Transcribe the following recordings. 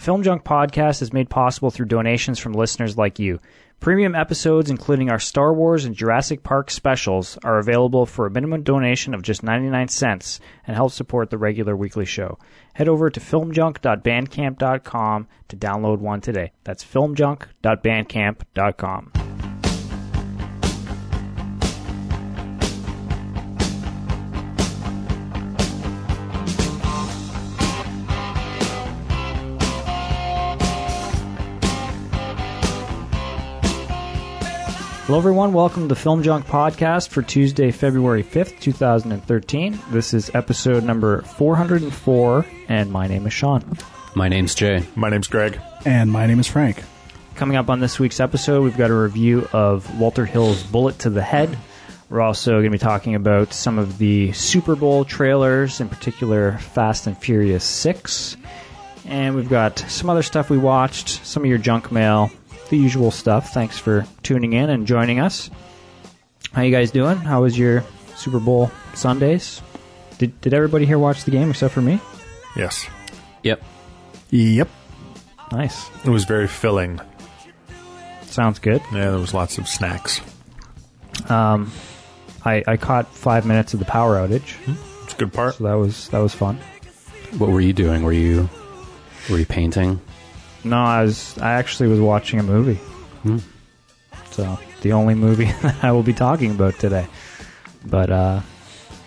Film Junk Podcast is made possible through donations from listeners like you. Premium episodes, including our Star Wars and Jurassic Park specials, are available for a minimum donation of just 99 cents and help support the regular weekly show. Head over to filmjunk.bandcamp.com to download one today. That's filmjunk.bandcamp.com. Hello, everyone. Welcome to the Film Junk Podcast for Tuesday, February 5th, 2013. This is episode number 404, and my name is Sean. My name's Jay. My name's Greg. And my name is Frank. Coming up on this week's episode, we've got a review of Walter Hill's Bullet to the Head. We're also going to be talking about some of the Super Bowl trailers, in particular Fast and Furious 6. And we've got some other stuff we watched, some of your junk mail, the usual stuff. Thanks for tuning in and joining us. How you guys doing? How was your Super Bowl Sundays? Did, did everybody here watch the game except for me? Yes. Yep. Yep. Nice. It was very filling. Sounds good. Yeah, there was lots of snacks. Um, I, I caught five minutes of the power outage, It's a good part. so that was that was fun. What were you doing? Were you were you painting? No, I was I actually was watching a movie. So the only movie that I will be talking about today. But uh,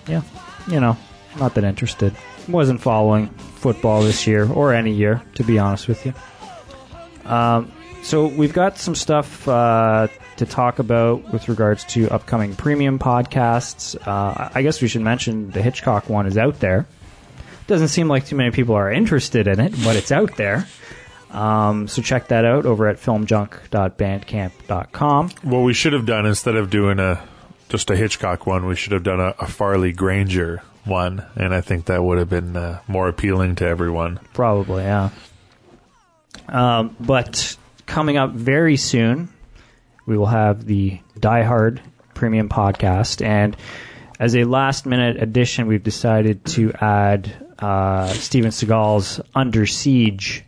yeah, you know, not that interested. Wasn't following football this year or any year, to be honest with you. Um, so we've got some stuff uh, to talk about with regards to upcoming premium podcasts. Uh, I guess we should mention the Hitchcock one is out there. Doesn't seem like too many people are interested in it, but it's out there. Um, so check that out over at filmjunk.bandcamp.com. What we should have done instead of doing a just a Hitchcock one, we should have done a, a Farley Granger one, and I think that would have been uh, more appealing to everyone. Probably, yeah. Um, but coming up very soon, we will have the Die Hard Premium Podcast. And as a last minute addition, we've decided to add uh, Steven Seagal's Under Siege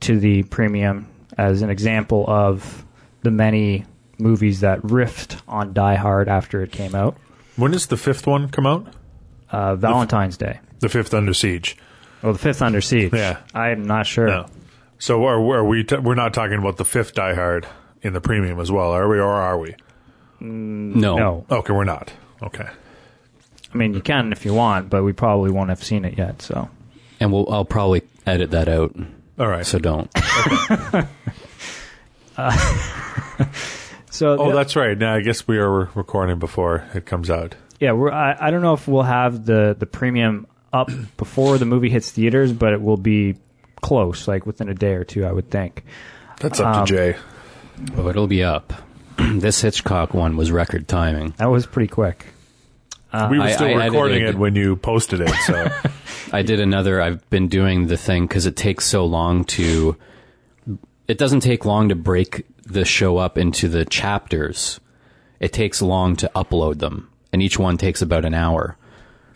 to the premium as an example of the many movies that riffed on Die Hard after it came out. When does the fifth one come out? Uh, Valentine's Day. The fifth Under Siege. Oh, the fifth Under Siege. Yeah. I'm not sure. No. So are, are we? T- we're not talking about the fifth Die Hard in the premium as well, are we? Or are we? No. No. Okay, we're not. Okay. I mean, you can if you want, but we probably won't have seen it yet. So, And we'll I'll probably edit that out. All right. So don't. Uh, so oh, the- that's right. Now I guess we are recording before it comes out. yeah. We're, I, I don't know if we'll have the the premium up before the movie hits theaters, but it will be close, like within a day or two, I would think. That's up to um, Jay. Oh, it'll be up. this Hitchcock one was record timing. That was pretty quick. Uh, we were I- still I recording edited- it when you posted it. So I did another. I've been doing the thing because it takes so long to. It doesn't take long to break the show up into the chapters. It takes long to upload them, and each one takes about an hour.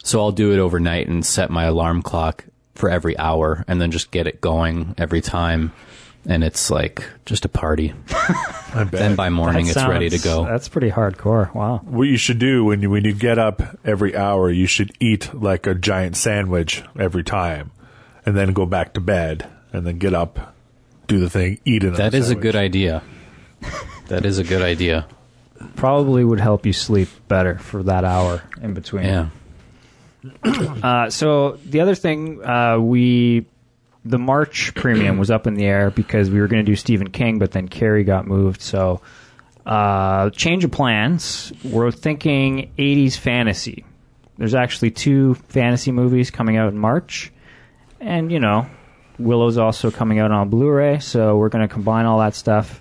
So I'll do it overnight and set my alarm clock for every hour, and then just get it going every time. And it's like just a party. I bet. Then by morning, That it's ready to sounds- go. That's pretty hardcore. Wow. what you should do when you when you get up every hour, you should eat like a giant sandwich every time, and then go back to bed, and then get up, do the thing, eat it. That is a good idea. That is a good idea. Probably would help you sleep better for that hour in between. Yeah. Uh, so the other thing, uh, we the March premium was up in the air because we were going to do Stephen King, but then Carrie got moved. So uh, change of plans. We're thinking 80s fantasy. There's actually two fantasy movies coming out in March, and you know, Willow's also coming out on Blu-ray. So we're going to combine all that stuff.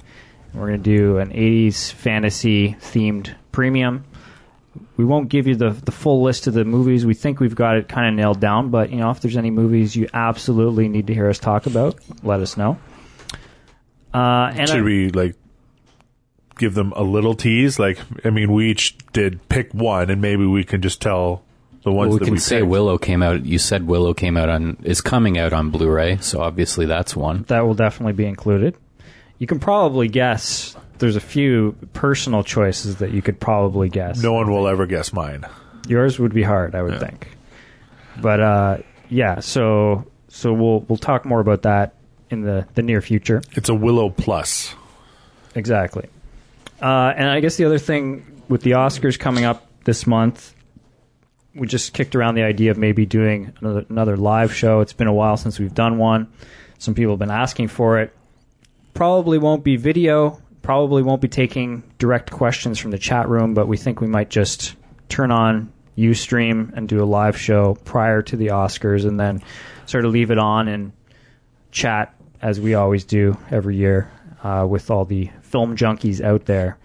We're going to do an 80s fantasy themed premium we won't give you the the full list of the movies. We think we've got it kind of nailed down, but you know, if there's any movies you absolutely need to hear us talk about, let us know. Uh, and Should I- we like give them a little tease? Like, I mean, we each did pick one, and maybe we can just tell The ones Well, we that can we say picked. Willow came out. You said Willow came out on is coming out on Blu-ray, so obviously that's one. That will definitely be included. You can probably guess. There's a few personal choices that you could probably guess. No one will ever guess mine. Yours would be hard, I would Yeah. think. But uh, yeah, so so we'll we'll talk more about that in the the near future. It's a Willow Plus. Exactly. Uh, and I guess the other thing with the Oscars coming up this month, we just kicked around the idea of maybe doing another, another live show. It's been a while since we've done one. Some people have been asking for it. Probably won't be video. Probably won't be taking direct questions from the chat room, but we think we might just turn on UStream and do a live show prior to the Oscars and then sort of leave it on and chat as we always do every year uh, with all the film junkies out there.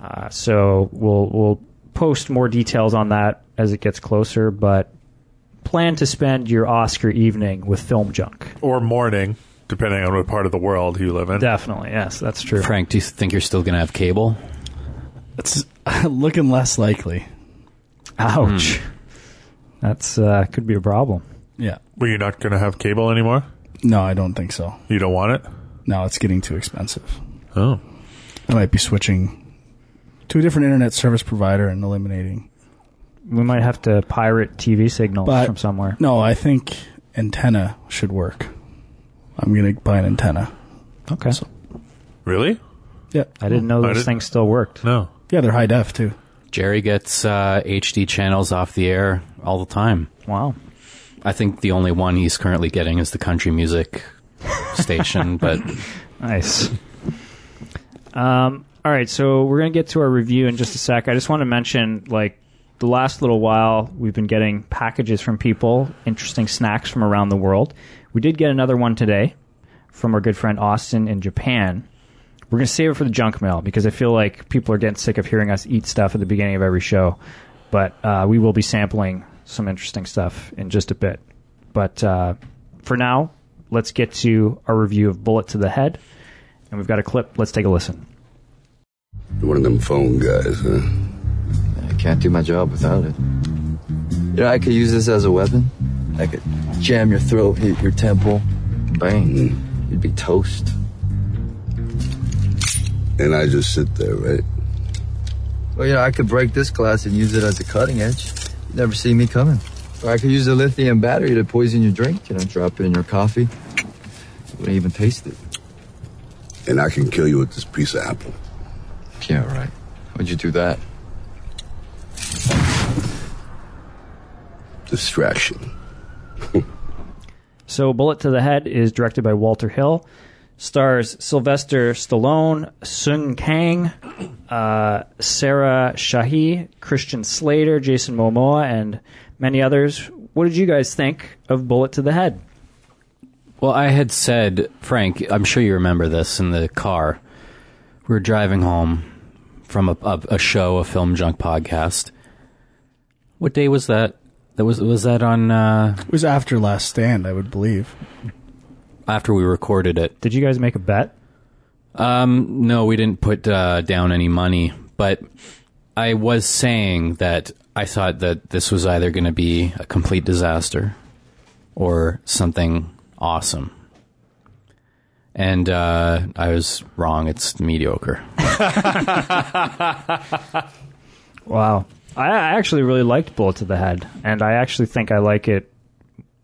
Uh, so we'll we'll post more details on that as it gets closer, but plan to spend your Oscar evening with film junk. Or morning, depending on what part of the world you live in. Definitely, yes, that's true. Frank, do you think you're still going to have cable? It's looking less likely. Ouch. That's uh, could be a problem. Yeah. Were you not going to have cable anymore? No, I don't think so. You don't want it? No, it's getting too expensive. Oh. I might be switching to a different internet service provider and eliminating. We might have to pirate TV signals But- from somewhere. No, I think antenna should work. I'm going to buy an antenna. Okay. So- Really? Yeah. I didn't know those didn't- things still worked. No. Yeah, they're high def too. Jerry gets uh, HD channels off the air all the time. Wow. I think the only one he's currently getting is the country music station, but Nice. Um, all right, so we're going to get to our review in just a sec. I just want to mention, like, the last little while, we've been getting packages from people, interesting snacks from around the world. We did get another one today from our good friend Austin in Japan. We're going to save it for the junk mail because I feel like people are getting sick of hearing us eat stuff at the beginning of every show. But uh, we will be sampling some interesting stuff in just a bit. But uh, for now, let's get to our review of Bullet to the Head. And we've got a clip. Let's take a listen. You're one of them phone guys, huh? I can't do my job without it. You know, I could use this as a weapon. I could jam your throat, hit your temple, bang. You'd be toast. And I just sit there, right? Well, you know, I could break this glass and use it as a cutting edge. You'd never see me coming. Or I could use a lithium battery to poison your drink, you know, drop it in your coffee. You wouldn't even taste it. And I can kill you with this piece of apple. Yeah, right. Why'd you do that? Distraction. So, Bullet to the Head is directed by Walter Hill, stars Sylvester Stallone, Sung Kang, uh, Sarah Shahi, Christian Slater, Jason Momoa, and many others. What did you guys think of Bullet to the Head? Well, I had said, Frank, I'm sure you remember this in the car. We were driving home from a, a, a show, a film junk podcast. What day was that? That was was that on uh, It was after Last Stand, I would believe. after we recorded it? Did you guys make a bet? Um, no, we didn't put uh, down any money, but I was saying that I thought that this was either going to be a complete disaster or something awesome. And uh, I was wrong. It's mediocre. Wow. I I actually really liked Bullet to the Head, and I actually think I like it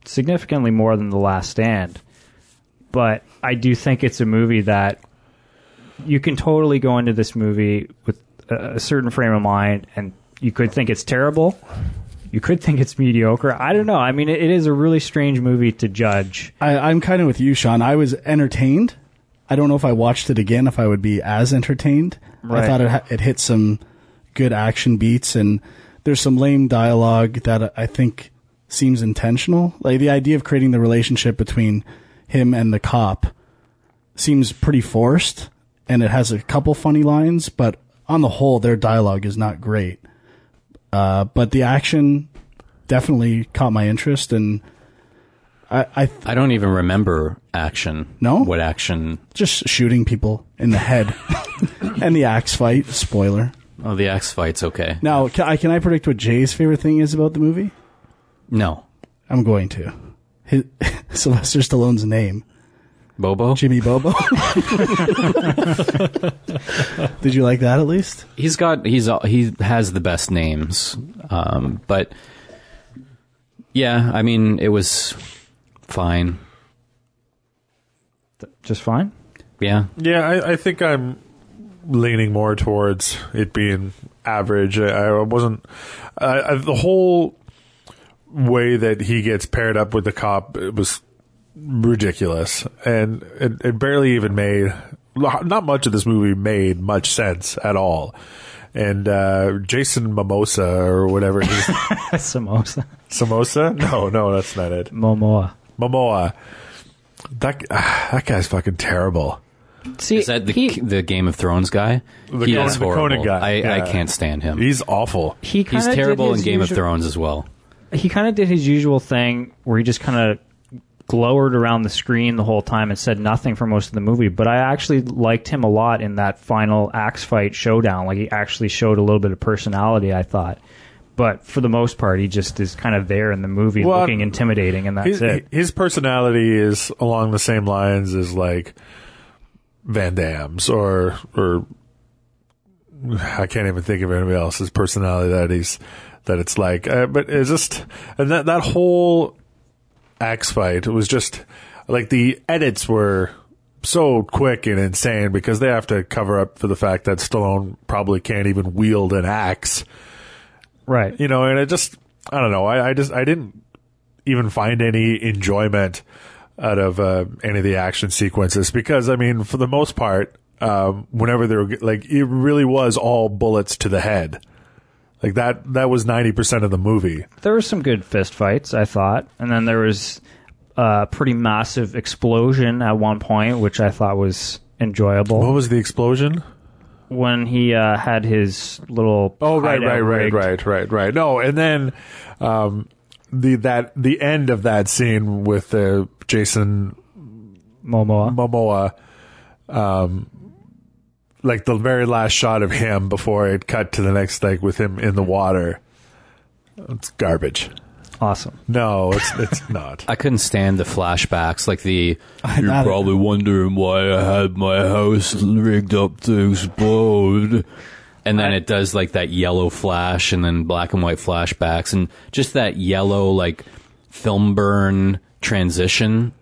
significantly more than The Last Stand. But I do think it's a movie that you can totally go into this movie with a, a certain frame of mind, and you could think it's terrible. You could think it's mediocre. I don't know. I mean, it, it is a really strange movie to judge. I, I'm kind of with you, Sean. I was entertained. I don't know if I watched it again if I would be as entertained. Right. I thought it, it hit some good action beats, and there's some lame dialogue that I think seems intentional. Like the idea of creating the relationship between him and the cop seems pretty forced, and it has a couple funny lines, but on the whole, their dialogue is not great. Uh, but the action definitely caught my interest, and I, I I don't even remember action. No? What action? just shooting people in the head and the axe fight spoiler Oh, the X fight's okay. now can I, can I predict what jay's favorite thing is about the movie No. I'm going to. His, Sylvester Stallone's name, Bobo? Jimmy Bobo. Did you like that at least? He's got he's he has the best names, um, but yeah, I mean it was fine. Just fine. Yeah, Yeah, I, I think I'm leaning more towards it being average. I, I wasn't I, I, the whole way that he gets paired up with the cop it was ridiculous, and it, it barely even made. Not much of this movie made much sense at all. And uh, Jason Mimosa or whatever, his, Samosa. Samosa? No, no, that's not it. Momoa. Momoa. That ah, that guy's fucking terrible. See, is that the he, the Game of Thrones guy? The he Conan- is the Conan guy, I, I can't stand him. He's awful. he He's terrible in his Game of Thrones as well. He kind of did his usual thing where he just kind of glowered around the screen the whole time and said nothing for most of the movie. But I actually liked him a lot in that final axe fight showdown. Like he actually showed a little bit of personality. I thought. But for the most part, he just is kind of there in the movie, Well, looking intimidating, and that's His, it. his personality is along the same lines as like Van Damme's or or I can't even think of anybody else's personality that he's that it's like. Uh, but it's just and that that whole axe fight was just like the edits were so quick and insane because they have to cover up for the fact that Stallone probably can't even wield an axe right. you know, and it just, I don't know, I, I just, I didn't even find any enjoyment out of uh, any of the action sequences because, I mean, for the most part, um, whenever they were like, it really was all bullets to the head. Like that, that was 90% of the movie. there were some good fist fights, I thought, and then there was a pretty massive explosion at one point, which I thought was enjoyable. What was the explosion? when he uh, had his little Oh, right, right, right, right, right, right. No, and then, um, the, that, the end of that scene with, uh, Jason Momoa. Momoa, um, like the very last shot of him before it cut to the next like with him in the water. It's garbage. Awesome. No, it's it's not. I couldn't stand the flashbacks, like the. You're probably wondering why I had my house rigged up to explode. And then it does like that yellow flash, and then black and white flashbacks, and just that yellow like film burn transition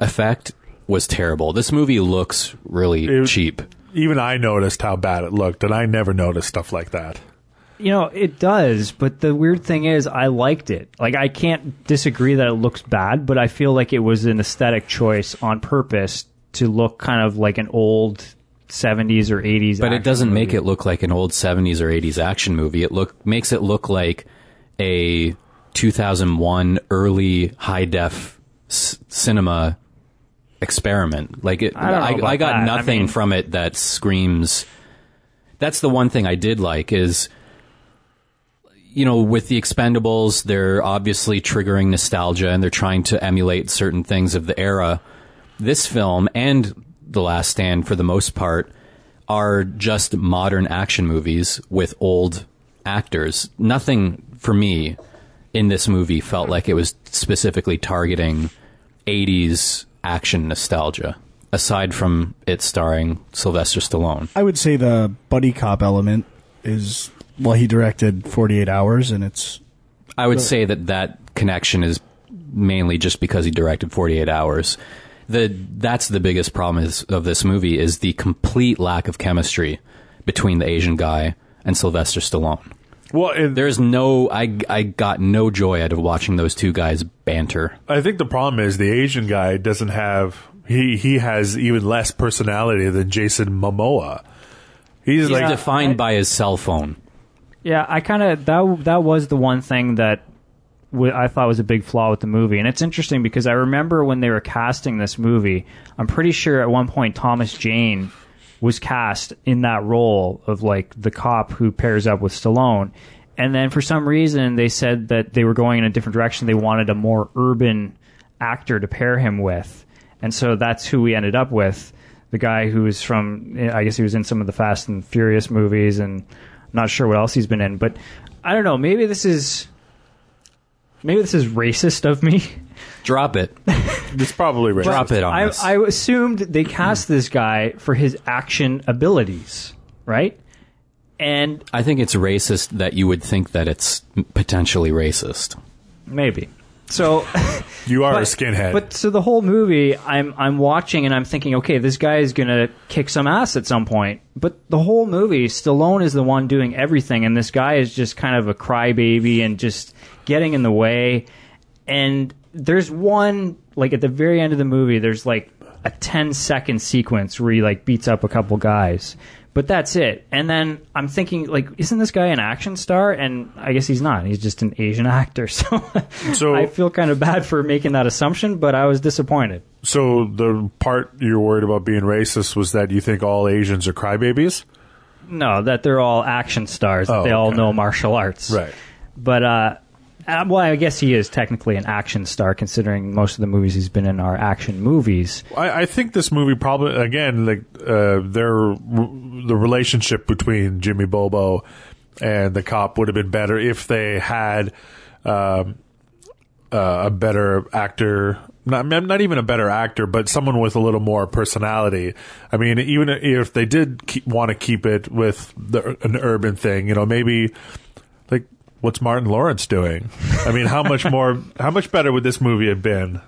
effect was terrible. This movie looks really It- cheap. Even I noticed how bad it looked, and I never noticed stuff like that. You know, it does, but the weird thing is, I liked it. Like, I can't disagree that it looks bad, but I feel like it was an aesthetic choice on purpose to look kind of like an old 70s or 80s. But it doesn't make it look like an old 70s or 80s action movie. It look makes it look like a 2001 early high def s- cinema experiment. Like it, I I, I got that. I nothing mean- from it that screams. That's the one thing I did like is, you know, with the Expendables, they're obviously triggering nostalgia and they're trying to emulate certain things of the era. This film and The Last Stand, for the most part, are just modern action movies with old actors. Nothing for me in this movie felt like it was specifically targeting 80s action nostalgia, aside from it starring Sylvester Stallone. I would say the buddy cop element is well, he directed 48 Hours, and it's I would say that that connection is mainly just because he directed 48 Hours. The that's the biggest problem is, of this movie is the complete lack of chemistry between the Asian guy and Sylvester Stallone. Well, and There's no I I got no joy out of watching those two guys banter. I think the problem is the Asian guy doesn't have he he has even less personality than Jason Momoa. He's He's like defined by his cell phone. Yeah, I kind of that that was the one thing that w- I thought was a big flaw with the movie, and it's interesting because I remember when they were casting this movie, I'm pretty sure at one point Thomas Jane was cast in that role of like the cop who pairs up with Stallone, and then for some reason they said that they were going in a different direction. They wanted a more urban actor to pair him with, and so that's who we ended up with. The guy who was from, I guess he was in some of the Fast and Furious movies, and not sure what else he's been in. But I don't know. Maybe this is maybe this is racist of me. Drop it. It's probably racist. Drop it on I, us. I assumed they cast this guy for his action abilities, right? And I think it's racist that you would think that it's potentially racist. maybe. So You are a skinhead. But so the whole movie, I'm I'm watching and I'm thinking, okay, this guy is gonna kick some ass at some point. But the whole movie, Stallone is the one doing everything, and this guy is just kind of a crybaby and just getting in the way. And there's one like at the very end of the movie, there's like a 10 second sequence where he like beats up a couple guys. But that's it. And then I'm thinking, like, isn't this guy an action star? And I guess he's not. He's just an Asian actor. So, So- I feel kind of bad for making that assumption, but I was disappointed. so the part you're worried about being racist was that you think all Asians are crybabies? No, that they're all action stars. Oh, they all okay. know martial arts. Right. But, uh, uh, well, I guess he is technically an action star, considering most of the movies he's been in are action movies. I, I think this movie probably again like uh, their the relationship between Jimmy Bobo and the cop would have been better if they had um, uh, a better actor. Not, not even a better actor, but someone with a little more personality. I mean, even if they did want to keep it with the, an urban thing, you know, maybe what's Martin Lawrence doing? I mean, how much more, how much better would this movie have been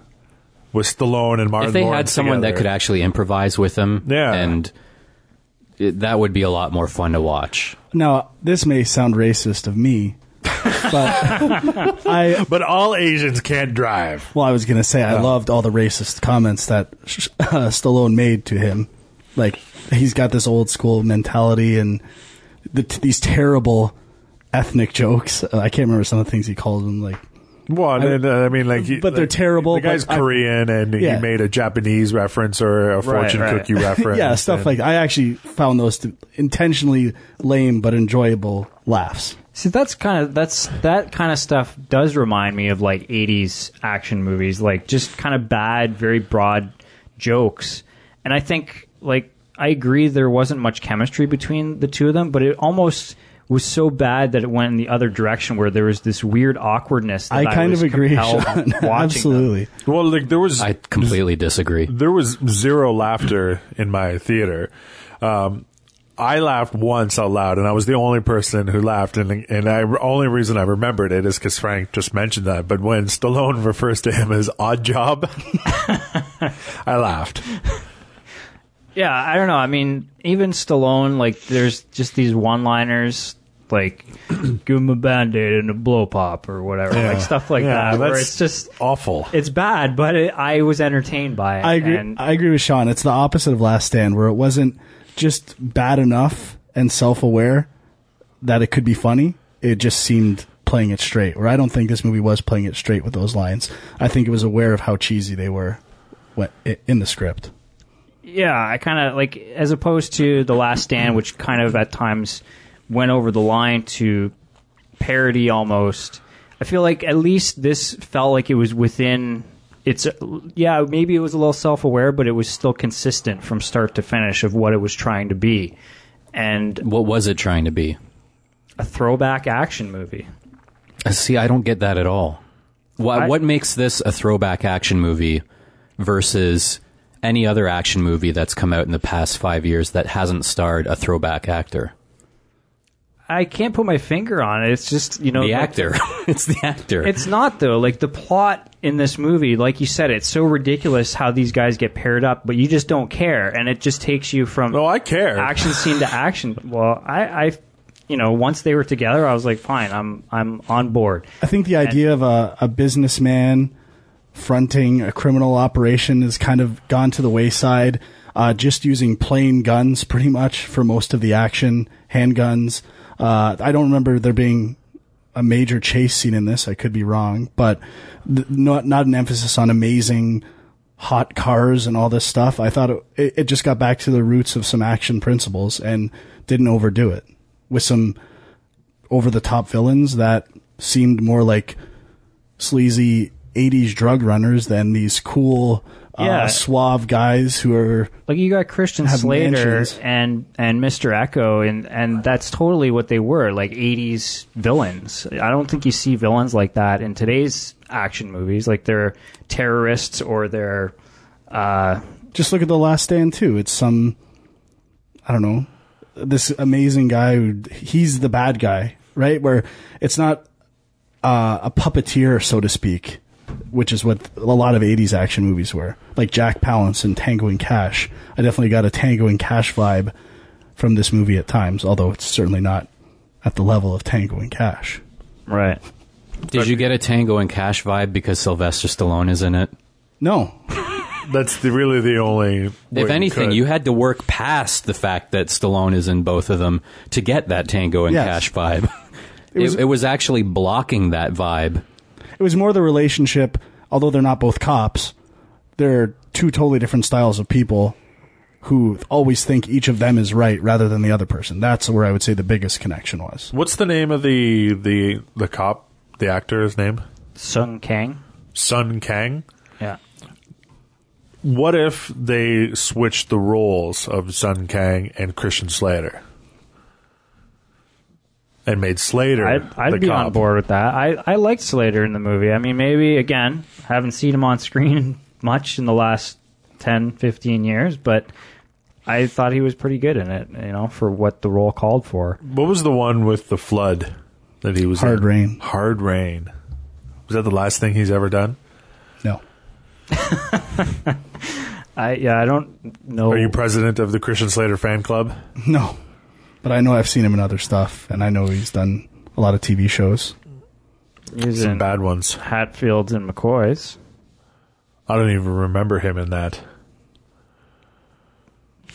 with Stallone and Martin? Lawrence? If they had Lawrence someone that could actually improvise with him, Yeah. and it, that would be a lot more fun to watch. Now, this may sound racist of me, but I But all Asians can't drive. well, I was gonna say I loved all the racist comments that uh, Stallone made to him. Like he's got this old school mentality and the, these terrible ethnic jokes. Uh, I can't remember some of the things he called them. Like Well, I, I mean, like, he- but they're like, terrible, The guy's but I- Korean, and Yeah. he made a Japanese reference or a fortune right. cookie reference. yeah, stuff and- like I actually found those to intentionally lame but enjoyable laughs. See, that's kind of that's that kind of stuff does remind me of like '80s action movies, like just kind of bad, very broad jokes. And I think, like, I agree there wasn't much chemistry between the two of them, but it almost was so bad that it went in the other direction, where there was this weird awkwardness. That I kind was of agree, compelled Sean. watching them. Absolutely. Well, like there was I completely disagree. there was zero laughter in my theater. Um, I laughed once out loud, and I was the only person who laughed. And and I only reason I remembered it is because Frank just mentioned that. But when Stallone refers to him as Odd Job, I laughed. Yeah, I don't know. I mean, even Stallone, like, there's just these one-liners, like, give him a band-aid and a blow pop or whatever, Yeah. like stuff like Yeah, that. Where it's just, awful. it's bad, but it, I was entertained by it. I agree. And I agree with Sean. It's the opposite of Last Stand, where it wasn't just bad enough and self-aware that it could be funny. It just seemed playing it straight. Where I don't think this movie was playing it straight with those lines. I think it was aware of how cheesy they were in the script. yeah, I kind of like as opposed to the Last Stand, which kind of at times went over the line to parody almost. I feel like at least this felt like it was within. It's yeah, maybe it was a little self-aware, but it was still consistent from start to finish of what it was trying to be, and What was it trying to be? a throwback action movie. Uh, See, I don't get that at all. What, I- what makes this a throwback action movie versus any other action movie that's come out in the past five years that hasn't starred a throwback actor? I can't put my finger on it. It's just you know The actor. it's the actor. It's not though. Like the plot in this movie, like you said, it's so ridiculous how these guys get paired up, but you just don't care, and it just takes you from oh I care. action scene to action. Well, I, I, you know, once they were together, I was like, fine, I'm, I'm on board. I think the idea of a, a businessman fronting a criminal operation has kind of gone to the wayside. Uh, just using plain guns pretty much for most of the action, handguns. Uh, I don't remember there being a major chase scene in this. I could be wrong, but th- not not an emphasis on amazing hot cars and all this stuff. I thought it, it, it just got back to the roots of some action principles and didn't overdo it with some over the top villains that seemed more like sleazy 80s drug runners than these cool Yeah. uh, suave guys who are Like you got Christian Slater mansions. and and Mr. Eko and and that's totally what they were, like 80s villains. I don't think you see villains like that in today's action movies. Like they're terrorists or they're uh just look at the Last Stand too. It's some I don't know this amazing guy who he's the bad guy, right? Where it's not uh, a puppeteer, so to speak, which is what a lot of '80s action movies were, like Jack Palance and Tango and Cash. I definitely got a Tango and Cash vibe from this movie at times, although it's certainly not at the level of Tango and Cash. right. Did you get a Tango and Cash vibe because Sylvester Stallone is in it? No, That's the, really the only. way If anything, could. you had to work past the fact that Stallone is in both of them to get that Tango and Yes. Cash vibe. It was- was, it, was actually blocking that vibe. It was more the relationship. Although they're not both cops, they're two totally different styles of people who always think each of them is right rather than the other person. That's where I would say the biggest connection was. What's the name of the the the cop? The actor's name? Sung Kang. Sung Kang. Yeah. What if they switched the roles of Sung Kang and Christian Slater? And made Slater I'd, I'd be cop. on board with that. I, I liked Slater in the movie. I mean, maybe, again, haven't seen him on screen much in the last 10, 15 years, but I thought he was pretty good in it, you know, for what the role called for. What was the one with the flood that he was in? Hard in? Rain. Hard Rain. Was that the last thing he's ever done? No. I yeah, I don't know. Are you president of the Christian Slater fan club? No. But I know I've seen him in other stuff, and I know he's done a lot of TV shows. He's Some in bad ones. Hatfields and McCoys. I don't even remember him in that.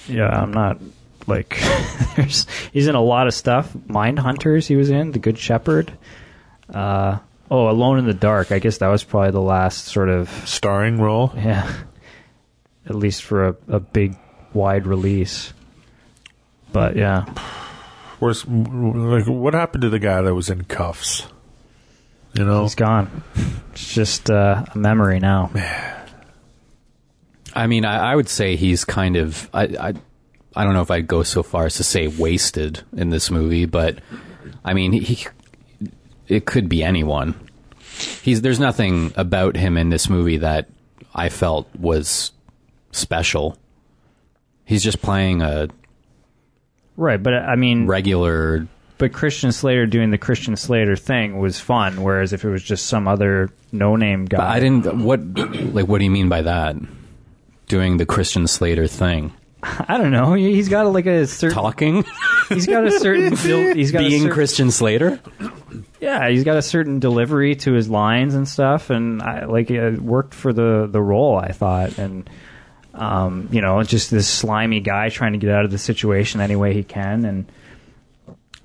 Yeah, I'm not like. there's he's in a lot of stuff. Mind Hunters, he was in The Good Shepherd. Uh, oh, Alone in the Dark. I guess that was probably the last sort of Starring role? yeah, at least for a, a big wide release. But yeah, Where's like what happened to the guy that was in cuffs? You know, he's gone. It's just uh, a memory now. I mean, I, I would say he's kind of. I, I, I don't know if I'd go so far as to say wasted in this movie, but I mean, he, he it could be anyone. He's there's nothing about him in this movie that I felt was special. He's just playing a Right, but uh, I mean, regular. but Christian Slater doing the Christian Slater thing was fun. Whereas if it was just some other no-name guy, But I didn't. What like? What do you mean by that? Doing the Christian Slater thing, I don't know. He- He's got like a certain. talking, He's got a certain. del- he's got a being cer- Christian Slater. Yeah, he's got a certain delivery to his lines and stuff, and I, like it uh, worked for the the role. I thought, and um, you know, just this slimy guy trying to get out of the situation any way he can, and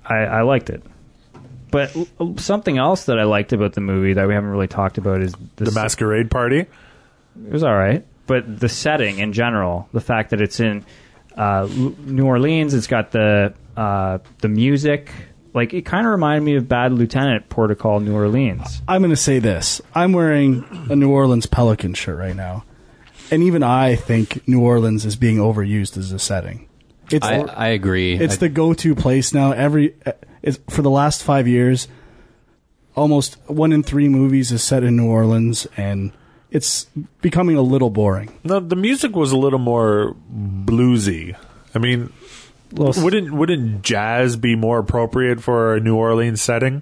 I, I liked it. But l- something else that I liked about the movie that we haven't really talked about is the s- masquerade party. It was all right, but the setting in general, the fact that it's in uh, L- New Orleans, it's got the uh, the music. Like it kind of reminded me of Bad Lieutenant, Port of Call, New Orleans. I'm going to say this. I'm wearing a New Orleans Pelican shirt right now. And even I think New Orleans is being overused as a setting. It's I, I agree. it's I- the go-to place now. Every uh, it's, for the last 5 years almost 1 in 3 movies is set in New Orleans and it's becoming a little boring. No, the music was a little more bluesy. I mean, Little- wouldn't wouldn't jazz be more appropriate for a New Orleans setting?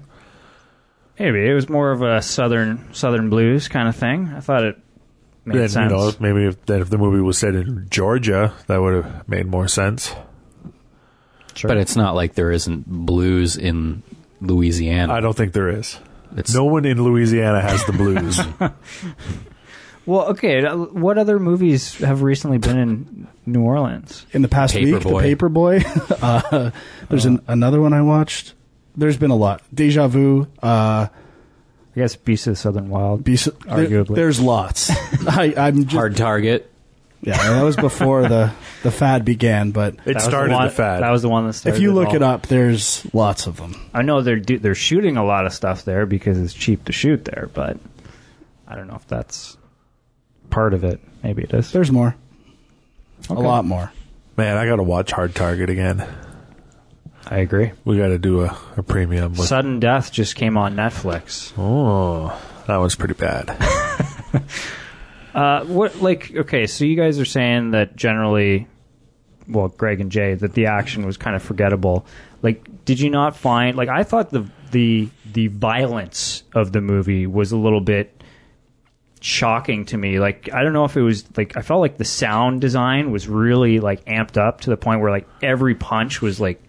Maybe it was more of a southern southern blues kind of thing. I thought it made Then sense. you know, maybe if, then if the movie was set in Georgia, that would have made more sense. but it's not like there isn't blues in Louisiana. I don't think there is. It's, No one in Louisiana has the blues. well, okay. uh, What other movies have recently been in New Orleans? In the past week, Paperboy. the Paperboy. uh, there's an, another one I watched. There's been a lot. Deja Vu. Uh, I guess Beast of the Southern Wild. Beast, there- Arguably. there's lots. I, I'm just, hard target. Yeah, that was before the the fad began. But It That was started the, one, the fad. That was the one that started. if you look all. it up, there's lots of them. I know they're do, they're shooting a lot of stuff there because it's cheap to shoot there, but I don't know if that's part of it. Maybe it is. There's more. Okay. A lot more. Man, I got to watch Hard Target again. I agree. We got to do a, a premium. With, Sudden Death just came on Netflix. oh, that was pretty bad. Uh, what like okay? So you guys are saying that generally, well, Greg and Jay, that the action was kind of forgettable. Like, did you not find like I thought the the the violence of the movie was a little bit shocking to me. Like, I don't know if it was like I felt like the sound design was really like amped up to the point where like every punch was like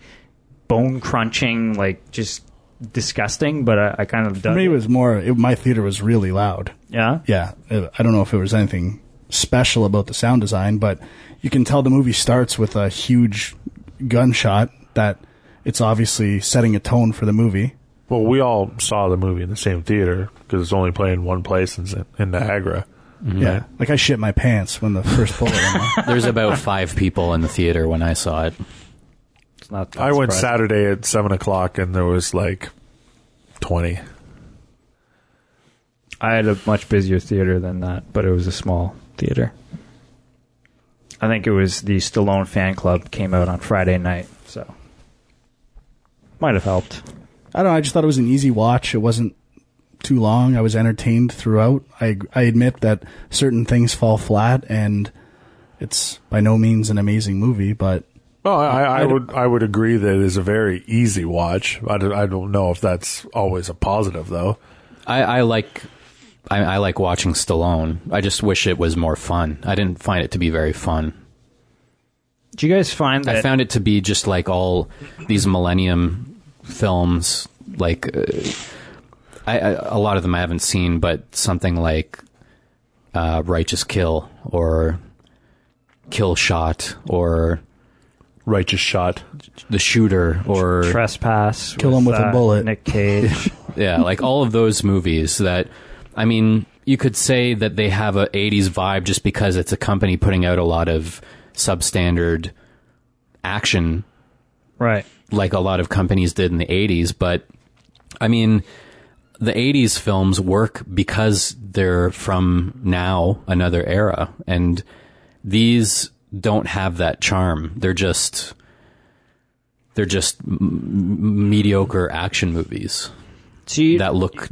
bone crunching, like just disgusting. But I, I kind of For dug me, it it. was more. It, my theater was really loud. yeah. Yeah, uh, I don't know if it was anything special about the sound design, but you can tell the movie starts with a huge gunshot that it's obviously setting a tone for the movie. well, we all saw the movie in the same theater because it's only playing one place in, in Niagara. Yeah, like I shit my pants when the first bullet went off. There's about five people in the theater when I saw it. It's not. I went surprising. Saturday at seven o'clock, and there was like twenty. I had a much busier theater than that, but it was a small theater. I think it was the Stallone fan club came out on Friday night, so might have helped. I don't know. I just thought it was an easy watch. It wasn't too long. I was entertained throughout. I I admit that certain things fall flat, and it's by no means an amazing movie, but Well, I, I, I would I would agree that it is a very easy watch. I don't, I don't know if that's always a positive though. I, I like I, I like watching Stallone. I just wish it was more fun. I didn't find it to be very fun. Do you guys find that? I found it to be just like all these Millennium films. Like uh, I, I, a lot of them I haven't seen, but something like uh, Righteous Kill or Kill Shot or Righteous shot. The Shooter or trespass, Kill him with a uh, bullet. Nick Cage. yeah, like all of those movies that, I mean, you could say that they have a 80s vibe just because it's a company putting out a lot of substandard action right. like a lot of companies did in the 80s, but I mean, the 80s films work because they're from now, another era, and these don't have that charm. They're just they're just m- mediocre action movies So you, that look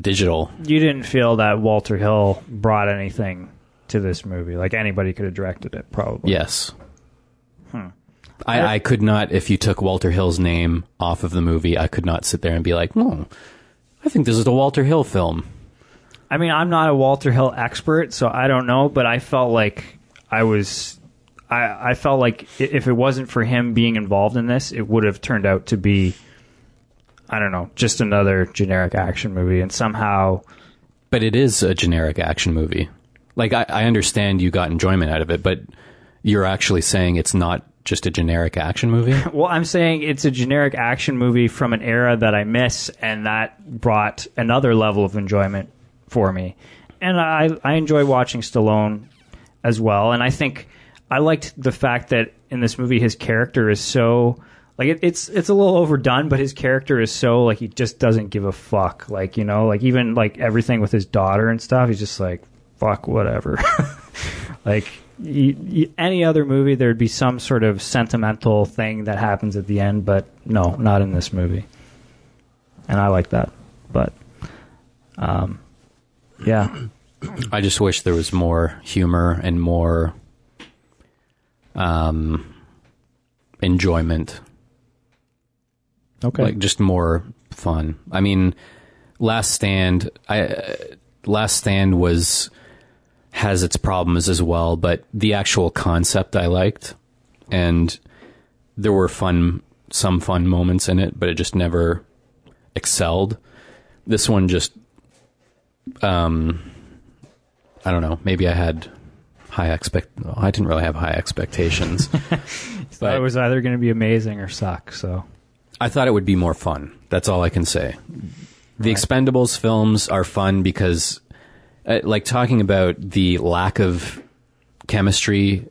digital. you didn't feel that Walter Hill brought anything to this movie? Like anybody could have directed it, probably. Yes. Hmm. I, I could not, if you took Walter Hill's name off of the movie, I could not sit there and be like, no, I think this is a Walter Hill film. I mean, I'm not a Walter Hill expert, so I don't know, but I felt like I was. I, I felt like if it wasn't for him being involved in this, it would have turned out to be, I don't know, just another generic action movie. And somehow, But it is a generic action movie. Like, I, I understand you got enjoyment out of it, but you're actually saying it's not just a generic action movie? well, I'm saying it's a generic action movie from an era that I miss, and that brought another level of enjoyment for me. And I, I enjoy watching Stallone as well. And I think I liked the fact that in this movie his character is so like it, it's it's a little overdone, but his character is so like he just doesn't give a fuck. Like you know, like even like everything with his daughter and stuff, he's just like fuck whatever. like y y any other movie, there'd be some sort of sentimental thing that happens at the end, but no, not in this movie. And I like that, but um, yeah. I just wish there was more humor and more um, enjoyment. Okay. like just more fun. I mean, Last Stand, I uh, Last Stand was has its problems as well, but the actual concept I liked, and there were fun some fun moments in it, but it just never excelled. This one just, um, I don't know. Maybe I had high expect. I didn't really have high expectations, Thought it was either going to be amazing or suck. So I thought it would be more fun. That's all I can say. The Expendables films are fun because, uh, like, talking about the lack of chemistry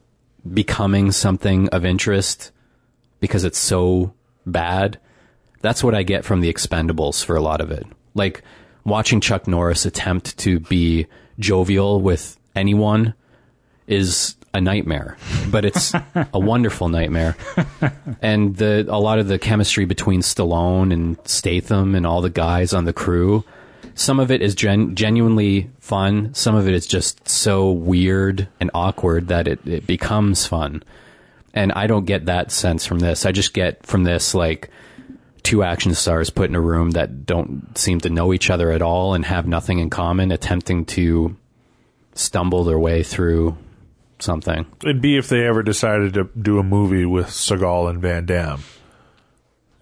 becoming something of interest because it's so bad. That's what I get from the Expendables for a lot of it. Like, watching Chuck Norris attempt to be jovial with anyone is a nightmare, but it's a wonderful nightmare. And the a lot of the chemistry between Stallone and Statham and all the guys on the crew, some of it is gen- genuinely fun. Some of it is just so weird and awkward that it, it becomes fun. And I don't get that sense from this. I just get from this like two action stars put in a room that don't seem to know each other at all and have nothing in common, attempting to stumble their way through something. It'd be if they ever decided to do a movie with Seagal and Van Damme.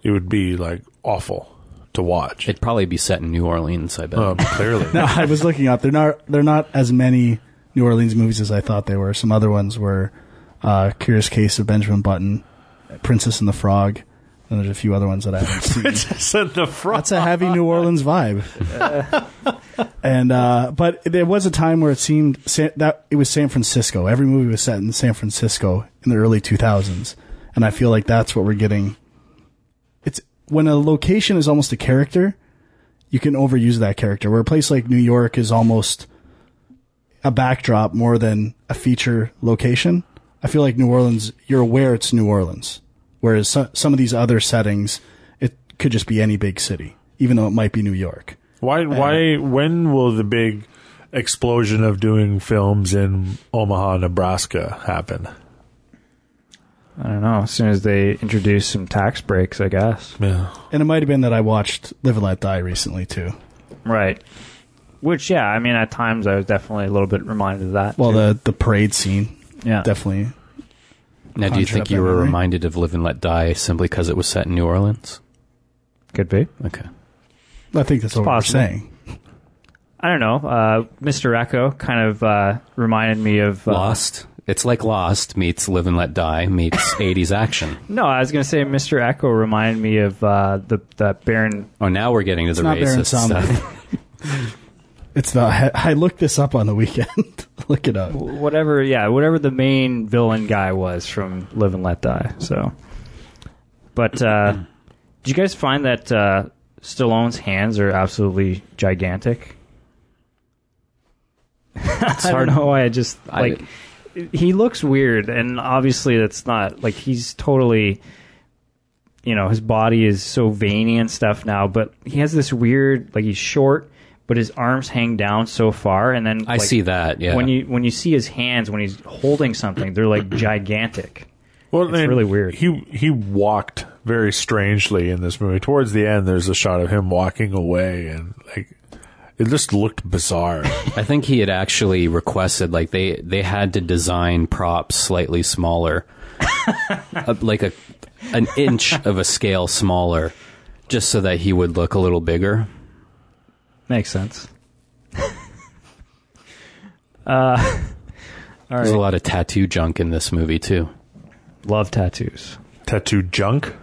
It would be like awful to watch. It'd probably be set in New Orleans, I bet. Um, clearly, No, I was looking up. They're not. They're not as many New Orleans movies as I thought they were. Some other ones were uh, Curious Case of Benjamin Button, Princess and the Frog, and there's a few other ones that I haven't seen. Princess and the Frog. That's a heavy New Orleans vibe. and uh, but there was a time where it seemed San, that it was San Francisco. Every movie was set in San Francisco in the early 2000s, and I feel like that's what we're getting. It's when a location is almost a character, you can overuse that character. Where a place like New York is almost a backdrop more than a feature location. I feel like New Orleans, you're aware it's New Orleans, whereas so, some of these other settings, it could just be any big city, even though it might be New York. Why? Why? When will the big explosion of doing films in Omaha, Nebraska happen? I don't know. As soon as they introduce some tax breaks, I guess. Yeah. And it might have been that I watched Live and Let Die recently too. Right. Which, yeah, I mean, at times I was definitely a little bit reminded of that. Well, too. the the parade scene yeah, definitely. Now, do you think you were memory. reminded of Live and Let Die simply because it was set in New Orleans? could be. Okay. I think that's what we're saying. I don't know. Uh, Mr. Eko kind of uh, reminded me of uh, Lost. It's like Lost meets Live and Let Die meets 80s action. No, I was going to say Mr. Eko reminded me of uh, the the Baron. Oh, now we're getting to the not racist Samedi. stuff. It's the I, I looked this up on the weekend. Look it up. Whatever, yeah, whatever the main villain guy was from Live and Let Die. So, but uh, did you guys find that uh, Stallone's hands are absolutely gigantic? I don't know why. I just I- like he looks weird, and obviously that's not like he's totally. You know, his body is so veiny and stuff now, but he has this weird, like he's short, but his arms hang down so far, and then I like, see that, yeah. when you when you see his hands when he's holding something, they're like gigantic. Well, It's really weird. He he walked very strangely in this movie. Towards the end, there's a shot of him walking away, and like it just looked bizarre. I think he had actually requested like they they had to design props slightly smaller, Uh, like a an inch of a scale smaller, just so that he would look a little bigger. Makes sense. uh, all There's a right. lot of tattoo junk in this movie too. Love tattoos. Tattoo junk.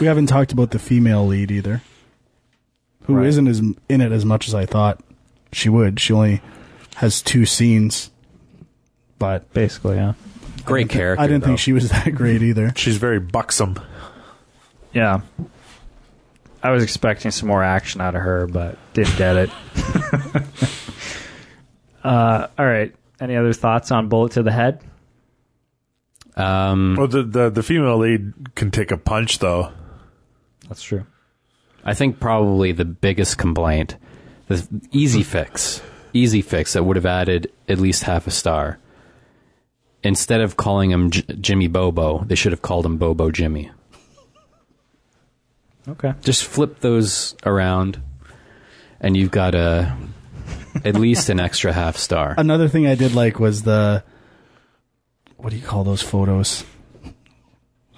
We haven't talked about the female lead either, who Right. not as in it as much as I thought she would. She only has two scenes, but Basically, yeah. Great character. I didn't though. think she was that great either. She's very buxom. Yeah. I was expecting some more action out of her, but didn't get it. uh, all right. Any other thoughts on Bullet to the Head? Um, Well, the, the the female lead can take a punch though. That's true. I think probably the biggest complaint, the easy fix, easy fix that would have added at least half a star. Instead of calling him J- Jimmy Bobo, they should have called him Bobo Jimmy. Okay. Just flip those around, and you've got a at least an extra half star. Another thing I did like was the what do you call those photos?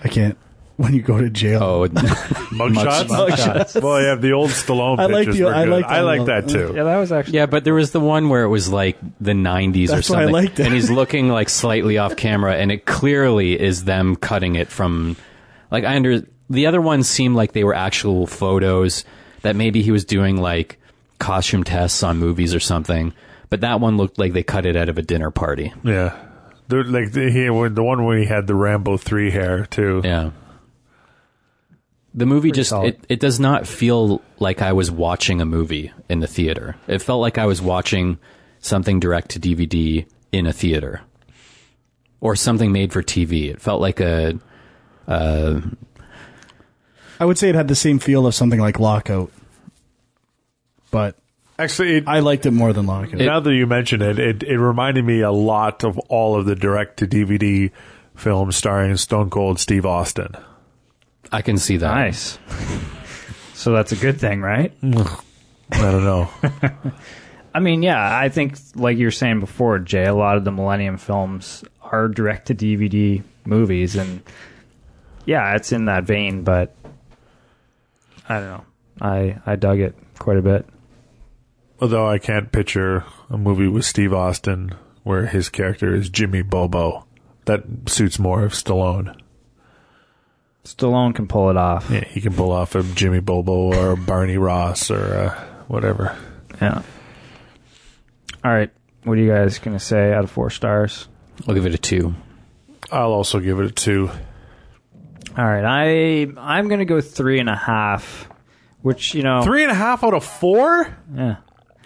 I can't when you go to jail. Oh, Mugshots. Mugshots. well, yeah, the old Stallone I like pictures the- were I good. like I like that too. Yeah, that was actually. yeah, but there was the one where it was like the '90s or That's why I something, liked it. and he's looking like slightly off camera, and it clearly is them cutting it from. Like I under the other ones seemed like they were actual photos that maybe he was doing like costume tests on movies or something, but that one looked like they cut it out of a dinner party. Yeah, They're like the, he, the one where he had the Rambo three hair too. Yeah. The movie just solid. it, it does not feel like I was watching a movie in the theater. It felt like I was watching something direct to DVD in a theater. or something made for TV. It felt like a uh, I would say it had the same feel of something like Lockout, but Actually, it, I liked it more than Lockout. now that you mention it, it, it reminded me a lot of all of the direct to DVD films starring Stone Cold Steve Austin. I can see that. Nice. so that's a good thing, right? I don't know. I mean, yeah, I think like you were saying before, Jay, a lot of the Millennium films are direct to DVD movies, and yeah, it's in that vein. But I don't know. I I dug it quite a bit. Although I can't picture a movie with Steve Austin where his character is Jimmy Bobo. That suits more of Stallone. Stallone can pull it off. Yeah, he can pull off a Jimmy Bobo or Barney Ross or uh, whatever. Yeah. All right. What are you guys gonna say out of four stars? I'll give it a two. I'll also give it a two. All right. I I'm gonna go three and a half, which you know. Three and a half out of four Yeah.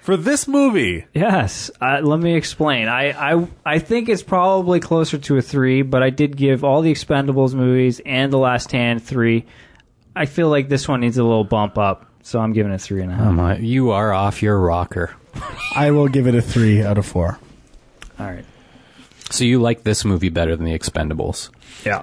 for this movie. Yes. Uh, let me explain. I, I I think it's probably closer to a three, but I did give all the Expendables movies and The Last Stand three. I feel like this one needs a little bump up, so I'm giving it three and a half. Oh my, you are off your rocker. I will give it a three out of four. All right. So you like this movie better than The Expendables? Yeah.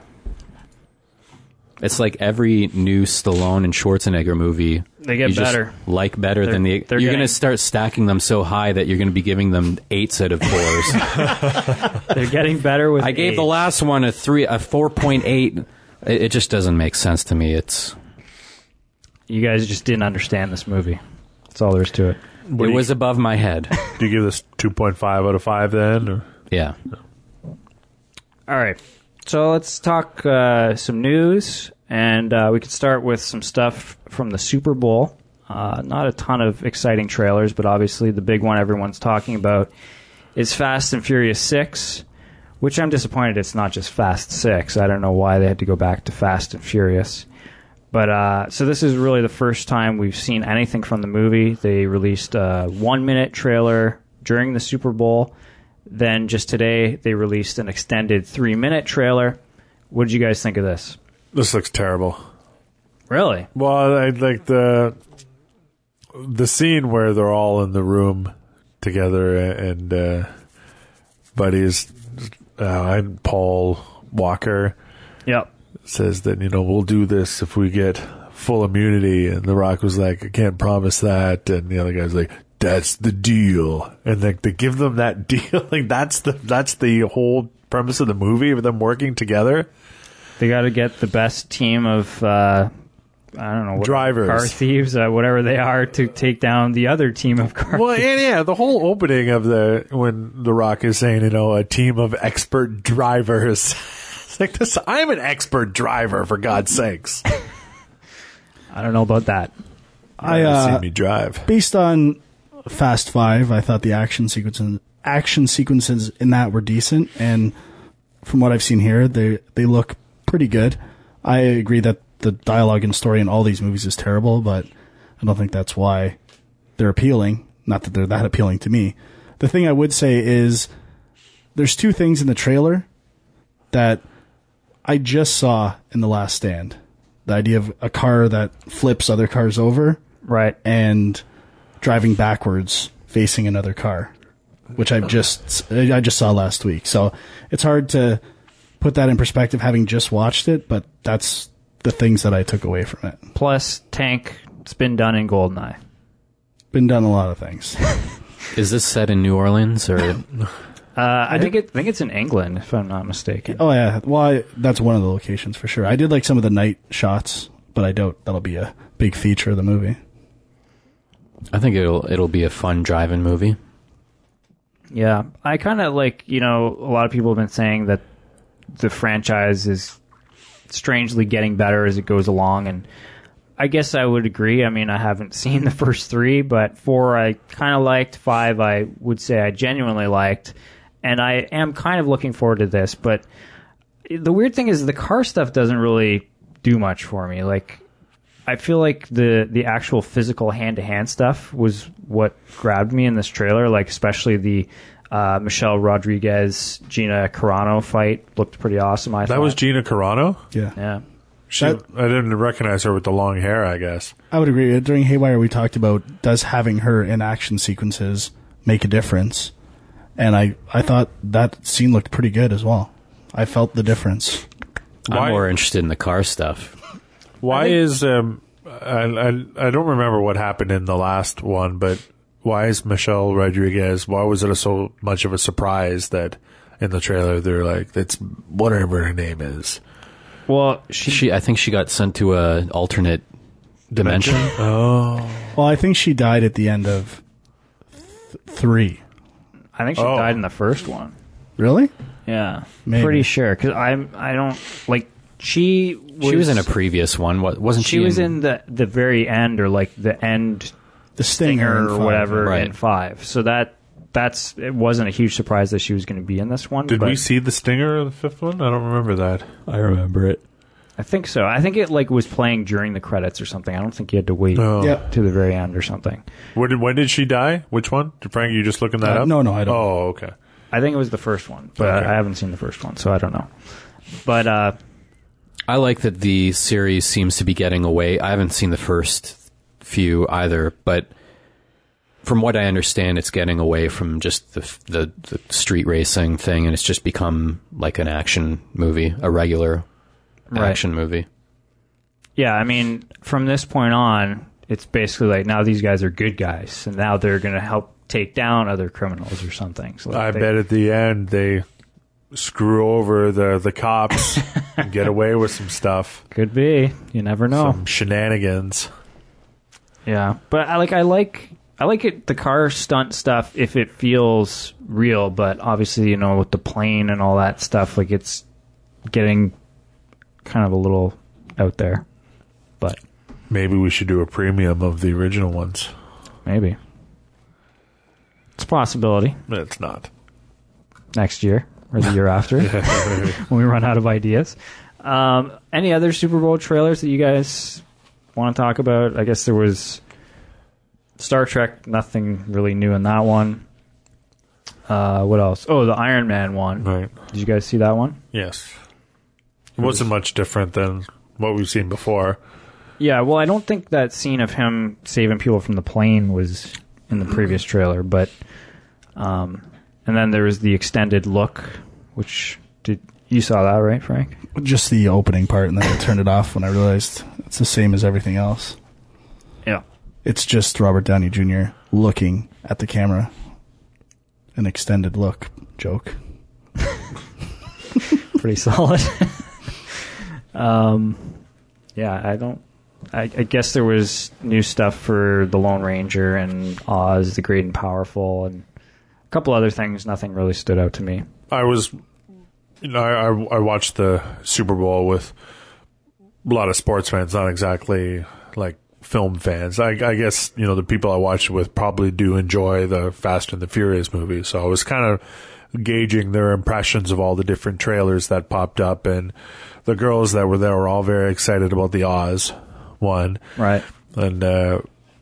It's like every new Stallone and Schwarzenegger movie. They get you just better. like better They're- than the. they're You're going to start stacking them so high that you're going to be giving them eights out of fours. They're getting better with. I gave the last one a three, a four point eight. It, it just doesn't make sense to me. It's You guys just didn't understand this movie. That's all there is to it. it do you- was above my head. Do you give this 2.5 out of 5 then? Or? yeah. All right. So let's talk uh, some news, and uh, we could start with some stuff from the Super Bowl. Uh, not a ton of exciting trailers, but obviously the big one everyone's talking about is Fast and Furious 6, which I'm disappointed it's not just Fast 6. I don't know why they had to go back to Fast and Furious. But uh, so this is really the first time we've seen anything from the movie. They released a one minute trailer during the Super Bowl. Then just today they released an extended three minute trailer. What did you guys think of this? This looks terrible. Really? Well, I like the the scene where they're all in the room together and uh, buddies, uh, and Paul Walker Yep. says that you know we'll do this if we get full immunity, and The Rock was like, I can't promise that, and the other guy's like, that's the deal, and like they give them that deal, like that's the that's the whole premise of the movie of them working together. They got to get the best team of uh, I don't know what, Drivers. car thieves, uh, whatever they are, to take down the other team of car. Well, and yeah, the whole opening of the when The Rock is saying, you know, a team of expert drivers. It's like this. I'm an expert driver, for God's sakes. I don't know about that. I uh, see me drive. based on Fast Five, I thought the action sequences action sequences in that were decent, and from what I've seen here, they they look pretty good. I agree that the dialogue and story in all these movies is terrible, but I don't think that's why they're appealing. Not that they're that appealing to me. The thing I would say is there's two things in the trailer that I just saw in The Last Stand. The idea of a car that flips other cars over Right. and driving backwards facing another car, which I just I just saw last week. So it's hard to put that in perspective having just watched it, but that's the things that I took away from it. Plus, Tank. It's been done in Goldeneye. Been done a lot of things. Is this set in New Orleans or? Uh, I think it. I think it's in England, if I'm not mistaken. oh yeah, well I, that's one of the locations for sure. I did like some of the night shots, but I doubt that'll be a big feature of the movie. I think it'll it'll be a fun driving movie. Yeah, I kind of like you know a lot of people have been saying that the franchise is strangely getting better as it goes along, and I guess I would agree. I mean, I haven't seen the first three, but four I kind of liked. Five I would say I genuinely liked, and I am kind of looking forward to this. But the weird thing is the car stuff doesn't really do much for me. Like I feel like the the actual physical hand to hand stuff was what grabbed me in this trailer. Like especially the Uh, Michelle Rodriguez, Gina Carano fight looked pretty awesome. I That thought. was Gina Carano. Yeah. yeah. She, That- I didn't recognize her with the long hair. I guess. I would agree. During Haywire, we talked about does having her in action sequences make a difference, and I I thought that scene looked pretty good as well. I felt the difference. Why- I'm more interested in the car stuff. Why is um I, I I don't remember what happened in the last one, but why is Michelle Rodriguez? Why was it a, so much of a surprise that in the trailer they're like that's whatever her name is Well, she, She, I think she got sent to a alternate dimension. Oh, Well, I think she died at the end of th- three. I think she Oh. died in the first one. Really? Yeah, Maybe. pretty sure because I'm. I don't like. She was, she was in a previous one. What wasn't she? She was in the the very end or like the end The stinger, stinger or five. whatever Right. in five. So that that's it wasn't a huge surprise that she was going to be in this one. did but we see the stinger of the fifth one? I don't remember that. I remember it. I think so. I think it like was playing during the credits or something. I don't think you had to wait Oh. Yeah. to the very end or something. When did when did she die? Which one? Frank, are you just looking that Uh, up? no, no, I don't. Oh, okay. I think it was the first one, but Okay. I, I haven't seen the first one, so I don't know. But uh, I like that the series seems to be getting away. I haven't seen the first few either, but from what I understand, it's getting away from just the the, the street racing thing, and it's just become like an action movie, a regular Right. action movie. yeah, I mean, from this point on, it's basically like now these guys are good guys, and now they're going to help take down other criminals or something. So like, I they- bet at the end they screw over the the cops and get away with some stuff, could be. You never know. some shenanigans. Yeah, but I like I like I like it the car stunt stuff if it feels real, but obviously you know with the plane and all that stuff, like it's getting kind of a little out there. But Maybe we should do a premium of the original ones. maybe it's a possibility It's not. next year or the year after when we run out of ideas. Um, any other Super Bowl trailers that you guys want to talk about? I guess there was Star Trek. Nothing really new in that one. Uh, what else? Oh, the Iron Man one. Right. Did you guys see that one? Yes. It wasn't much different than what we've seen before. Yeah. Well, I don't think that scene of him saving people from the plane was in the previous trailer, but um, and then there was the extended look, which did you saw that right, Frank? Just the opening part, and then I turned it off when I realized it's the same as everything else. Yeah. It's just Robert Downey Jr. looking at the camera. An extended look joke. pretty solid. um, yeah, I don't. I, I guess there was new stuff for the Lone Ranger and Oz, the Great and Powerful, and a couple other things. Nothing really stood out to me. I was, you know, I, I, I watched the Super Bowl with a lot of sports fans, not exactly like film fans. I, I guess, you know, the people I watched with probably do enjoy the Fast and the Furious movies. So I was kind of gauging their impressions of all the different trailers that popped up. And the girls that were there were all very excited about the Oz one. Right. And, uh,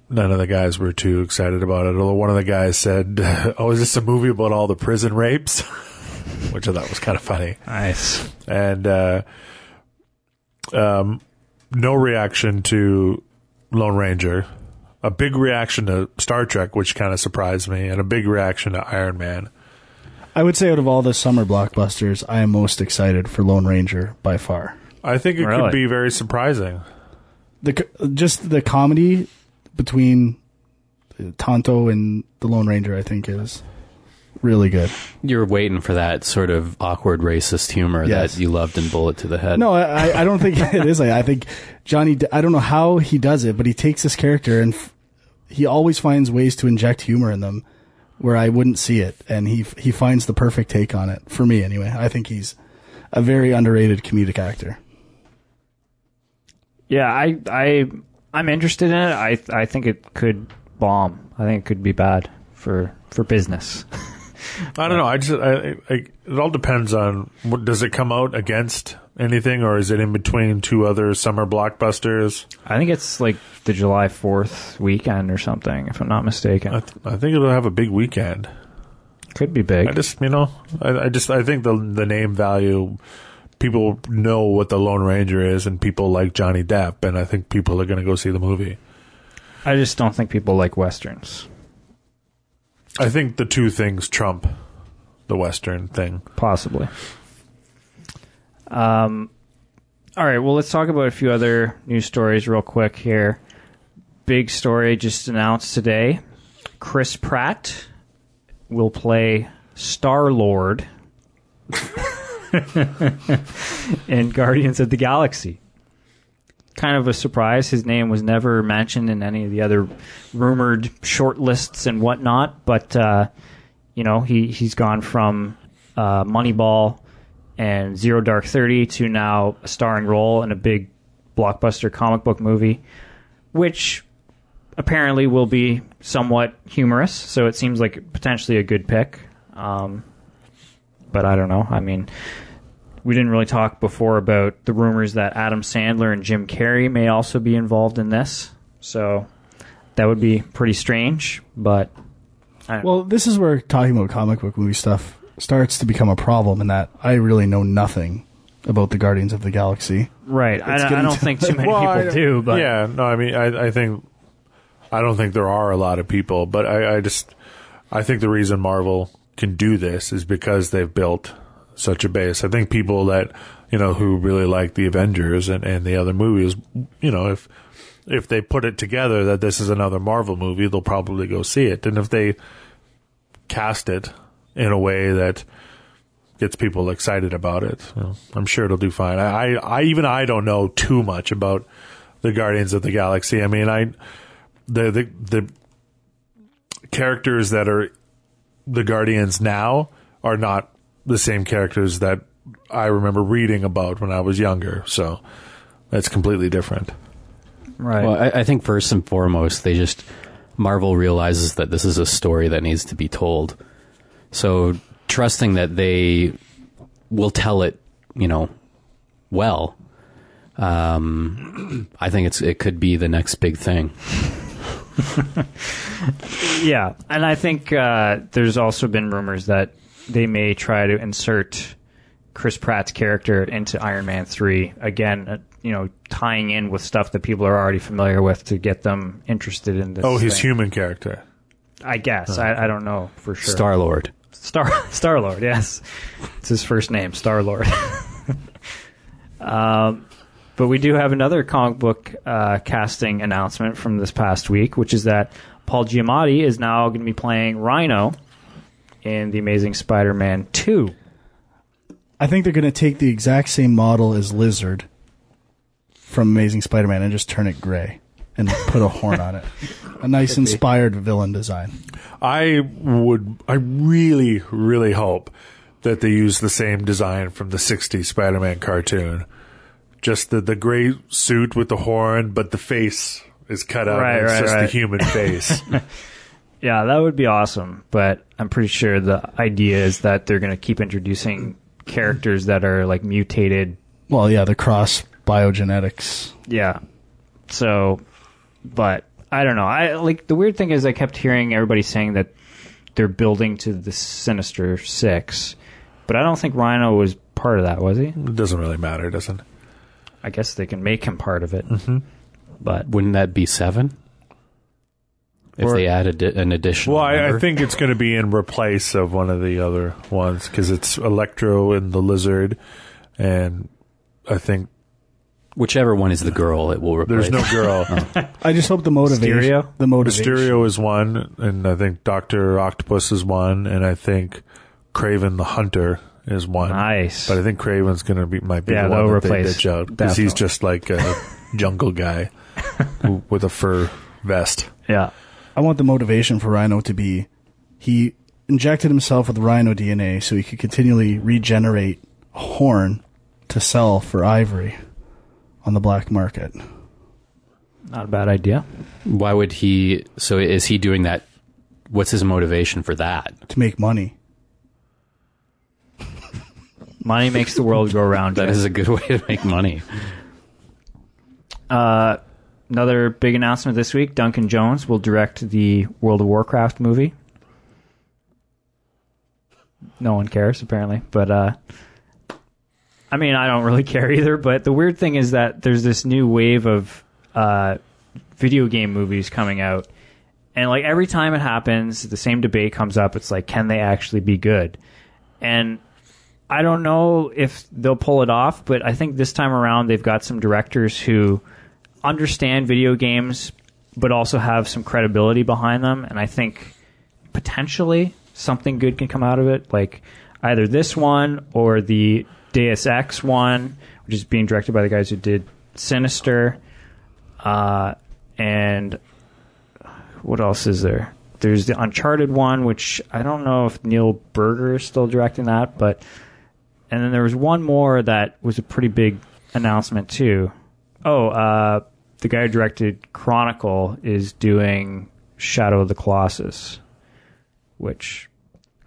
None of the guys were too excited about it. Although one of the guys said, "Oh, is this a movie about all the prison rapes?" Which I thought was kind of funny Nice. and uh, um, no reaction to Lone Ranger. A big reaction to Star Trek, which kind of surprised me, and a big reaction to Iron Man. I would say out of all the summer blockbusters, I am most excited for Lone Ranger by far. I think it Really? could be very surprising. The just the comedy between Tonto and the Lone Ranger, I think, is really good. You're waiting for that sort of awkward racist humor Yes. that you loved in Bullet to the Head. No, I, I don't think it is. I think Johnny. I don't know how he does it, but he takes this character and f- he always finds ways to inject humor in them where I wouldn't see it, and he he finds the perfect take on it for me. Anyway, I think he's a very underrated comedic actor. Yeah, I I I'm interested in it. I I think it could bomb. I think it could be bad for for business. I don't know. I just I, I, it all depends on what does it come out against anything, or is it in between two other summer blockbusters? I think it's like the July Fourth weekend or something, if I'm not mistaken. I, th- I think it'll have a big weekend. Could be big. I just, you know, I, I just, I think the the name value, people know what the Lone Ranger is, and people like Johnny Depp, and I think people are going to go see the movie. I just don't think people like westerns. I think the two things trump the Western thing. Possibly. Um, all right. Well, let's talk about a few other news stories real quick here. Big story just announced today. Chris Pratt will play Star Lord in Guardians of the Galaxy. Kind of a surprise. His name was never mentioned in any of the other rumored short lists and whatnot, but uh, you know he he's gone from uh, Moneyball and Zero Dark Thirty to now a starring role in a big blockbuster comic book movie, which apparently will be somewhat humorous. So it seems like potentially a good pick. Um, but I don't know. I mean, we didn't really talk before about the rumors that Adam Sandler and Jim Carrey may also be involved in this. So that would be pretty strange. But I, Well, this is where talking about comic book movie stuff starts to become a problem in that I really know nothing about the Guardians of the Galaxy. right. I, I don't to- think too many Well, people I- do. But yeah, no, I mean, I, I think, I don't think there are a lot of people, but I, I just, I think the reason Marvel can do this is because they've built such a base. I think people that, you know, who really like the Avengers and, and the other movies, you know, if, if they put it together that this is another Marvel movie, they'll probably go see it. And if they cast it in a way that gets people excited about it, you know, I'm sure it'll do fine. I, I, I, even I don't know too much about the Guardians of the Galaxy. I mean, I, the, the, the characters that are the Guardians now are not the same characters that I remember reading about when I was younger. So that's completely different. right. Well, I, I think first and foremost, they just Marvel realizes that this is a story that needs to be told. So trusting that they will tell it, you know, well. Um, I think it's it could be the next big thing. Yeah, and I think uh, there's also been rumors that they may try to insert Chris Pratt's character into Iron Man three again. Uh, you know, tying in with stuff that people are already familiar with to get them interested in this. Oh, his thing. human character. I guess I, I don't know for sure. Star Lord. Star Star Lord, yes, it's his first name, Star Lord. um, but we do have another comic book uh, casting announcement from this past week, which is that Paul Giamatti is now going to be playing Rhino in the Amazing Spider-Man two. I think they're going to take the exact same model as Lizard from Amazing Spider-Man and just turn it gray and put a horn on it. A nice inspired villain design. I would, I really, really hope that they use the same design from the 60s Spider-Man cartoon. Just the, the gray suit with the horn, but the face is cut out. Right, and it's right, just right. the human face. Yeah, that would be awesome. But I'm pretty sure the idea is that they're going to keep introducing characters that are like mutated Well, yeah, the cross biogenetics. Yeah. So, but I don't know. I like the weird thing is I kept hearing everybody saying that they're building to the Sinister Six, but I don't think Rhino was part of that, was he? it doesn't really matter, does it? I guess they can make him part of it, mm-hmm. but Wouldn't that be seven? If Or- they added an additional. Well, I, I think it's going to be in replace of one of the other ones because it's Electro and the Lizard, and I think whichever one is the girl, it will replace. there's no girl. I just hope the motivation. Mysterio? The motivation. Mysterio is one, and I think Doctor Octopus is one, and I think Kraven the Hunter is one. nice. But I think Kraven's going to be might be Yeah, the one that they replace- ditch out because he's just like a jungle guy who- with a fur vest. yeah, I want the motivation for Rhino to be he injected himself with Rhino DNA so he could continually regenerate a horn to sell for ivory on the black market. not a bad idea. Why would he? So is he doing that? What's his motivation for that? To make money. Money makes the world go round. That is a good way to make money. Uh, another big announcement this week: Duncan Jones will direct the World of Warcraft movie. no one cares apparently. But uh, I mean, I don't really care either. But the weird thing is that there's this new wave of uh, video game movies coming out, and like every time it happens, the same debate comes up. It's like, can they actually be good? And I don't know if they'll pull it off, but I think this time around they've got some directors who understand video games, but also have some credibility behind them. And I think potentially something good can come out of it, like either this one or the Deus Ex one, which is being directed by the guys who did Sinister. Uh, and what else is there? There's the Uncharted one, which I don't know if Neil Burger is still directing that, but and then there was one more that was a pretty big announcement too. Oh, uh, the guy who directed Chronicle is doing Shadow of the Colossus, which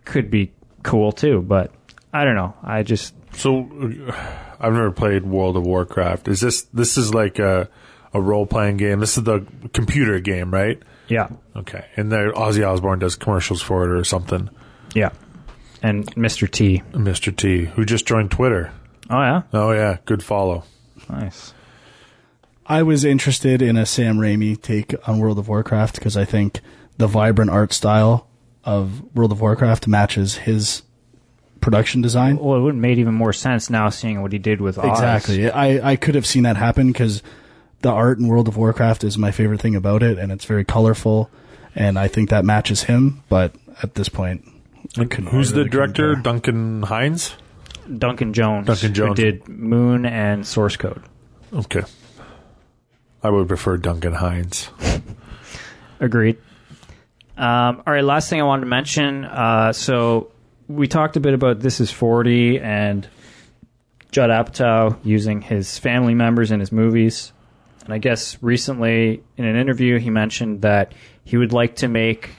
could be cool too, but I don't know. I just So, uh, I've never played World of Warcraft. Is this this is like a a role playing game? This is the computer game, right? yeah, Okay, and there Ozzy Osbourne does commercials for it or something. yeah. And Mr. T. Mr. T, who just joined Twitter. Oh yeah, Oh yeah, good follow. nice. I was interested in a Sam Raimi take on World of Warcraft because I think the vibrant art style of World of Warcraft matches his production design. Well, it would have made even more sense now seeing what he did with Oz. Exactly. I, I could have seen that happen because the art in World of Warcraft is my favorite thing about it, and it's very colorful, and I think that matches him. But at this point, I couldn't. Who's I the director? care. Duncan Hines. Duncan Jones. Duncan Jones. Who did Moon and Source Code. Okay, I would prefer Duncan Hines. Agreed. Um, all right, last thing I wanted to mention. Uh, so we talked a bit about This Is 40 and Judd Apatow using his family members in his movies. And I guess recently in an interview, he mentioned that he would like to make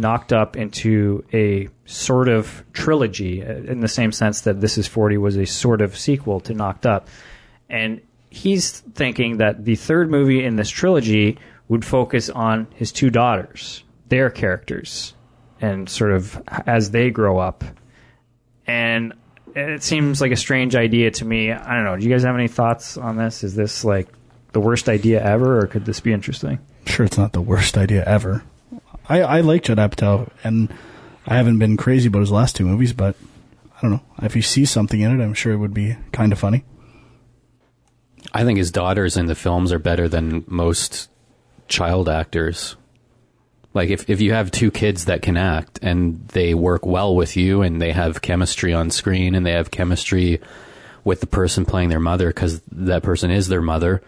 Knocked Up into a sort of trilogy uh, in the same sense that This Is 40 was a sort of sequel to Knocked Up. And he's thinking that the third movie in this trilogy would focus on his two daughters, their characters, and sort of as they grow up. And it seems like a strange idea to me. I don't know. Do you guys have any thoughts on this? Is this like the worst idea ever, or could this be interesting? Sure, it's not the worst idea ever. I, I like Judd Apatow, and I haven't been crazy about his last two movies, but I don't know. If you see something in it, I'm sure it would be kind of funny. I think his daughters in the films are better than most child actors. Like if if you have two kids that can act and they work well with you and they have chemistry on screen and they have chemistry with the person playing their mother cuz that person is their mother,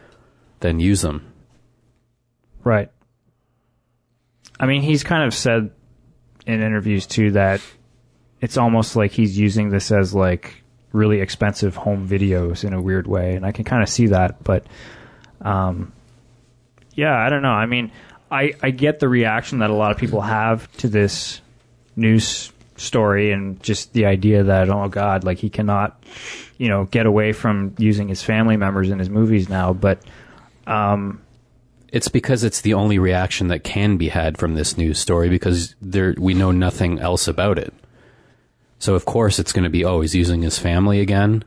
then use them. Right. I mean, he's kind of said in interviews too that it's almost like he's using this as like really expensive home videos in a weird way, and I can kind of see that. But, um, yeah, I don't know. I mean, I I get the reaction that a lot of people have to this news story and just the idea that oh god, like he cannot, you know, get away from using his family members in his movies now, but. Um, It's because it's the only reaction that can be had from this news story because there we know nothing else about it. So of course it's going to be oh he's using his family again.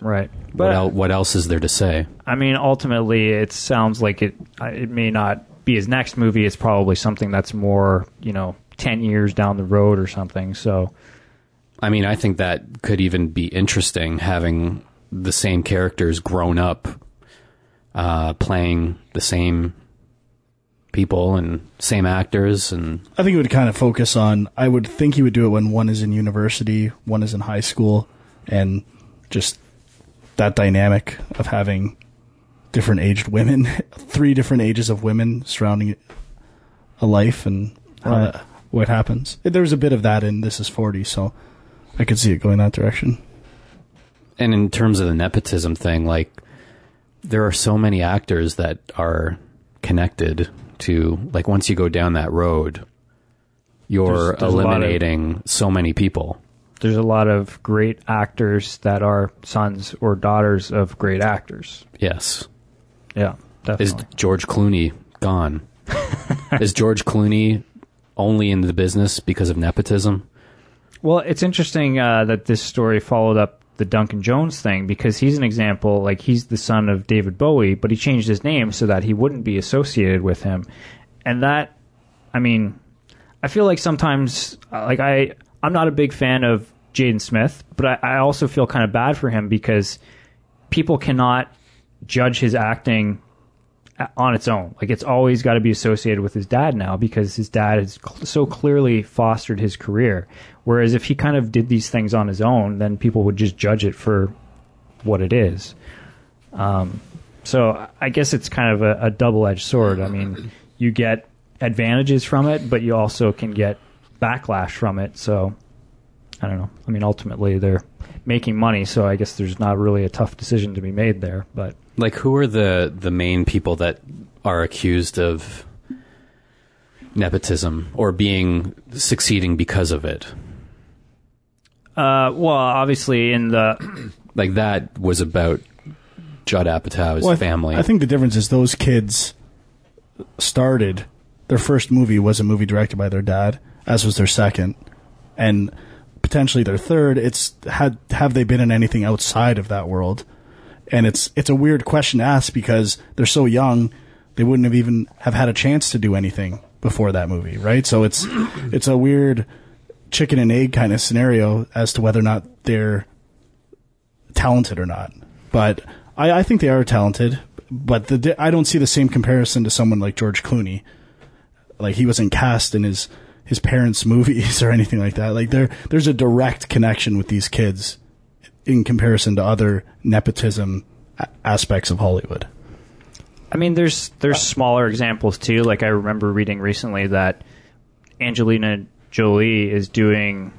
right. What, But el- what else is there to say? I mean, ultimately, it sounds like it. It may not be his next movie. It's probably something that's more, you know, ten years down the road or something. So, I mean, I think that could even be interesting having the same characters grown up, uh, playing the same people and same actors, and I think it would kind of focus on. I would think he would do it when one is in university, one is in high school, and just that dynamic of having different aged women, three different ages of women surrounding a life, and uh, what happens. There was a bit of that in This Is Forty, so I could see it going that direction. and in terms of the nepotism thing, like there are so many actors that are connected to like once you go down that road, you're There's- there's a lot of- eliminating so many people. there's a lot of great actors that are sons or daughters of great actors. Yes. Yeah, definitely. Is definitely. George Clooney gone? is George Clooney only in the business because of nepotism? Well, it's interesting uh, that this story followed up the Duncan Jones thing because he's an example. Like he's the son of David Bowie, but he changed his name so that he wouldn't be associated with him. And that, I mean, I feel like sometimes, uh, like I, I'm not a big fan of Jaden Smith, but I, I also feel kind of bad for him because people cannot judge his acting on its own. Like it's always got to be associated with his dad now because his dad has cl- so clearly fostered his career. Whereas if he kind of did these things on his own, then people would just judge it for what it is. Um, so I guess it's kind of a, a double-edged sword. I mean, you get advantages from it, but you also can get backlash from it. So I don't know. I mean, ultimately they're making money, so I guess there's not really a tough decision to be made there. But Like, who are the the main people that are accused of nepotism or being succeeding because of it? uh, well, obviously in the Like that was about Judd Apatow's Well, I th- family. I think the difference is those kids started their first movie was a movie directed by their dad, as was their second, and potentially their third. It's had have they been in anything outside of that world? And it's it's a weird question to ask because they're so young, they wouldn't have even have had a chance to do anything before that movie, right? So it's it's a weird chicken and egg kind of scenario as to whether or not they're talented or not. But I, I think they are talented. But the I don't see the same comparison to someone like George Clooney. Like he wasn't cast in his his parents' movies or anything like that. Like there there's a direct connection with these kids in comparison to other nepotism aspects of Hollywood. I mean, there's there's smaller examples too. Like I remember reading recently that Angelina Jolie is doing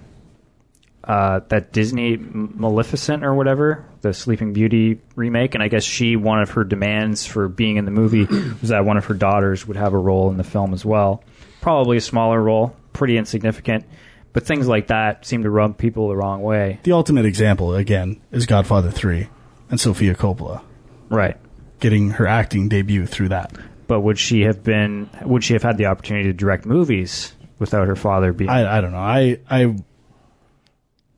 uh, that Disney Maleficent or whatever, the Sleeping Beauty remake, and I guess she one of her demands for being in the movie was that one of her daughters would have a role in the film as well. Probably a smaller role, pretty insignificant, but things like that seem to rub people the wrong way. The ultimate example again is Godfather 3 and Sofia Coppola Right. getting her acting debut through that. But would she have been? Would she have had the opportunity to direct movies without her father being? I I don't know. I I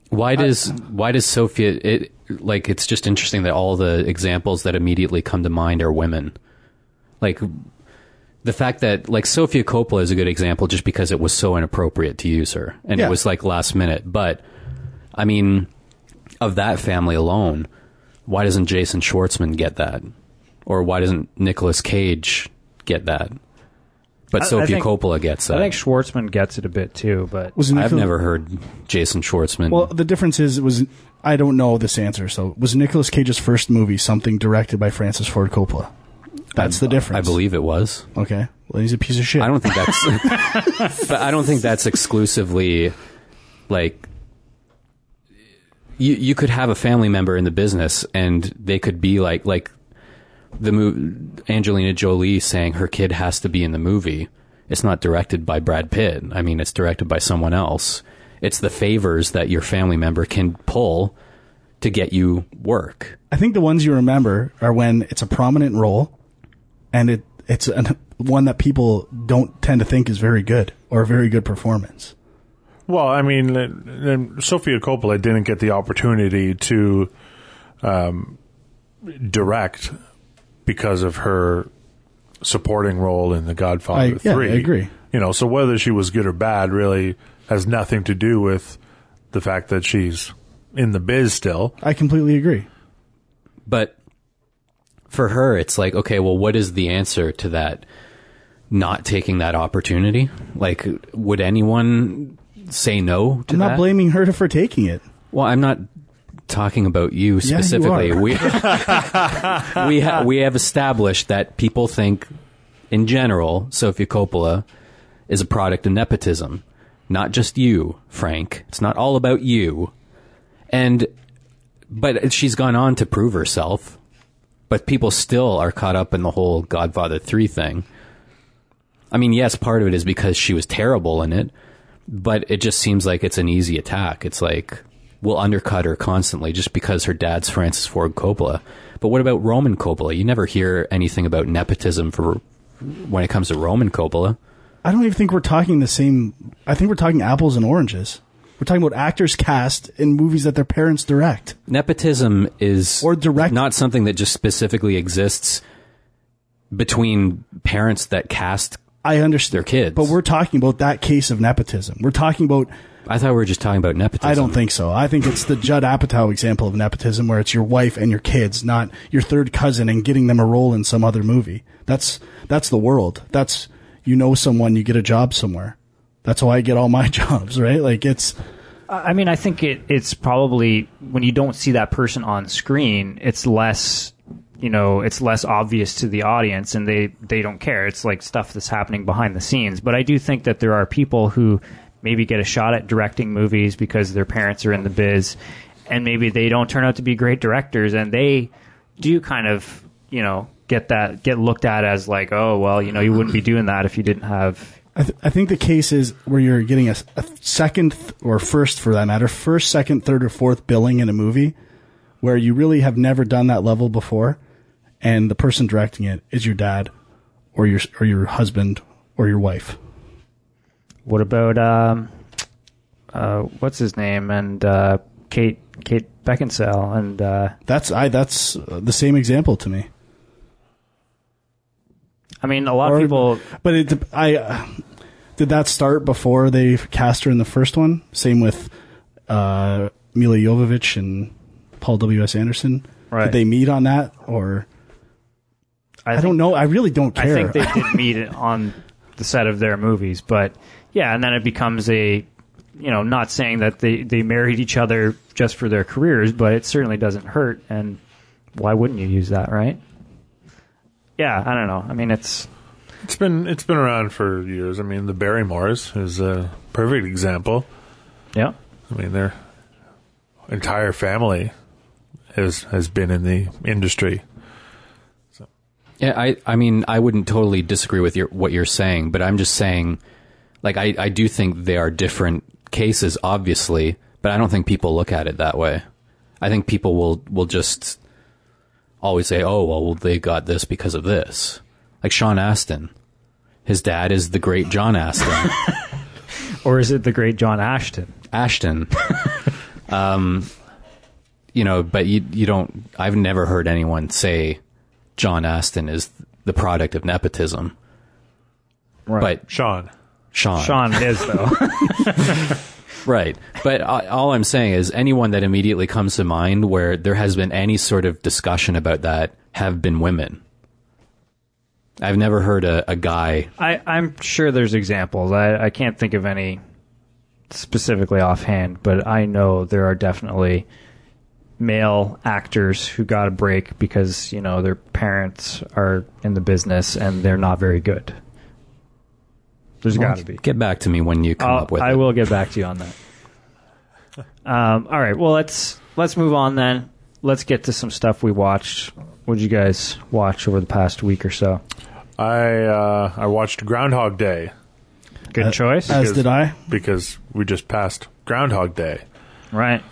Why does why does Sofia it like it's just interesting that all the examples that immediately come to mind are women. Like the fact that like Sofia Coppola is a good example just because it was so inappropriate to use her and Yeah. it was like last minute. But I mean of that family alone, why doesn't Jason Schwartzman get that? Or why doesn't Nicolas Cage get that? But I- I Sofia think- Coppola gets that. I think Schwartzman gets it a bit too, but was I've never heard Jason Schwartzman. Well, the difference is it was I don't know this answer. So was Nicolas Cage's first movie something directed by Francis Ford Coppola? That's the difference. I believe it was. Okay. Well, he's a piece of shit. I don't think that's. but I don't think that's exclusively like. You you could have a family member in the business, and they could be like like the move Angelina Jolie saying her kid has to be in the movie. It's not directed by Brad Pitt. I mean, it's directed by someone else. It's the favors that your family member can pull to get you work. I think the ones you remember are when it's a prominent role, and it it's an, one that people don't tend to think is very good or a very good performance. Well, I mean, Sofia Coppola didn't get the opportunity to um, direct because of her supporting role in The Godfather I- yeah, I agree. You know, so whether she was good or bad really has nothing to do with the fact that she's in the biz still. I completely agree. But for her, it's like, okay, well, what is the answer to that? Not taking that opportunity? Like, would anyone say no to I'm that? not blaming her for taking it. Well, I'm not talking about you you specifically. are. we we ha- we have established that people think, in general, Sofia Coppola is a product of nepotism. Not just you, Frank. It's not all about you. And but she's gone on to prove herself. But people still are caught up in the whole Godfather 3 thing. I mean, yes, part of it is because she was terrible in it, but it just seems like it's an easy attack. It's like we'll undercut her constantly just because her dad's Francis Ford Coppola. But what about Roman Coppola? You never hear anything about nepotism for when it comes to Roman Coppola. I don't even think we're talking the same. I think we're talking apples and oranges. We're talking about actors cast in movies that their parents direct. Nepotism is Or direct- not something that just specifically exists between parents that cast. I understand Their kids. but we're talking about that case of nepotism. We're talking about. I thought we were just talking about nepotism. I don't think so. I think it's the Judd Apatow example of nepotism, where it's your wife and your kids, not your third cousin, and getting them a role in some other movie. That's that's the world. That's you know someone, you get a job somewhere. That's how I get all my jobs, right? Like it's I mean, I think it, it's probably when you don't see that person on screen, it's less, you know, it's less obvious to the audience, and they they don't care. It's like stuff that's happening behind the scenes. But I do think that there are people who maybe get a shot at directing movies because their parents are in the biz, and maybe they don't turn out to be great directors, and they do kind of, you know, get that get looked at as like, oh, well, you know, you wouldn't be doing that if you didn't have I, th- I think the case is where you're getting a, a second th- or first, for that matter, first, second, third, or fourth billing in a movie where you really have never done that level before, and the person directing it is your dad, or your or your husband, or your wife. What about um, uh, what's his name and uh, Kate Kate Beckinsale and uh, That's I. That's the same example to me. I mean a lot Or- of people But it, I uh, did that start before they cast her in the first one. Same with uh, Milla Jovovich and Paul W. S. Anderson. Right. Did they meet on that, or I, think, don't know. I really don't care. I think they did meet on the set of their movies, but yeah, and then it becomes a you know not saying that they they married each other just for their careers, but it certainly doesn't hurt. And why wouldn't you use that, right? Yeah, I don't know. I mean, it's It's been it's been around for years. I mean, the Barrymores is a perfect example. yeah. I mean, their entire family has has been in the industry. Yeah, I, I mean, I wouldn't totally disagree with your, what you're saying, but I'm just saying, like, I, I do think they are different cases, obviously, but I don't think people look at it that way. I think people will, will just always say, oh, well, they got this because of this. Like Sean Astin. His dad is the great John Astin. Or is it the great John Ashton? Ashton. um, you know, but you you don't. I've never heard anyone say John Astin is the product of nepotism. Right. But Sean, Sean, Sean is though. right? But all I'm saying is anyone that immediately comes to mind where there has been any sort of discussion about that have been women. I've never heard a, a guy. I, I'm sure there's examples. I, I can't think of any specifically offhand, but I know there are definitely male actors who got a break because, you know, their parents are in the business and they're not very good. There's got to be. Get back to me when you come I'll- up with I it. will get back to you on that. Um, all right, well let's let's move on then. Let's get to some stuff we watched. What did you guys watch over the past week or so? I uh, I watched Groundhog Day Good choice. As did I. because we just passed Groundhog Day right.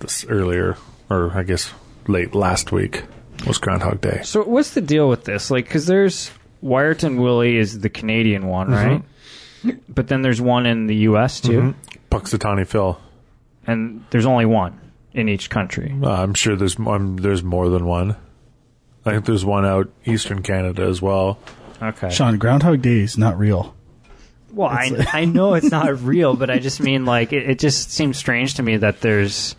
this earlier, or I guess late last week was Groundhog Day. So what's the deal with this? Like, because there's Wiarton Willie is the Canadian one, right? But then there's one in the U.S. too, Punxsutawney Phil. and there's only one in each country. Uh, I'm sure there's um, there's more than one. I think there's one out Eastern Canada as well. Okay. Sean, Groundhog Day is not real. Well, I I know it's not real, but I just mean like it, it just seems strange to me that there's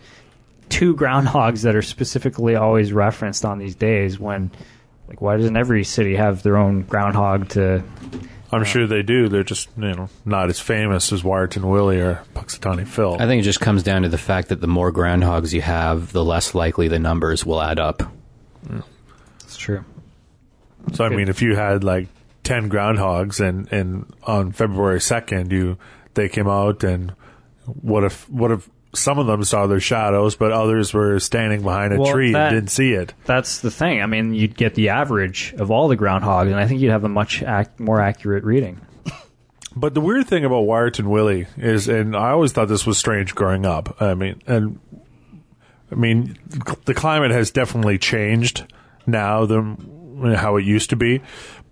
two groundhogs that are specifically always referenced on these days. When like, why doesn't every city have their own groundhog to? I'm sure they do. They're just you know not as famous as Wiarton Willie or Punxsutawney Phil. I think it just comes down to the fact that the more groundhogs you have, the less likely the numbers will add up. Hmm. It's true. So I mean, if you had like ten groundhogs, and and on February second, you they came out, and what if what if some of them saw their shadows, but others were standing behind a Well, tree that- and didn't see it. That's the thing. I mean, you'd get the average of all the groundhogs, and I think you'd have a much ac- more accurate reading. But the weird thing about Wiarton Willie is, and I always thought this was strange growing up. I mean, and I mean, the climate has definitely changed now than how it used to be.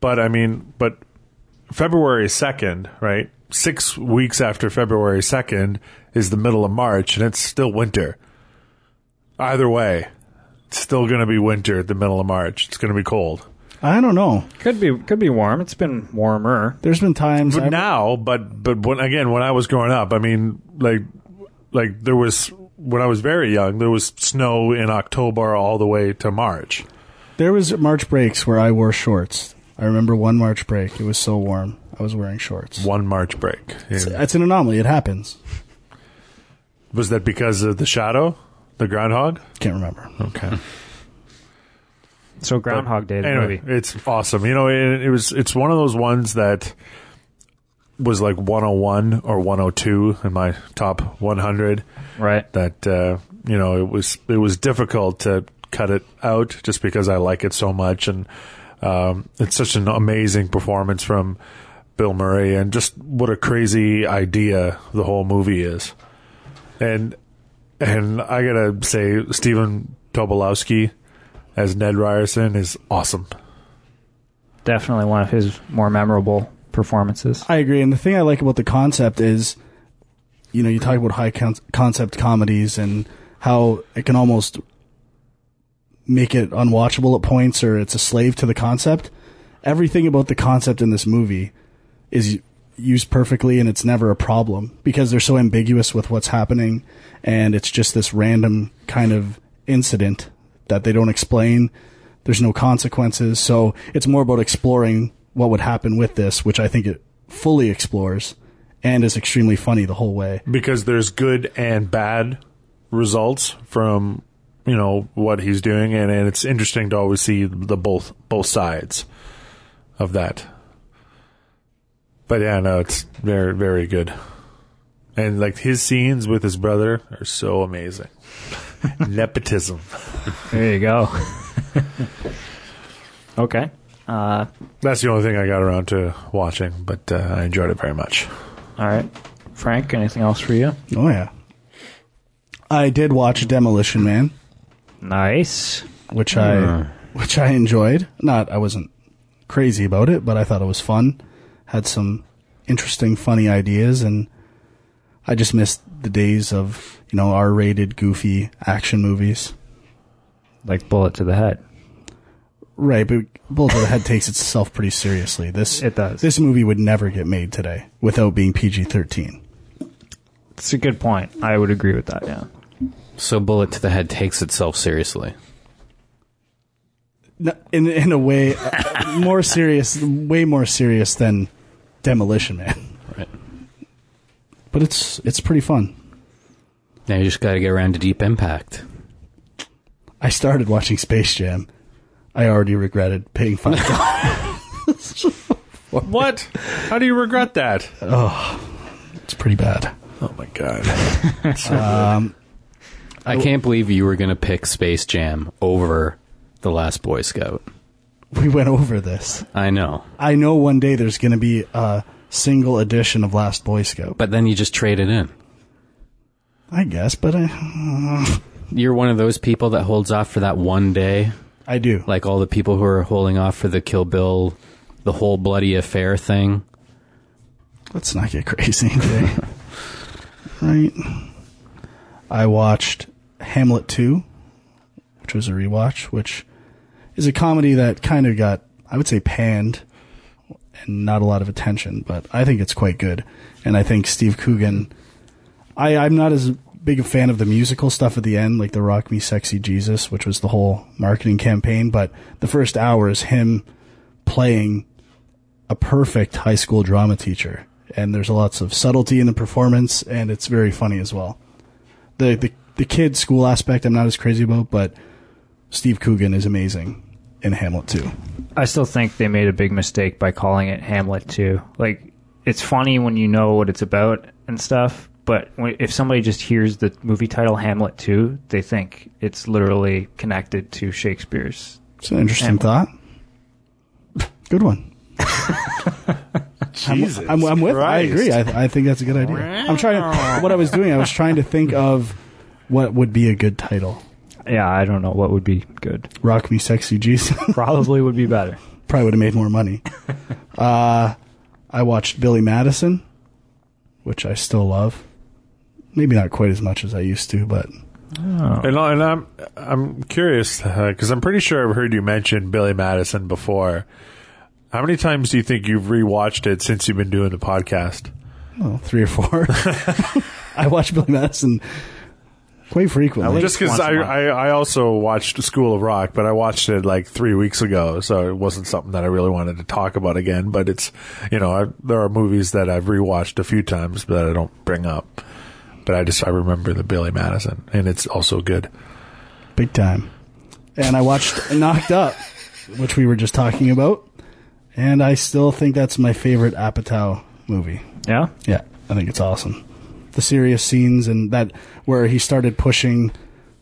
But I mean, but February second, right? six weeks after February 2nd is the middle of March and it's still winter. Either way, it's still going to be winter at the middle of March. It's going to be cold. I don't know. Could be could be warm. It's been warmer. There's been times But I- now, but but when again, when I was growing up, I mean, like like there was when I was very young, there was snow in October all the way to March. there was March breaks where I wore shorts. I remember one March break. It was so warm. I was wearing shorts. One March break. It's, it's an anomaly. It happens. Was that because of the shadow, the groundhog? Can't remember. Okay. So Groundhog Day, the anyway, movie. it's awesome. You know, it, it was it's one of those ones that was like 101 or 102 in my top 100. Right. That uh, you know, it was it was difficult to cut it out just because I like it so much, and um, it's such an amazing performance from Bill Murray, and just what a crazy idea the whole movie is. And and I gotta say, Stephen Tobolowsky as Ned Ryerson is awesome. Definitely one of his more memorable performances. I agree. And the thing I like about the concept is, you know, you talk about high con- concept comedies and how it can almost make it unwatchable at points or it's a slave to the concept. Everything about the concept in this movie is used perfectly and it's never a problem because they're so ambiguous with what's happening and it's just this random kind of incident that they don't explain. There's no consequences. So it's more about exploring what would happen with this, which I think it fully explores and is extremely funny the whole way. because there's good and bad results from you know what he's doing and, and it's interesting to always see the both both sides of that but yeah no it's very very good and like his scenes with his brother are so amazing nepotism There you go. okay. Uh, that's the only thing i got around to watching but uh, i enjoyed it very much all right. Frank, anything else for you? Oh yeah. I did watch Demolition Man, Nice. which I which I enjoyed. Not I wasn't crazy about it, but I thought it was fun. Had some interesting funny ideas and I just missed the days of, you know, R-rated goofy action movies. Like bullet to the head. Right, but Bullet to the Head takes itself pretty seriously. This It does. This movie would never get made today without being PG-13. It's a good point. I would agree with that, yeah. So Bullet to the Head takes itself seriously. No, in in a way uh, more serious, way more serious than Demolition Man. Right. But it's it's pretty fun. Now you just got to get around to Deep Impact. I started watching Space Jam. I already regretted paying five dollars. what how do you regret that Oh, it's pretty bad. oh my god um, I can't believe you were going to pick Space Jam over The Last Boy Scout. We went over this. I know. I know one day there's going to be a single edition of Last Boy Scout. But then you just trade it in. I guess, but I uh, You're one of those people that holds off for that one day, I do. like all the people who are holding off for the Kill Bill, the whole bloody affair thing. Let's not get crazy today. right. I watched Hamlet 2, which was a rewatch, which is a comedy that kind of got, I would say, panned and not a lot of attention, but I think it's quite good. And I think Steve Coogan, I, I'm not as big a fan of the musical stuff at the end, like the Rock Me Sexy Jesus, which was the whole marketing campaign, but the first hour is him playing a perfect high school drama teacher, and there's lots of subtlety in the performance, and it's very funny as well. The the the kid school aspect I'm not as crazy about, but Steve Coogan is amazing in Hamlet 2. I still think they made a big mistake by calling it Hamlet 2. Like, it's funny when you know what it's about and stuff, but when, if somebody just hears the movie title Hamlet 2, they think it's literally connected to Shakespeare's. It's an interesting thought. Good one. Jesus I'm, I'm with. I agree. I, I think that's a good idea. I'm trying to. What I was doing, I was trying to think of what would be a good title. Yeah, I don't know what would be good. Rock me, sexy Jesus. Probably would be better. Probably would have made more money. Uh, I watched Billy Madison, which I still love. Maybe not quite as much as I used to, but And, I- and I'm I'm curious because I'm pretty sure I've heard you mention Billy Madison before. How many times do you think you've rewatched it since you've been doing the podcast? well, three or four. I watch Billy Madison quite frequently. Just because once a I, month. I I also watched School of Rock, but I watched it like three weeks ago, so it wasn't something that I really wanted to talk about again. But it's you know I, there are movies that I've rewatched a few times that I don't bring up, but I just I remember the Billy Madison, and it's also good. big time. And I watched Knocked Up, which we were just talking about, and I still think that's my favorite Apatow movie. Yeah. Yeah, I think it's awesome. The serious scenes and that where he started pushing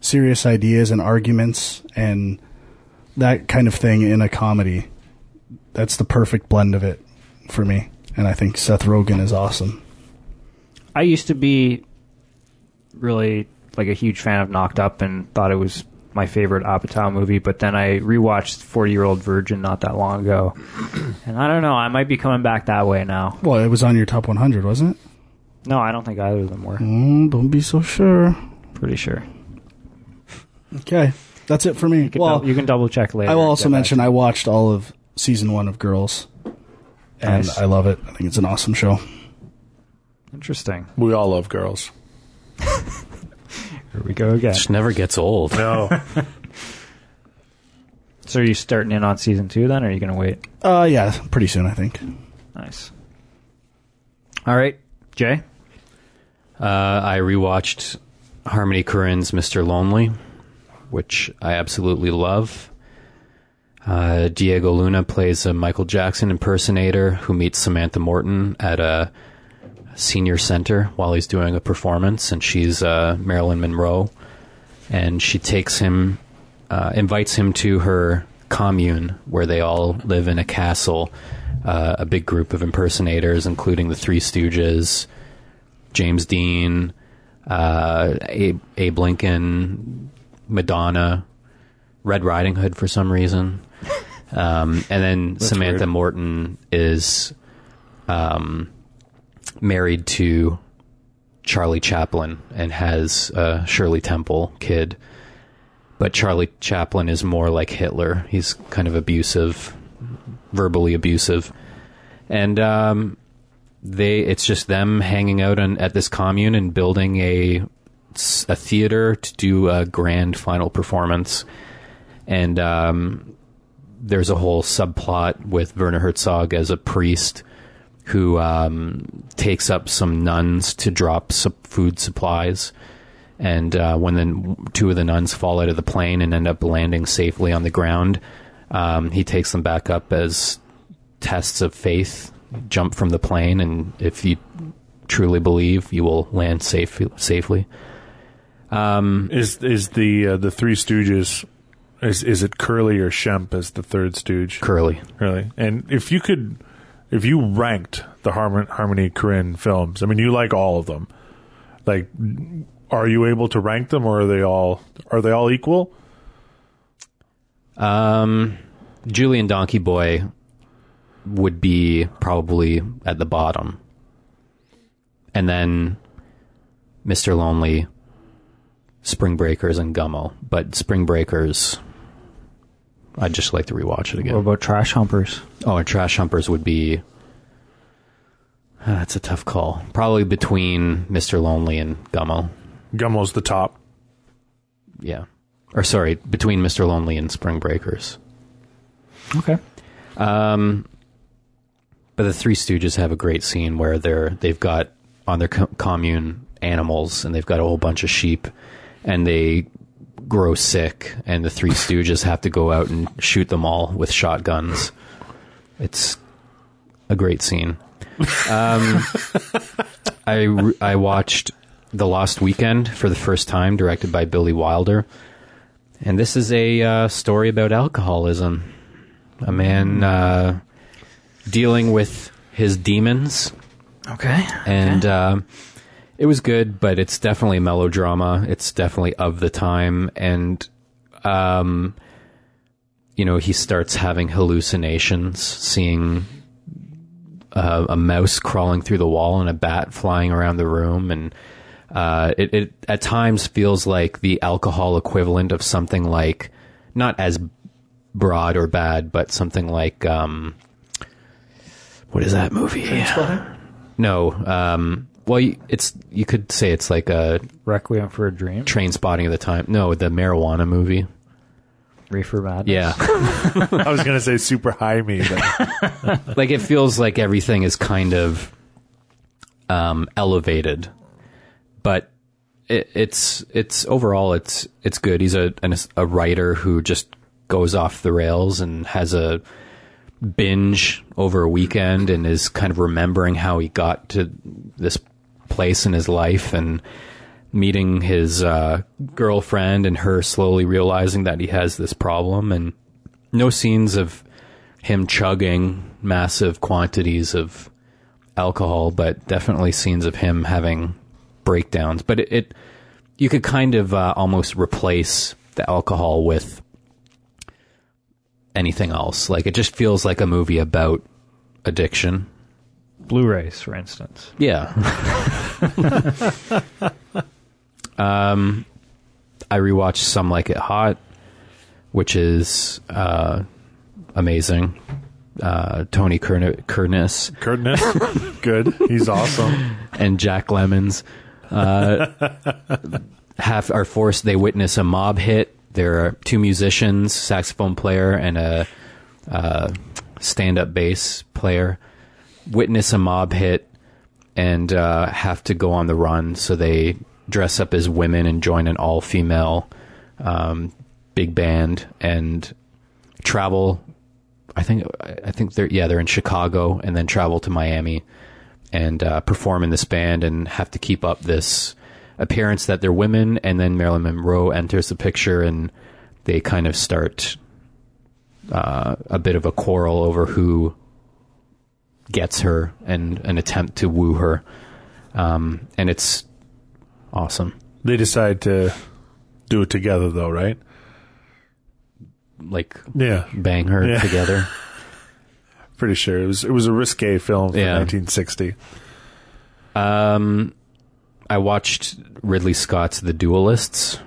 serious ideas and arguments and that kind of thing in a comedy. That's the perfect blend of it for me. And I think Seth Rogen is awesome. I used to be really like a huge fan of Knocked Up and thought it was my favorite Apatow movie, but then I rewatched 40 Year Old Virgin not that long ago. And I don't know, I might be coming back that way now. Well, it was on your top 100, wasn't it? No, I don't think either of them were. Mm, don't be so sure. Pretty sure. Okay, that's it for me. You can, Well, dou- you can double check later. I will also Get mention I watched all of season one of Girls, and Nice. I love it. I think it's an awesome show. Interesting. We all love girls. Here we go again. Just never gets old. No, So are you starting in on season two then, or are you going to wait? Uh, yeah, pretty soon I think. Nice. All right, Jay. Uh, I rewatched Harmony Korine's Mr. Lonely, which I absolutely love. Uh, Diego Luna plays a Michael Jackson impersonator who meets Samantha Morton at a senior center while he's doing a performance, and she's uh, Marilyn Monroe. And she takes him, uh, invites him to her commune where they all live in a castle, uh, a big group of impersonators, including the Three Stooges, James Dean, uh, Abe, Abe Lincoln, Madonna, Red Riding Hood for some reason. Um, and then Samantha weird. Morton is um, married to Charlie Chaplin and has a Shirley Temple kid. But Charlie Chaplin is more like Hitler. He's kind of abusive, verbally abusive. And um, they it's just them hanging out on, at this commune and building a a theater to do a grand final performance. And um, there's a whole subplot with Werner Herzog as a priest who um, takes up some nuns to drop some food supplies. And uh, when the two of the nuns fall out of the plane and end up landing safely on the ground um, he takes them back up as tests of faith jump from the plane, and if you truly believe, you will land safe, safely. is is the uh, the Three Stooges? Is is it Curly or Shemp as the third Stooge? Curly. Really? And if you could, if you ranked the Harmony, Harmony Korine films, I mean, you like all of them. Like, are you able to rank them, or are they all are they all equal? Um, Julien Donkey Boy would be probably at the bottom, and then Mr. Lonely, Spring Breakers, and Gummo. But Spring Breakers, I'd just like to rewatch it again. What about Trash Humpers? Oh, and Trash Humpers would be. Uh, that's a tough call. Probably between Mr. Lonely and Gummo. Gummo's the top. Yeah. Or sorry, between Mr. Lonely and Spring Breakers. Okay. Um, but the Three Stooges have a great scene where they're they've got on their co- commune animals and they've got a whole bunch of sheep and they grow sick and the Three Stooges have to go out and shoot them all with shotguns. It's a great scene. Um, I re- I watched The Lost Weekend for the first time, directed by Billy Wilder, and this is a uh, story about alcoholism. A man uh, dealing with his demons, Okay. and um it was good, but it's definitely melodrama. It's definitely of the time, and um, you know, he starts having hallucinations, seeing uh, a mouse crawling through the wall and a bat flying around the room, and uh, it, it at times feels like the alcohol equivalent of something like not as broad or bad, but something like um, what is that movie? No, um, well, you- it's you could say it's like a Requiem for a Dream, Trainspotting of the time. No, the marijuana movie. Reefer Madness. Yeah. I was gonna say super high me, but like it feels like everything is kind of um, elevated, but it, it's it's overall it's it's good. He's a an, a writer who just goes off the rails and has a binge over a weekend and is kind of remembering how he got to this place in his life and meeting his uh, girlfriend and her slowly realizing that he has this problem and no scenes of him chugging massive quantities of alcohol, but definitely scenes of him having breakdowns. But it, it you could kind of uh, almost replace the alcohol with anything else. Like it just feels like a movie about addiction. Blu-rays, for instance. Yeah. um, I rewatched Some Like It Hot, which is uh, amazing. Uh, Tony Kurn- Kurnis Curtis, good. He's awesome. and Jack Lemons uh, have are forced. They witness a mob hit. There are two musicians, saxophone player and a stand-up bass player, witness a mob hit and uh, have to go on the run. So they dress up as women and join an all-female um, big band and travel. I think I think they're yeah they're in Chicago and then travel to Miami and uh, perform in this band and have to keep up this appearance that they're women. And then Marilyn Monroe enters the picture and they kind of start uh, a bit of a quarrel over who gets her and an attempt to woo her. Um, and it's awesome. They decide to do it together, though, right? Like Yeah, bang her Yeah. together. pretty sure it was. It was a risque film from Yeah. 1960. Um, I watched Ridley Scott's The Duelists,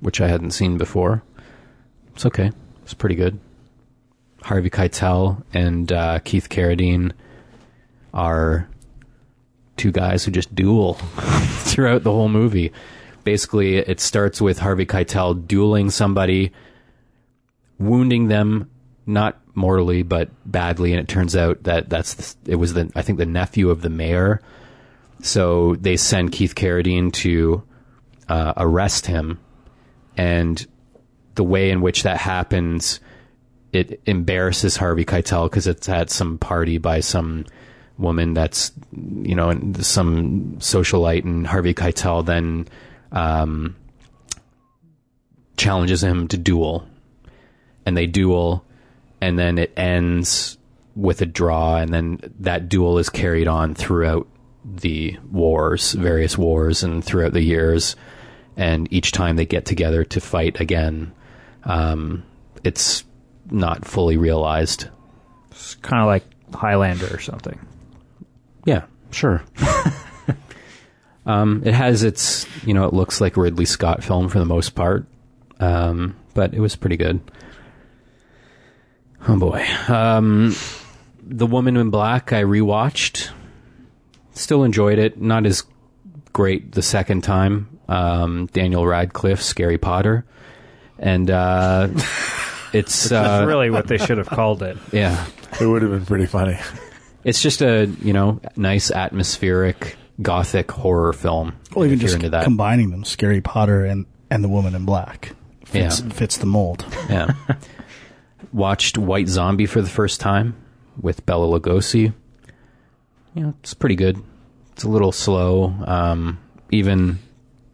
which I hadn't seen before. It's okay. It's pretty good. Harvey Keitel and uh, Keith Carradine are two guys who just duel throughout the whole movie. Basically, it starts with Harvey Keitel dueling somebody, wounding them not mortally but badly, and it turns out that that's the, it was the I think the nephew of the mayor. So they send Keith Carradine to uh, arrest him, and the way in which that happens, it embarrasses Harvey Keitel because it's at some party by some woman that's you know some socialite, and Harvey Keitel then um, challenges him to duel, and they duel, and then it ends with a draw, and then that duel is carried on throughout the wars, various wars, and throughout the years. And each time they get together to fight again, um, it's not fully realized. It's kind of like Highlander or something. Yeah, sure. um, it has its, you know, it looks like a Ridley Scott film for the most part, um, but it was pretty good. Oh boy. Um, the Woman in Black I rewatched. Still enjoyed it. Not as great the second time. Um, Daniel Radcliffe, Scary Potter, and uh, it's uh, really what they should have called it. yeah. It would have been pretty funny. It's just a you know nice atmospheric gothic horror film. Well, even just into that. combining them, Scary Potter and, and the Woman in Black fits, Yeah. fits the mold. yeah. Watched White Zombie for the first time with Bela Lugosi. You know, it's pretty good. It's a little slow, um, even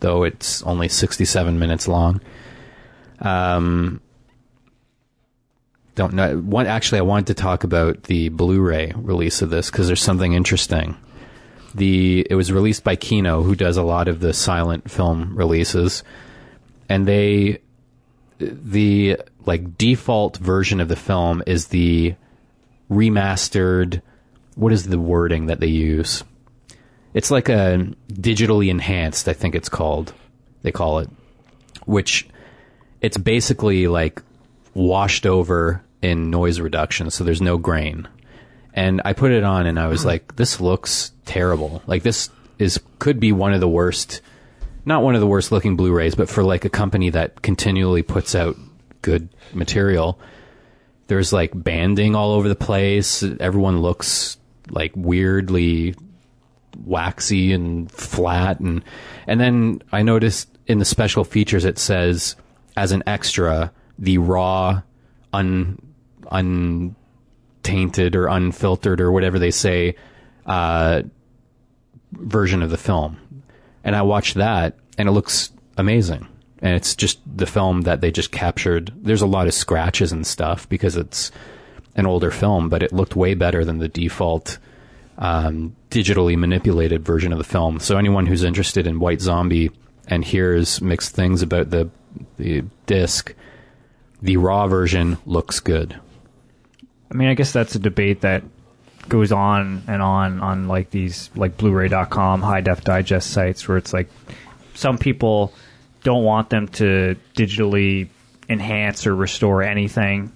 though it's only 67 minutes long. Um, don't know. Actually, I wanted to talk about the Blu-ray release of this because there's something interesting. The it was released by Kino, who does a lot of the silent film releases, and they the like default version of the film is the remastered what is the wording that they use? It's like a digitally enhanced, I think it's called. They call it, which it's basically like washed over in noise reduction, so there's no grain. And I put it on, and I was like, "This looks terrible. Like this is could be one of the worst, not one of the worst looking Blu-rays, but for like a company that continually puts out good material." There's like banding all over the place. Everyone looks like weirdly waxy and flat. And and then I noticed in the special features it says as an extra the raw un untainted or unfiltered or whatever they say uh, version of the film. And I watched that and it looks amazing. And it's just the film that they just captured. There's a lot of scratches and stuff because it's an older film but it looked way better than the default um, digitally manipulated version of the film. So anyone who's interested in White Zombie and hears mixed things about the the disc, the raw version looks good. I mean, I guess that's a debate that goes on and on on like these like Blu-ray.com high def digest sites where it's like some people don't want them to digitally enhance or restore anything.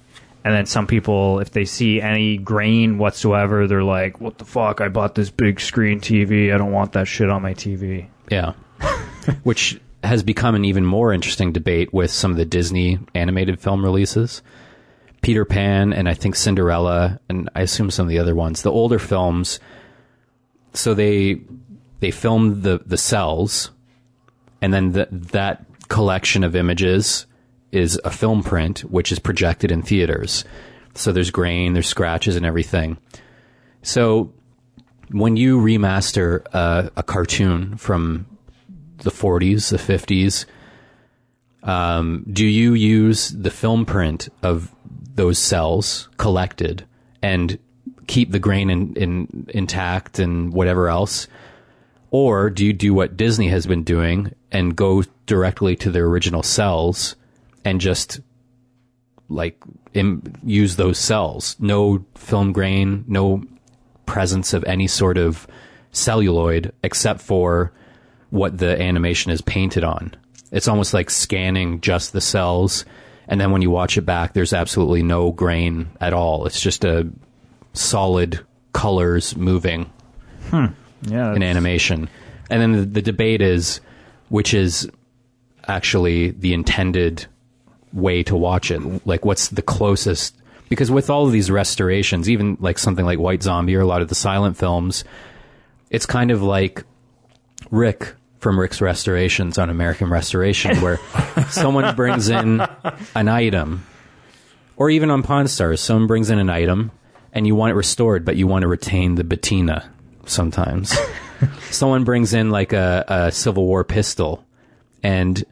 And then some people, if they see any grain whatsoever, they're like, "What the fuck? I bought this big screen TV. I don't want that shit on my TV." Yeah. Which has become an even more interesting debate with some of the Disney animated film releases. Peter Pan and I think Cinderella and I assume some of the other ones. The older films so they they filmed the the cels and then the, that collection of images is a film print which is projected in theaters. So there's grain, there's scratches and everything. So when you remaster uh, a cartoon from the 40s, the 50s, um, do you use the film print of those cels collected and keep the grain in, in, intact and whatever else? Or do you do what Disney has been doing and go directly to the original cels and just like Im- use those cels? No film grain, no presence of any sort of celluloid except for what the animation is painted on. It's almost like scanning just the cels. And then when you watch it back, there's absolutely no grain at all. It's just a solid colors moving hmm. Yeah, in animation. And then the, the debate is which is actually the intended way to watch it. Like, what's the closest? Because with all of these restorations, even like something like White Zombie or a lot of the silent films, it's kind of like Rick from Rick's Restorations on American Restoration, where someone brings in an item, or even on Pawn Stars, someone brings in an item and you want it restored, but you want to retain the patina sometimes. someone brings in like a, a Civil War pistol, and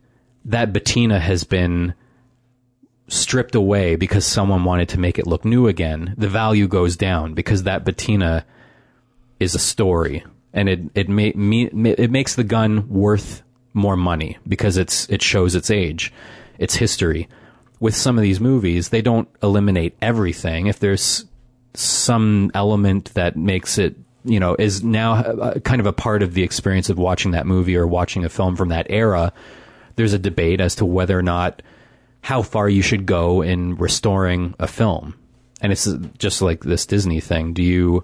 that patina has been stripped away because someone wanted to make it look new again. The value goes down because that patina is a story, and it it ma- me, it makes the gun worth more money because it's it shows its age, its history. With some of these movies, they don't eliminate everything. If there's some element that makes it, you know, is now uh, kind of a part of the experience of watching that movie or watching a film from that era, there's a debate as to whether or not how far you should go in restoring a film. And it's just like this Disney thing. Do you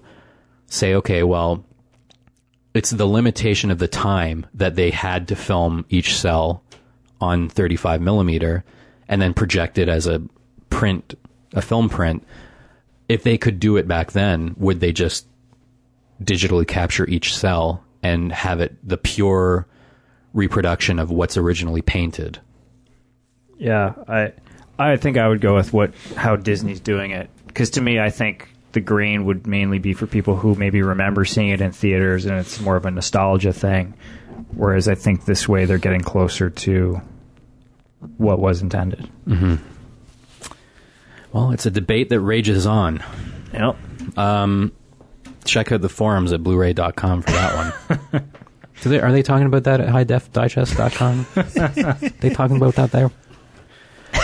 say, okay, well, it's the limitation of the time that they had to film each cel on 35 millimeter and then project it as a print, a film print. If they could do it back then, would they just digitally capture each cel and have it the pure reproduction of what's originally painted? Yeah, I I think I would go with what how Disney's doing it because to me I think the green would mainly be for people who maybe remember seeing it in theaters and it's more of a nostalgia thing, whereas I think this way they're getting closer to what was intended. Mm-hmm. Well, it's a debate that rages on. Yep. Um, check out the forums at blu-ray.com for that one. They, are they talking about that at highdefdigest.com? they talking about that there?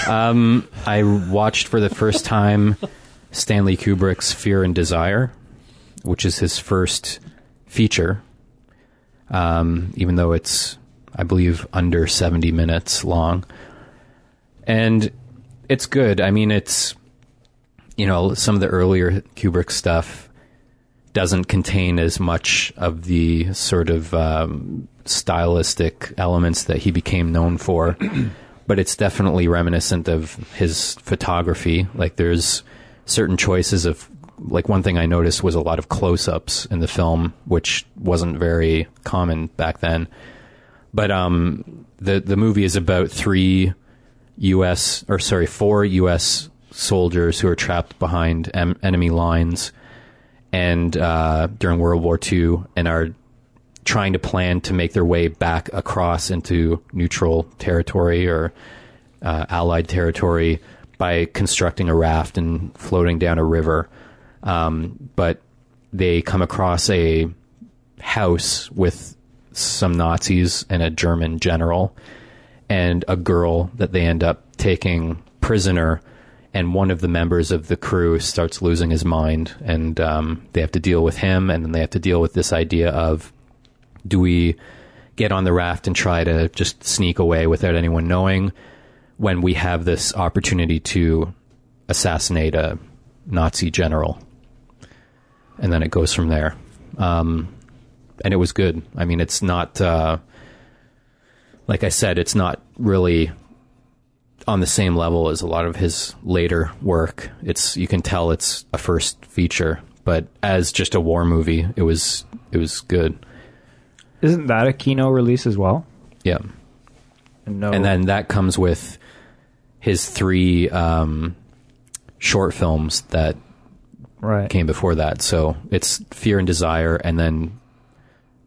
Um, I watched for the first time Stanley Kubrick's Fear and Desire, which is his first feature. Um, even though it's, I believe, under 70 minutes long. And it's good. I mean, it's, you know, some of the earlier Kubrick stuff doesn't contain as much of the sort of um, stylistic elements that he became known for, but it's definitely reminiscent of his photography. Like, there's certain choices of, like, one thing I noticed was a lot of close ups in the film, which wasn't very common back then. But um, the the movie is about three U.S. or sorry, four U.S. soldiers who are trapped behind em- enemy lines, and uh, during World War II, and are trying to plan to make their way back across into neutral territory or uh, Allied territory by constructing a raft and floating down a river. Um, but they come across a house with some Nazis and a German general and a girl that they end up taking prisoner. And one of the members of the crew starts losing his mind, and um, they have to deal with him, and then they have to deal with this idea of do we get on the raft and try to just sneak away without anyone knowing when we have this opportunity to assassinate a Nazi general? And then it goes from there. Um, and it was good. I mean, it's not, uh, like I said, it's not really on the same level as a lot of his later work. It's you can tell it's a first feature, but as just a war movie, it was it was good. Isn't that a Kino release as well? Yeah. And no, And then that comes with his three um, short films that right. came before that. So it's Fear and Desire, and then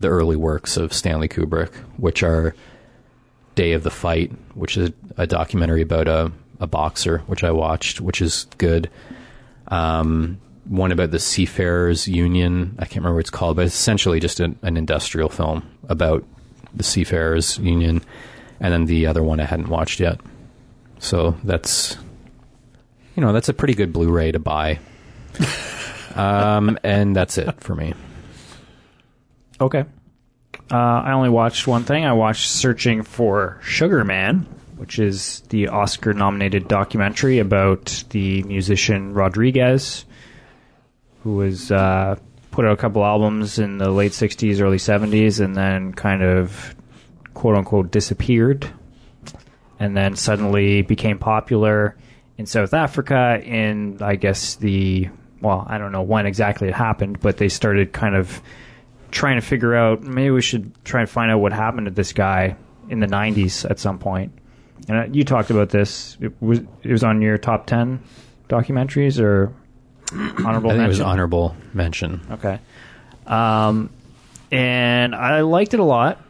the early works of Stanley Kubrick, which are Day of the Fight, which is a documentary about a, a boxer, which I watched, which is good. Um, one about the Seafarers Union. I can't remember what it's called, but it's essentially just an, an industrial film about the Seafarers Union. And then the other one I hadn't watched yet. So that's, you know, that's a pretty good Blu ray to buy. um, and that's it for me. Okay. Uh, I only watched one thing. I watched Searching for Sugar Man, which is the Oscar nominated documentary about the musician Rodriguez, who was uh, put out a couple albums in the late 60s, early 70s, and then kind of quote unquote disappeared. And then suddenly became popular in South Africa in, I guess, the, well, I don't know when exactly it happened, but they started kind of trying to figure out maybe we should try and find out what happened to this guy in the 90s at some point. And uh, you talked about this. It was it was on your top 10 documentaries or honorable I think it was honorable mention. Okay. Um, and I liked it a lot.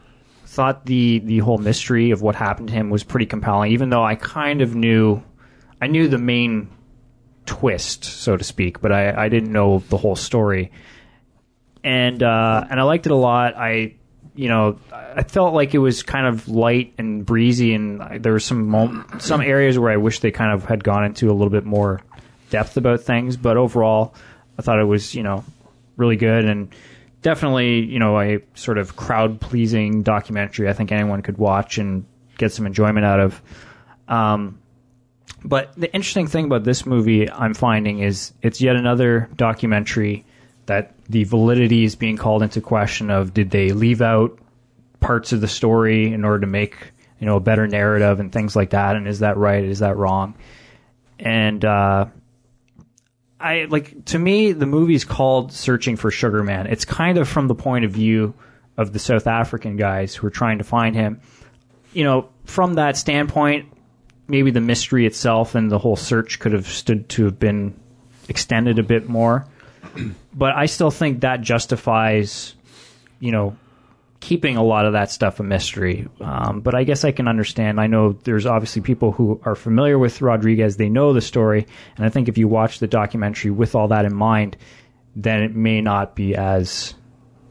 Thought the the whole mystery of what happened to him was pretty compelling, even though I kind of knew, I knew the main twist, so to speak, but I, I didn't know the whole story. And uh, and I liked it a lot. I you know I felt like it was kind of light and breezy, and there were some mom- some areas where I wish they kind of had gone into a little bit more depth about things. But overall, I thought it was you know really good and definitely you know a sort of crowd pleasing documentary. I think anyone could watch and get some enjoyment out of. Um, but the interesting thing about this movie, I'm finding, is it's yet another documentary that the validity is being called into question of did they leave out parts of the story in order to make you know a better narrative and things like that, and is that right? Is that wrong? And uh, I like to me the movie's called Searching for Sugar Man. It's kind of from the point of view of the South African guys who are trying to find him. You know, from that standpoint, maybe the mystery itself and the whole search could have stood to have been extended a bit more. But I still think that justifies, you know, keeping a lot of that stuff a mystery. Um, but I guess I can understand. I know there's obviously people who are familiar with Rodriguez, they know the story. And I think if you watch the documentary with all that in mind, then it may not be as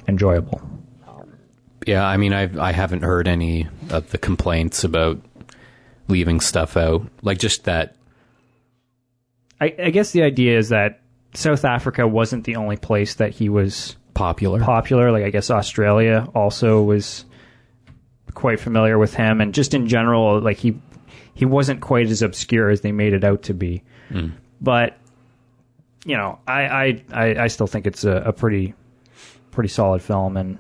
enjoyable. Yeah, I mean, I've I haven't heard any of the complaints about leaving stuff out. Like just that. I, I guess the idea is that South Africa wasn't the only place that he was Popular. popular. Like I guess Australia also was quite familiar with him, and just in general, like he he wasn't quite as obscure as they made it out to be. But you know, I I, I, I still think it's a, a pretty pretty solid film, and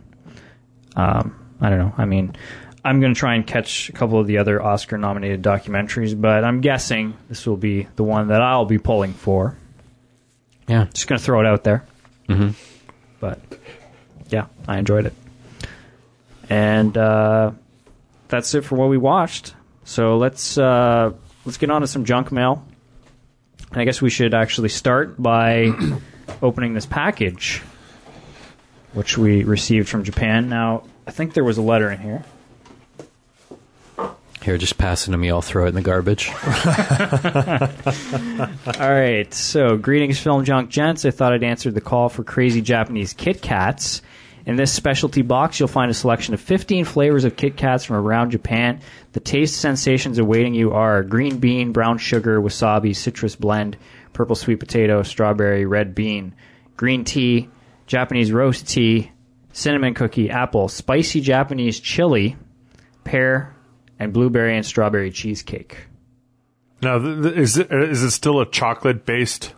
um, I don't know. I mean. I'm going to try and catch a couple of the other Oscar nominated documentaries, but I'm guessing this will be the one that I'll be pulling for. yeah. Just going to throw it out there. Mhm. But yeah, I enjoyed it. And uh, that's it for what we watched. So let's uh, let's get on to some junk mail. And I guess we should actually start by opening this package, which we received from Japan. Now, I think there was a letter in here. Here, just pass it to me. I'll throw it in the garbage. All right, so greetings, film junk gents. I thought I'd answer the call for crazy Japanese Kit Kats. In this specialty box, you'll find a selection of 15 flavors of Kit Kats from around Japan. The taste sensations awaiting you are green bean, brown sugar, wasabi, citrus blend, purple sweet potato, strawberry, red bean, green tea, Japanese roast tea, cinnamon cookie, apple, spicy Japanese chili, pear, and blueberry and strawberry cheesecake. Now, th- th- is it uh, is it still a chocolate based?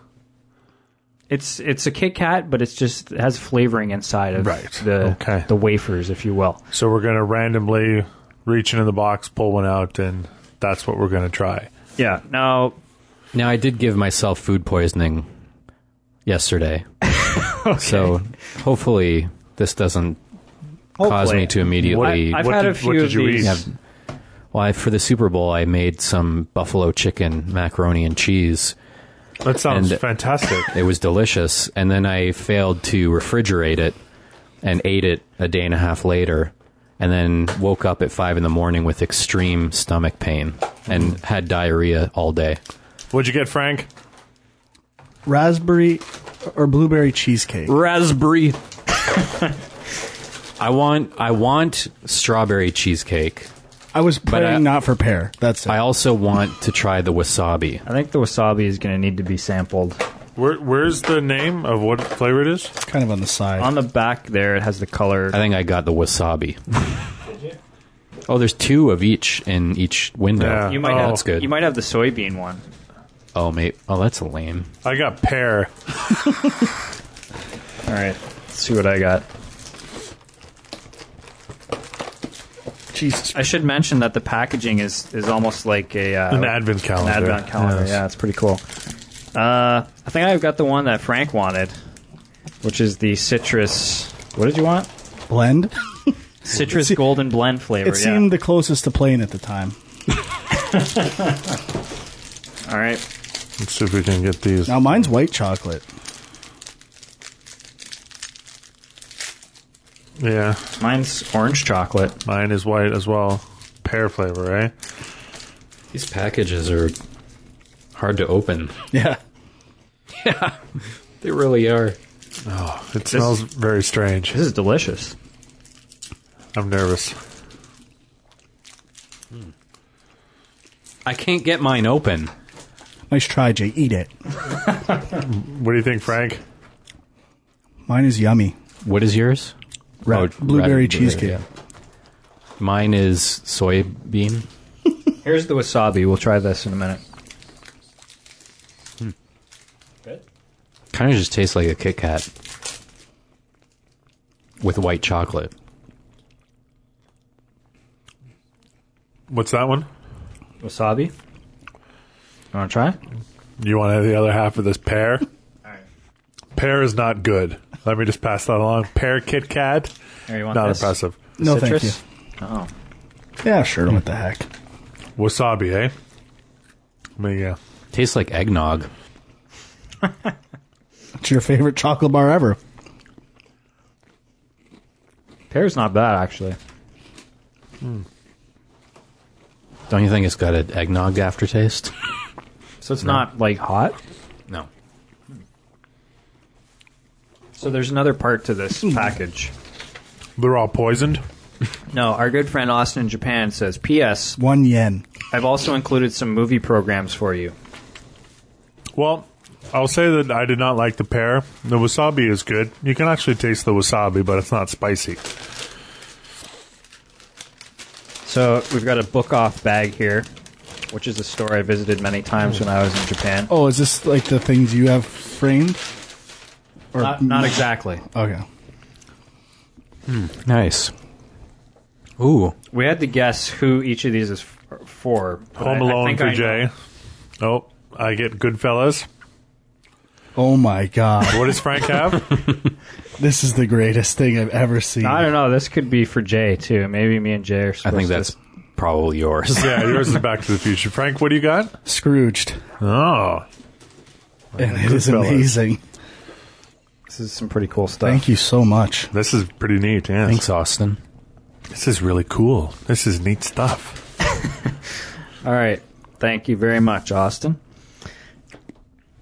It's it's a Kit Kat, but it's just it has flavoring inside of Right. the Okay. the wafers, if you will. So we're gonna randomly reach into the box, pull one out, and that's what we're gonna try. Yeah. Now, Now, I did give myself food poisoning yesterday. So hopefully this doesn't cause Hopefully. me to immediately. I, I've What had did- a few what did of you these. eat? Have, well, I, for the Super Bowl, I made some buffalo chicken macaroni and cheese. That sounds And- fantastic. It was delicious, and then I failed to refrigerate it and ate it a day and a half later, and then woke up at five in the morning with extreme stomach pain and had diarrhea all day. What'd you get, Frank? Raspberry or blueberry cheesecake. Raspberry. I want I want strawberry cheesecake. I was praying I- not for pear. That's it. I also want to try the wasabi. I think the wasabi is going to need to be sampled. Where, where's the name of what flavor it is? kind of on the side. On the back there, it has the color. I think I got the wasabi. Oh, there's two of each in each window. Yeah. you might Oh, have that's good. You might have the soybean one. Oh, mate. Oh, that's lame. I got pear. All right. Let's see what I got. Jesus. I should mention that the packaging is is almost like a uh, An advent calendar. an calendar. advent calendar. Yes. Yeah, it's pretty cool. Uh, I think I've got the one that Frank wanted, which is the citrus. What did you want? Blend. Citrus se- golden blend flavor. It yeah. seemed the closest to plain at the time. All right. Let's see if we can get these. Now mine's white chocolate. Yeah, Mine's orange chocolate. mine is white as well. Pear flavor, right? These packages are hard to open. Yeah. Yeah. They really are. Oh, it smells very strange. This is delicious. I'm nervous. I can't get mine open. Nice try, Jay. Eat it. What do you think, Frank? Mine is yummy. What is yours? Ra- Oh, blueberry red- cheesecake. yeah. Mine is soybean. Here's the wasabi. We'll try this in a minute. Hmm. Kind of just tastes like a Kit Kat with white chocolate. What's that one? Wasabi. You want to try? You want the other half of this pear? Pear is not good. Let me just pass that along. Pear Kit Kat, Here, you want not this? impressive. No, Citrus? thank you. Oh. Yeah, sure. What the heck? Wasabi, eh? I mean, yeah. Tastes like eggnog. It's your favorite chocolate bar ever. Pear's not bad, actually. Don't you think it's got an eggnog aftertaste? So it's not like hot. No. So there's another part to this hmm. package. They're all poisoned. No, our good friend Austin in Japan says, P.S. One yen. I've also included some movie programs for you. Well, I'll say that I did not like the pear. The wasabi is good. You can actually taste the wasabi, but it's not spicy. So we've got a book off bag here, which is a store I visited many times when I was in Japan. Oh, is this like the things you have framed? Or Not, not exactly. Okay. Hmm, nice. Ooh. We had to guess who each of these is f- for. but I- Home I Alone think for I know. Jay. Oh, I get Goodfellas. Oh my god, What does Frank have? this is the greatest thing I've ever seen. I don't know. This could be for Jay too. Maybe me and Jay are. I Supposed think to- that's probably yours. yeah, yours is Back to the Future. Frank, what do you got? Scrooged, Oh, and it is Goodfellas. amazing. This is some pretty cool stuff. Thank you so much. this is pretty neat. Yeah, Thanks, Austin. this is really cool. This is neat stuff. All right. Thank you very much, Austin.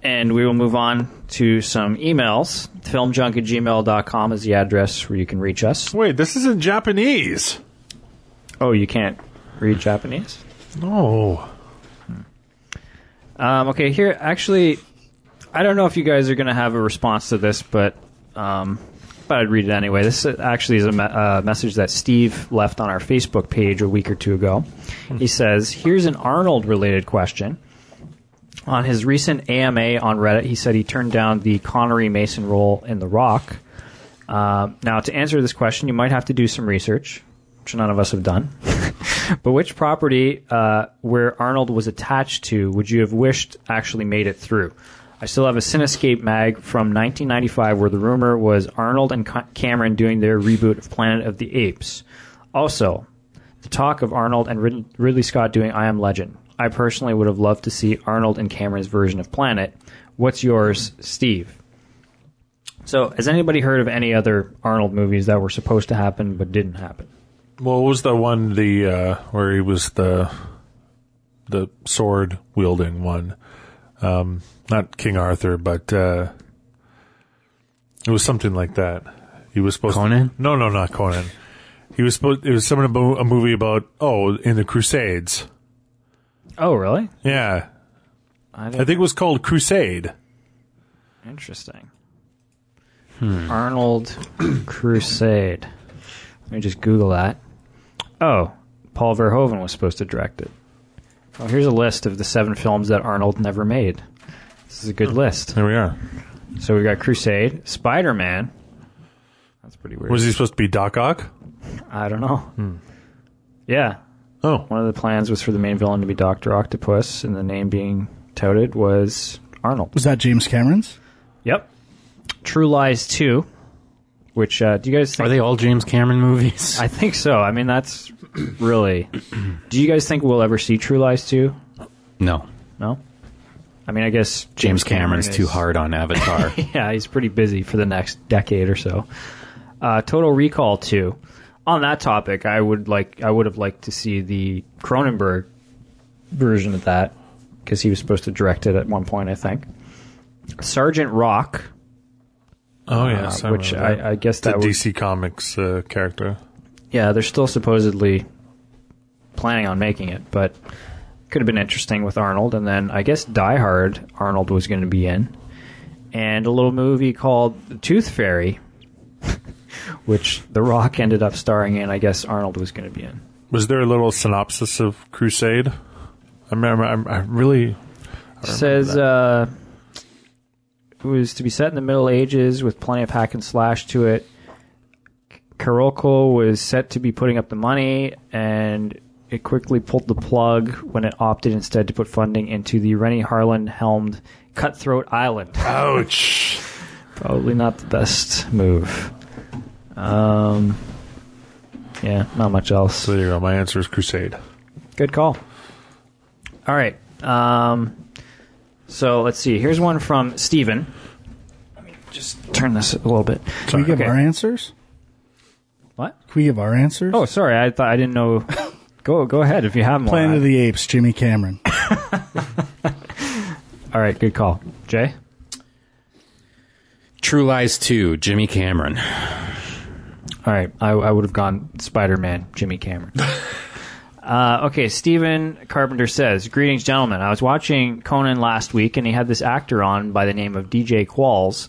And we will move on to some emails. Filmjunk at gmail.com is the address where you can reach us. Wait, this is in Japanese. Oh, you can't read Japanese? No. Um, okay, here, actually, I don't know if you guys are going to have a response to this, but, um, but I'd read it anyway. This actually is a me- uh, message that Steve left on our Facebook page a week or two ago. He says, Here's an Arnold related question. On his recent AMA on Reddit, he said he turned down the Connery Mason role in The Rock. Um, now, to answer this question, you might have to do some research, which none of us have done. but which property uh, where Arnold was attached to would you have wished actually made it through? I still have a Cinescape mag from 1995 where the rumor was Arnold and Ca- Cameron doing their reboot of Planet of the Apes. Also, the talk of Arnold and Rid- Ridley Scott doing I Am Legend. I personally would have loved to see Arnold and Cameron's version of Planet. What's yours, Steve? So, has anybody heard of any other Arnold movies that were supposed to happen but didn't happen? Well, was the one the uh, where he was the the sword wielding one? Um, not King Arthur, but uh, it was something like that. He was supposed Conan? To, no, no, not Conan. He was supposed. It was something about a movie about oh in the Crusades. Oh, really? Yeah, I I think it was called Crusade. Interesting. Arnold Crusade. Let me just Google that. Oh, Paul Verhoeven was supposed to direct it. Well, here's a list of the seven films that Arnold never made. This is a good list. There we are. So we've got Crusade, Spider Man. That's pretty weird. Was he supposed to be Doc Ock? I don't know. Yeah, Oh, one of the plans was for the main villain to be Doctor Octopus, and the name being touted was Arnold. Was that James Cameron's? Yep. True Lies 2, which, uh, do you guys think? Are they all James Cameron movies? I think so. I mean, that's really. do you guys think we'll ever see True Lies 2? no. No? I mean, I guess James Cameron's Cameron too is- hard on Avatar. yeah, he's pretty busy for the next decade or so. Uh, Total Recall 2. On that topic, I would like I would have liked to see the Cronenberg version of that because he was supposed to direct it at one point, I think. Sergeant Rock, oh uh, yes, I which. I, I guess the that DC Comics uh, character. Yeah, they're still supposedly planning on making it, but could have been interesting with Arnold. And then I guess Die Hard, Arnold was going to be in, and a little movie called The Tooth Fairy, which The Rock ended up starring in. I guess Arnold was going to be in. Was there a little synopsis of Crusade? I remember. I, I really. says uh, it was to be set in the Middle Ages with plenty of hack and slash to it. Carolco was set to be putting up the money, and it quickly pulled the plug when it opted instead to put funding into the Renny Harlin helmed Cutthroat Island. Ouch. Probably not the best move. Um, yeah, not much else. So there you go. My answer is Crusade. Good call. All right. Um, so let's see. Here's one from Steven. Let me just turn this a little bit. Can we give Okay. our answers? What? Can we give our answers? Oh, sorry. I thought I didn't know. go go ahead if you have more. Planet of the Apes, Jimmy Cameron. All right. Good call, Jay. True Lies 2, Jimmy Cameron. All right. I, I would have gone Spider Man, Jimmy Cameron. Uh, okay, Stephen Carpenter says, Greetings, gentlemen. I was watching Conan last week, and he had this actor on by the name of DJ Qualls,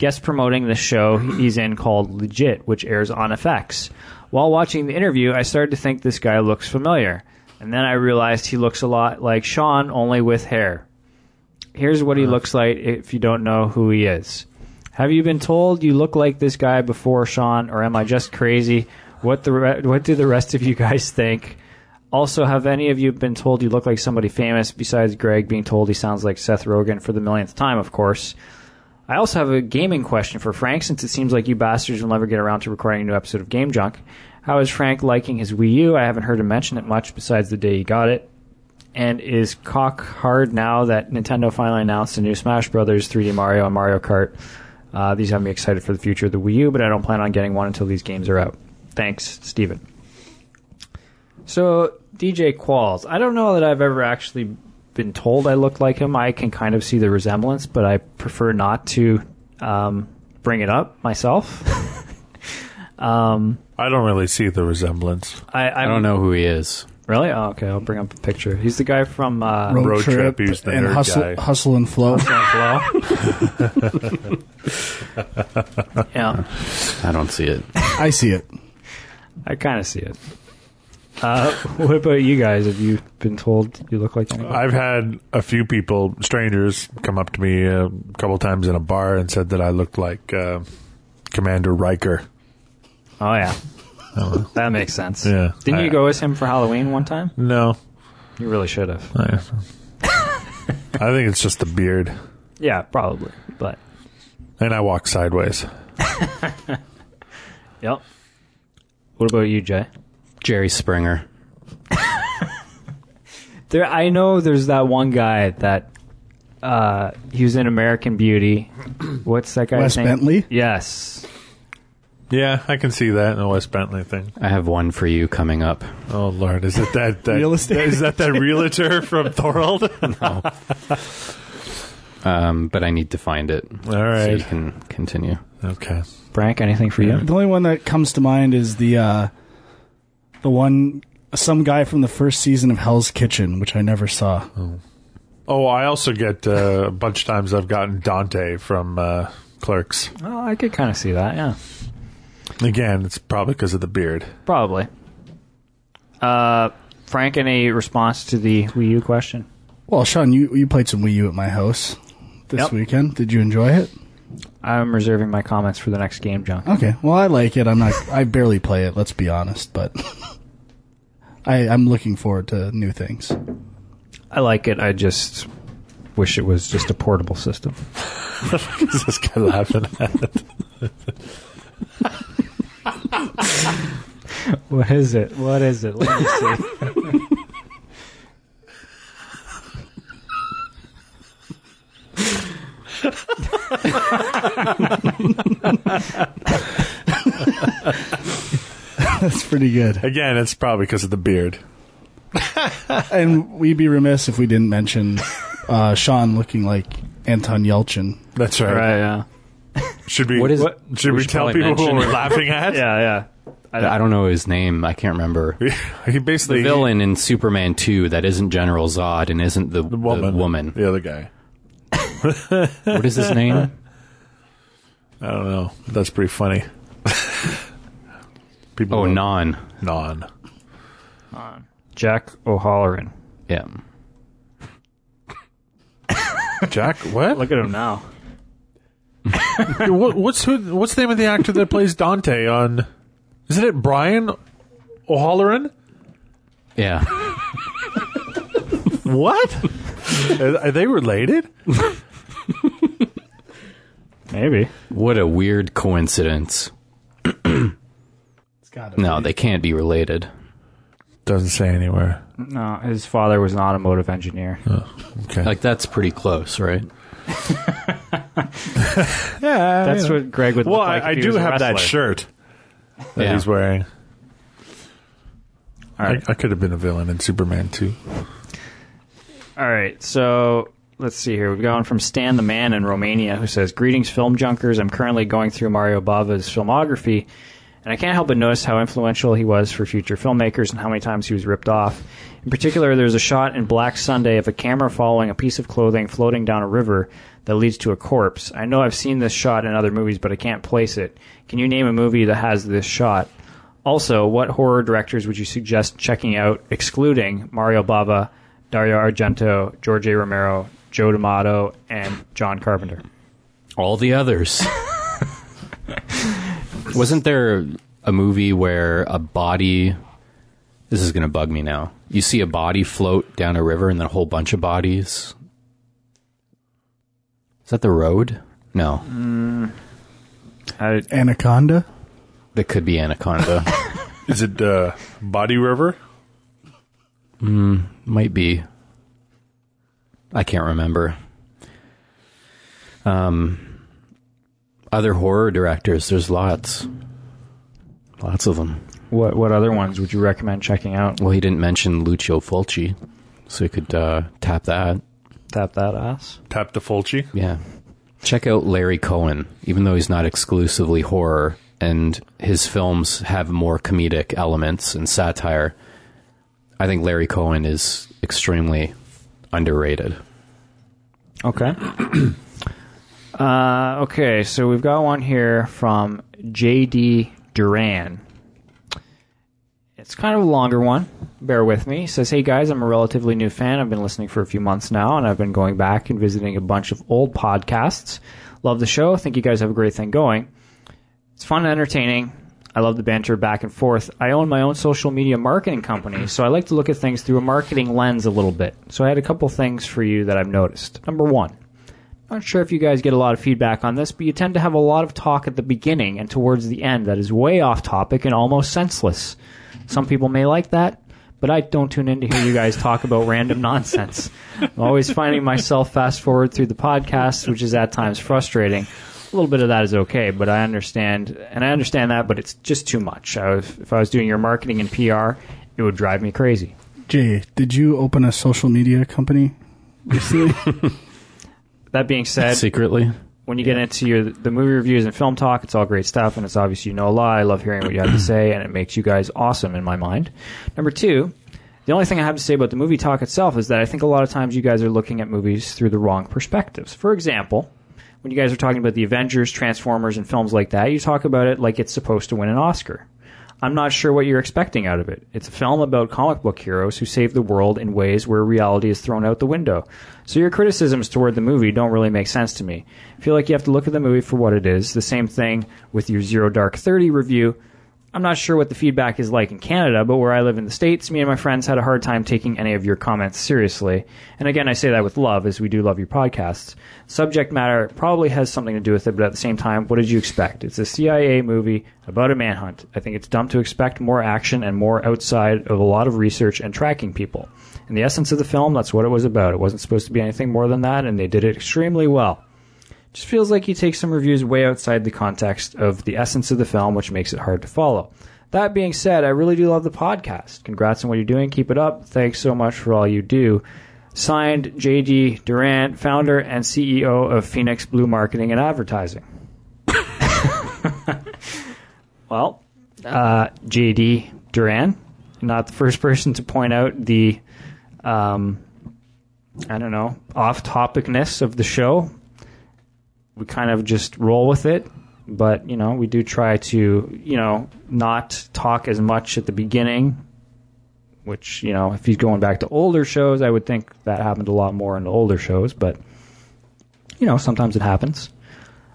guest promoting the show he's in called Legit, which airs on FX. While watching the interview, I started to think this guy looks familiar. And then I realized he looks a lot like Sean, only with hair. Here's what he uh-huh. looks like if you don't know who he is. Have you been told you look like this guy before, Sean, or am I just crazy? What the re- what do the rest of you guys think? Also, have any of you been told you look like somebody famous besides Greg being told he sounds like Seth Rogen for the millionth time, of course? I also have a gaming question for Frank since it seems like you bastards will never get around to recording a new episode of Game Junk. How is Frank liking his Wii U? I haven't heard him mention it much besides the day he got it. And is cock hard now that Nintendo finally announced the new Smash Brothers, 3D Mario, and Mario Kart? Uh, these have me excited for the future of the Wii U, but I don't plan on getting one until these games are out. Thanks, Steven. So, DJ Qualls. I don't know that I've ever actually been told I look like him. I can kind of see the resemblance, but I prefer not to um, bring it up myself. um, I don't really see the resemblance. I, I don't know who he is. Really? Oh, okay, I'll bring up a picture. He's the guy from uh, Road, Road trip, Trip, he's the and nerd hustle, guy. hustle and flow. Flow. yeah, I don't see it. I see it. I kind of see it. Uh, what about you guys? Have you been told you look like anybody? I've had a few people, strangers, come up to me a couple times in a bar and said that I looked like uh, Commander Riker. Oh yeah, that makes sense. Yeah. Didn't I- you go as him for Halloween one time? No, You really should have. I, I think it's just the beard, Yeah, probably. But and I walk sideways. yep. What about you, Jay? Jerry Springer. There, I know there's that one guy that uh, he was in American Beauty. What's that guy's Wes name? Bentley? Yes. Yeah, I can see that in a Wes Bentley thing. I have one for you coming up. Oh Lord, is it that, that Real estate? Is that that realtor from Thorold? Um, but I need to find it. All right, So you can continue. Okay. Frank, anything for you? The only one that comes to mind is the uh, the one some guy from the first season of Hell's Kitchen, which I never saw. Oh, I also get uh, a bunch of times I've gotten Dante from uh, Clerks. Oh, I could kind of see that. Yeah, Again, it's probably because of the beard. probably. Uh, Frank, any response to the Wii U question? Well, Sean, you you played some Wii U at my house this Yep. weekend. Did you enjoy it? I'm reserving my comments for the next game, John. Okay. Well, I like it. I'm not. I barely play it. Let's be honest, but I I'm looking forward to new things. I like it. I just wish it was just a portable system. This guy laughing at it? What is it? What is it? Let me see. That's pretty good. Again, it's probably because of the beard. And we'd be remiss if we didn't mention uh, Sean looking like Anton Yelchin. That's right. right? Yeah. Should we? What is- what- should we we, should tell probably people who mention- we're laughing at? Yeah. Yeah. I, I don't know his name. I can't remember. he basically The villain in Superman 2 that isn't General Zod and isn't the, the woman, The, woman. the other guy. What is his name? I don't know. That's pretty funny. people. Oh, don't- Non. non. Jack O'Halloran. Yeah. Jack, what? Look at him now. what? What's who? What's the name of the actor that plays Dante on? Isn't it Brian O'Halloran? Yeah. What? Are, are they related? Maybe. What a weird coincidence. It's got No, they can't be related. Doesn't say anywhere. No, his father was an automotive engineer. Oh, okay. Like, that's pretty close, right? yeah, That's what Greg would Well, look like. I, I if he do was a have that wrestler. shirt that Yeah. he's wearing. All right. I, I could have been a villain in Superman too. All right, so let's see here. We've gone from Stan the Man in Romania, who says, "Greetings, film junkers. I'm currently going through Mario Bava's filmography, And I can't help but notice how influential he was for future filmmakers and how many times he was ripped off. In particular, there's a shot in Black Sunday of a camera following a piece of clothing floating down a river that leads to a corpse. I know I've seen this shot in other movies, but I can't place it. Can you name a movie that has this shot? Also, what horror directors would you suggest checking out, excluding Mario Bava, Dario Argento, George A. Romero, Joe D'Amato, and John Carpenter? All the others. Wasn't there a movie where a body. This is going to bug me now. You see a body float down a river and then a whole bunch of bodies. Is that the road? No. I, Anaconda. That could be Anaconda. Is it uh, Body River? Might be. I can't remember. Um, other horror directors, there's lots. Lots of them. what what other ones would you recommend checking out? Well, he didn't mention Lucio Fulci, so you could uh, tap that. Tap that ass. Tap the Fulci. Yeah. Check out Larry Cohen, even though he's not exclusively horror and his films have more comedic elements and satire. I think Larry Cohen is extremely underrated. Okay. uh, okay, so we've got one here from J.D. Duran. It's kind of a longer one. Bear with me. He says, Hey guys, I'm a relatively new fan. I've been listening for a few months now, and I've been going back and visiting a bunch of old podcasts. Love the show. Think you guys have a great thing going. It's fun and entertaining. I love the banter back and forth. I own my own social media marketing company, so I like to look at things through a marketing lens a little bit. So I had a couple things for you that I've noticed. Number one, not sure if you guys get a lot of feedback on this, but you tend to have a lot of talk at the beginning and towards the end that is way off topic and almost senseless. Some people may like that, but I don't tune in to hear you guys talk about random nonsense. I'm always finding myself fast forward through the podcast, which is at times frustrating. A little bit of that is okay, but I understand, and I understand that, but it's just too much. I was, if I was doing your marketing and PR, it would drive me crazy. Jay, did you open a social media company recently? That being said, Secretly? when you get into your the movie reviews and film talk, it's all great stuff, and it's obvious you know a lot. I love hearing what you have to say, and it makes you guys awesome in my mind. Number two, the only thing I have to say about the movie talk itself is that I think a lot of times you guys are looking at movies through the wrong perspectives. For example, when you guys are talking about the Avengers, Transformers, and films like that, you talk about it like it's supposed to win an Oscar. I'm not sure what you're expecting out of it. It's a film about comic book heroes who save the world in ways where reality is thrown out the window. So your criticisms toward the movie don't really make sense to me. I feel like you have to look at the movie for what it is. The same thing with your Zero Dark Thirty review. I'm not sure what the feedback is like in Canada, but where I live in the States, me and my friends had a hard time taking any of your comments seriously. And again, I say that with love, as we do love your podcasts. Subject matter probably has something to do with it, but at the same time, what did you expect? It's a CIA movie about a manhunt. I think it's dumb to expect more action and more outside of a lot of research and tracking people. In the essence of the film, that's what it was about. It wasn't supposed to be anything more than that, and they did it extremely well just feels like you take some reviews way outside the context of the essence of the film, which makes it hard to follow. That being said, I really do love the podcast. Congrats on what you're doing. Keep it up. Thanks so much for all you do. Signed, JD Durant, founder and CEO of Phoenix Blue Marketing and Advertising. well, uh, JD Duran, not the first person to point out the, um, I don't know, off topicness of the show we kind of just roll with it. But you know, we do try to you know not talk as much at the beginning. Which you know, if he's going back to older shows, I would think that happened a lot more in the older shows. But you know, sometimes it happens.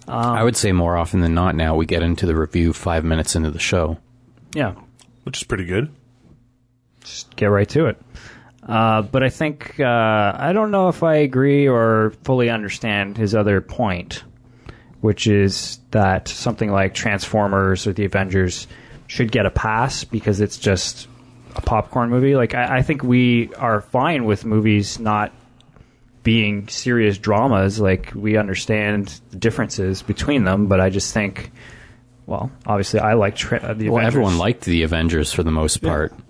I would say more often than not now we get into the review five minutes into the show. Yeah, which is pretty good. just get right to it. Uh, but I think uh, I don't know if I agree or fully understand his other point, which is that something like Transformers or the Avengers should get a pass because it's just a popcorn movie. Like I, I think we are fine with movies not being serious dramas. Like we understand the differences between them, but I just think, well, obviously I like tra- uh, the Well, Avengers. everyone liked the Avengers for the most part. yeah.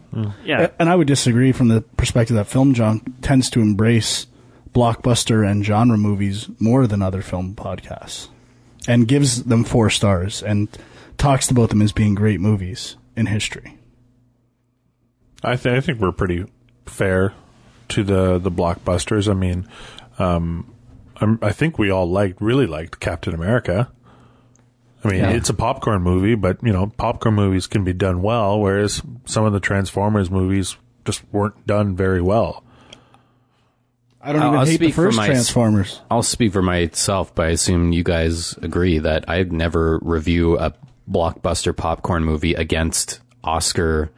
And I would disagree from the perspective that Film Junk tends to embrace blockbuster and genre movies more than other film podcasts. and gives them four stars and talks about them as being great movies in history. I, th- I think we're pretty fair to the the blockbusters. I mean, um, I'm, I think we all liked really liked Captain America. I mean, Yeah. it's a popcorn movie, but you know, popcorn movies can be done well, whereas some of the Transformers movies just weren't done very well. I don't I'll- even I'll hate the first my- Transformers. I'll speak for myself, but I assume you guys agree that I'd never review a blockbuster popcorn movie against Oscar,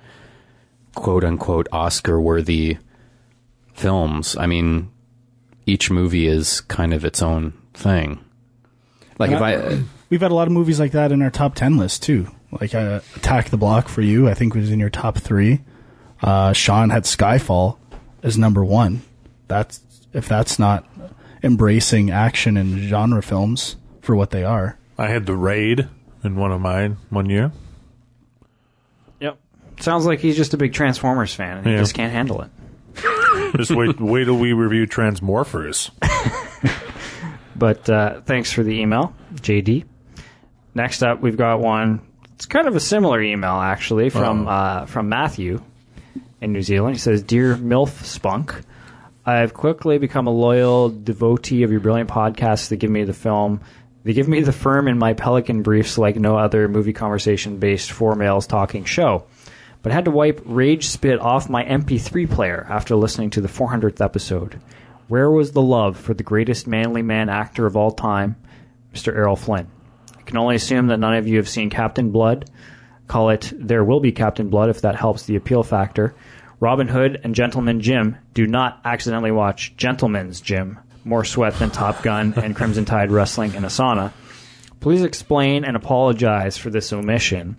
quote unquote, Oscar worthy films. I mean, each movie is kind of its own thing. Like if I, We've had a lot of movies like that in our top 10 list, too. Like uh, Attack the Block for you, I think was in your top three. Uh, Sean had Skyfall as number one. That's If that's not embracing action and genre films for what they are. I had the Raid in one of mine one year. Yep. Sounds like he's just a big Transformers fan and he Yeah. just can't handle it. Just wait, wait till we review Transmorphers. But uh, thanks for the email, JD. Next up, we've got one. It's kind of a similar email, actually, from uh, from Matthew in New Zealand. He says, "Dear MILF Spunk, I've quickly become a loyal devotee of your brilliant podcasts that give me the film. They give me the firm in my Pelican briefs like no other movie conversation based four males talking show." But I had to wipe rage spit off my MP3 player after listening to the 400th episode. Where was the love for the greatest manly man actor of all time, Mr. Errol Flynn? Can only assume that none of you have seen Captain Blood. Call it There Will Be Captain Blood if that helps the appeal factor. Robin Hood and Gentleman Jim do not accidentally watch Gentleman's Jim, More Sweat Than Top Gun and Crimson Tide Wrestling in a Sauna. Please explain and apologize for this omission.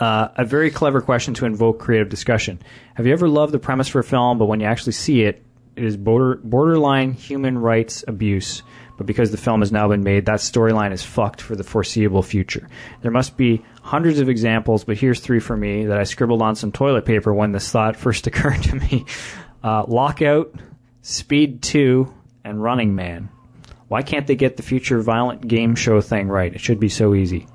Uh, a very clever question to invoke creative discussion. Have you ever loved the premise for a film, but when you actually see it, it is border, borderline human rights abuse? But because the film has now been made, that storyline is fucked for the foreseeable future. There must be hundreds of examples, but here's three for me that I scribbled on some toilet paper when this thought first occurred to me. Uh, Lockout, Speed 2, and Running Man. Why can't they get the future violent game show thing right? It should be so easy.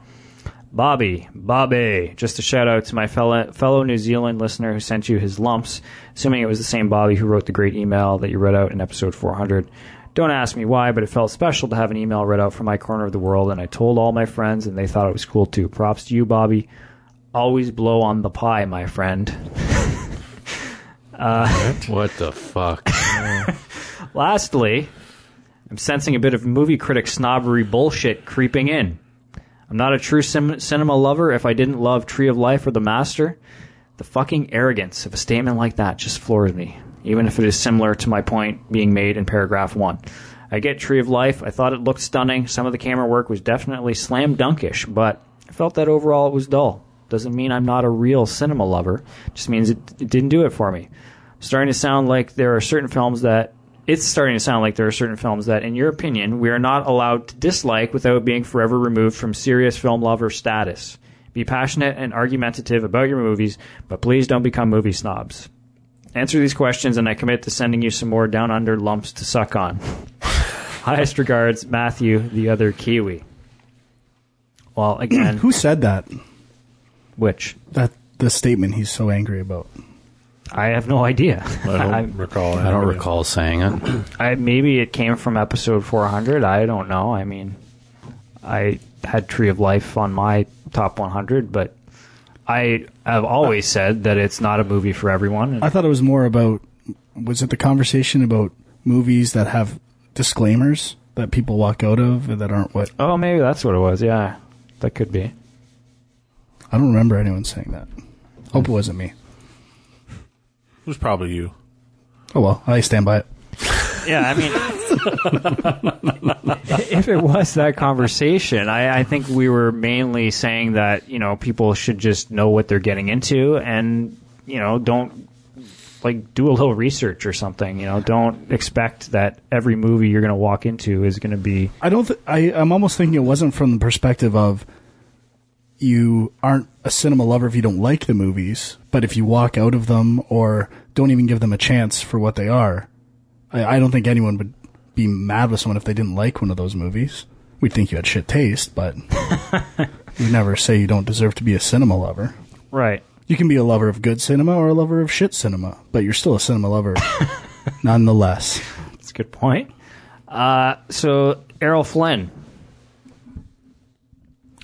Bobby, Bobby, just a shout out to my fellow, fellow New Zealand listener who sent you his lumps, assuming it was the same Bobby who wrote the great email that you read out in episode 400. Don't ask me why, but it felt special to have an email read out from my corner of the world, and I told all my friends, and they thought it was cool too. Props to you, Bobby. Always blow on the pie, my friend. Uh, what the fuck? Lastly, I'm sensing a bit of movie critic snobbery bullshit creeping in. I'm not a true sim- cinema lover if I didn't love Tree of Life or The Master. The fucking arrogance of a statement like that just floors me, even if it is similar to my point being made in paragraph one. I get Tree of Life. I thought it looked stunning. Some of the camera work was definitely slam dunkish, but I felt that overall it was dull. Doesn't mean I'm not a real cinema lover. Just means it, it didn't do it for me. Starting to sound like there are certain films that it's starting to sound like there are certain films that, in your opinion, we are not allowed to dislike without being forever removed from serious film lover status. Be passionate and argumentative about your movies, but please don't become movie snobs. Answer these questions, and I commit to sending you some more down under lumps to suck on. Highest regards, Matthew, the other Kiwi. Well, again, Who said that? which That the statement he's so angry about. I have no idea. I don't I- recall. I don't recall saying it. I, maybe it came from episode 400. I don't know. I mean, I had Tree of Life on my top 100, but I have always said that it's not a movie for everyone. I thought it was more about was it the conversation about movies that have disclaimers that people walk out of that aren't what oh, maybe that's what it was. Yeah, that could be. I don't remember anyone saying that. Hope it wasn't me. It was probably you. Oh well, I stand by it. Yeah, I mean, if it was that conversation, I, I think we were mainly saying that you know people should just know what they're getting into, and you know don't like do a little research or something. You know, don't expect that every movie you're going to walk into is going to be. I don't. Th- I I'm almost thinking it wasn't from the perspective of you aren't a cinema lover if you don't like the movies, but if you walk out of them or don't even give them a chance for what they are, I, I don't think anyone would be mad with someone if they didn't like one of those movies. We'd think you had shit taste, but we never say you don't deserve to be a cinema lover. Right. You can be a lover of good cinema or a lover of shit cinema, but you're still a cinema lover nonetheless. That's a good point. Uh, so Errol Flynn.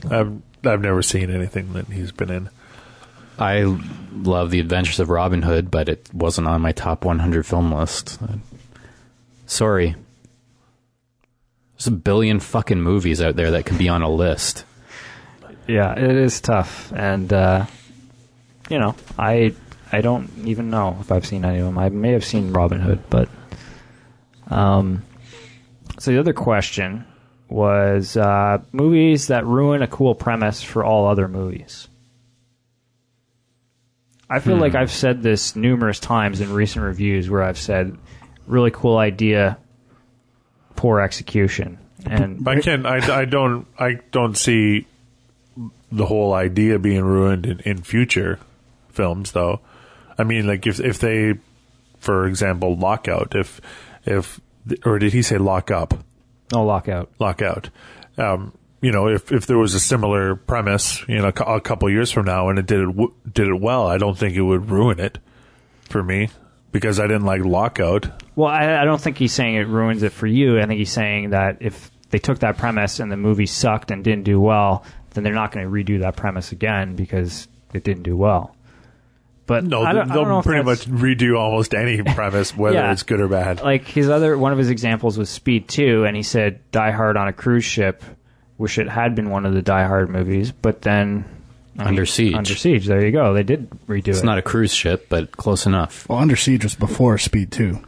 I've I've never seen anything that he's been in. I love The Adventures of Robin Hood, but it wasn't on my top 100 film list. Sorry. There's a billion fucking movies out there that can be on a list. Yeah, it is tough, and uh, you know, I I don't even know if I've seen any of them. I may have seen Robin Hood, but um. So the other question was uh, movies that ruin a cool premise for all other movies. I feel like I've said this numerous times in recent reviews where I've said really cool idea, poor execution, and I can I, I don't I don't see the whole idea being ruined in, in future films though. I mean like if if they for example lockout if if or did he say lock up no lockout. lockout um you know if if there was a similar premise you know a a couple years from now and it did it w- did it well I don't think it would ruin it for me because I didn't like lockout Well, I, I don't think he's saying it ruins it for you. I think he's saying that if they took that premise and the movie sucked and didn't do well, then they're not going to redo that premise again because it didn't do well. But no I don't, they'll don't pretty much redo almost any premise whether Yeah. it's good or bad like his other one of his examples was Speed Two, and he said Die Hard on a cruise ship. Wish it had been one of the Die Hard movies, but then I Under Siege. Under Siege. There you go. They did redo it. It's it. not a cruise ship, but close enough. Well, Under Siege was before Speed 2.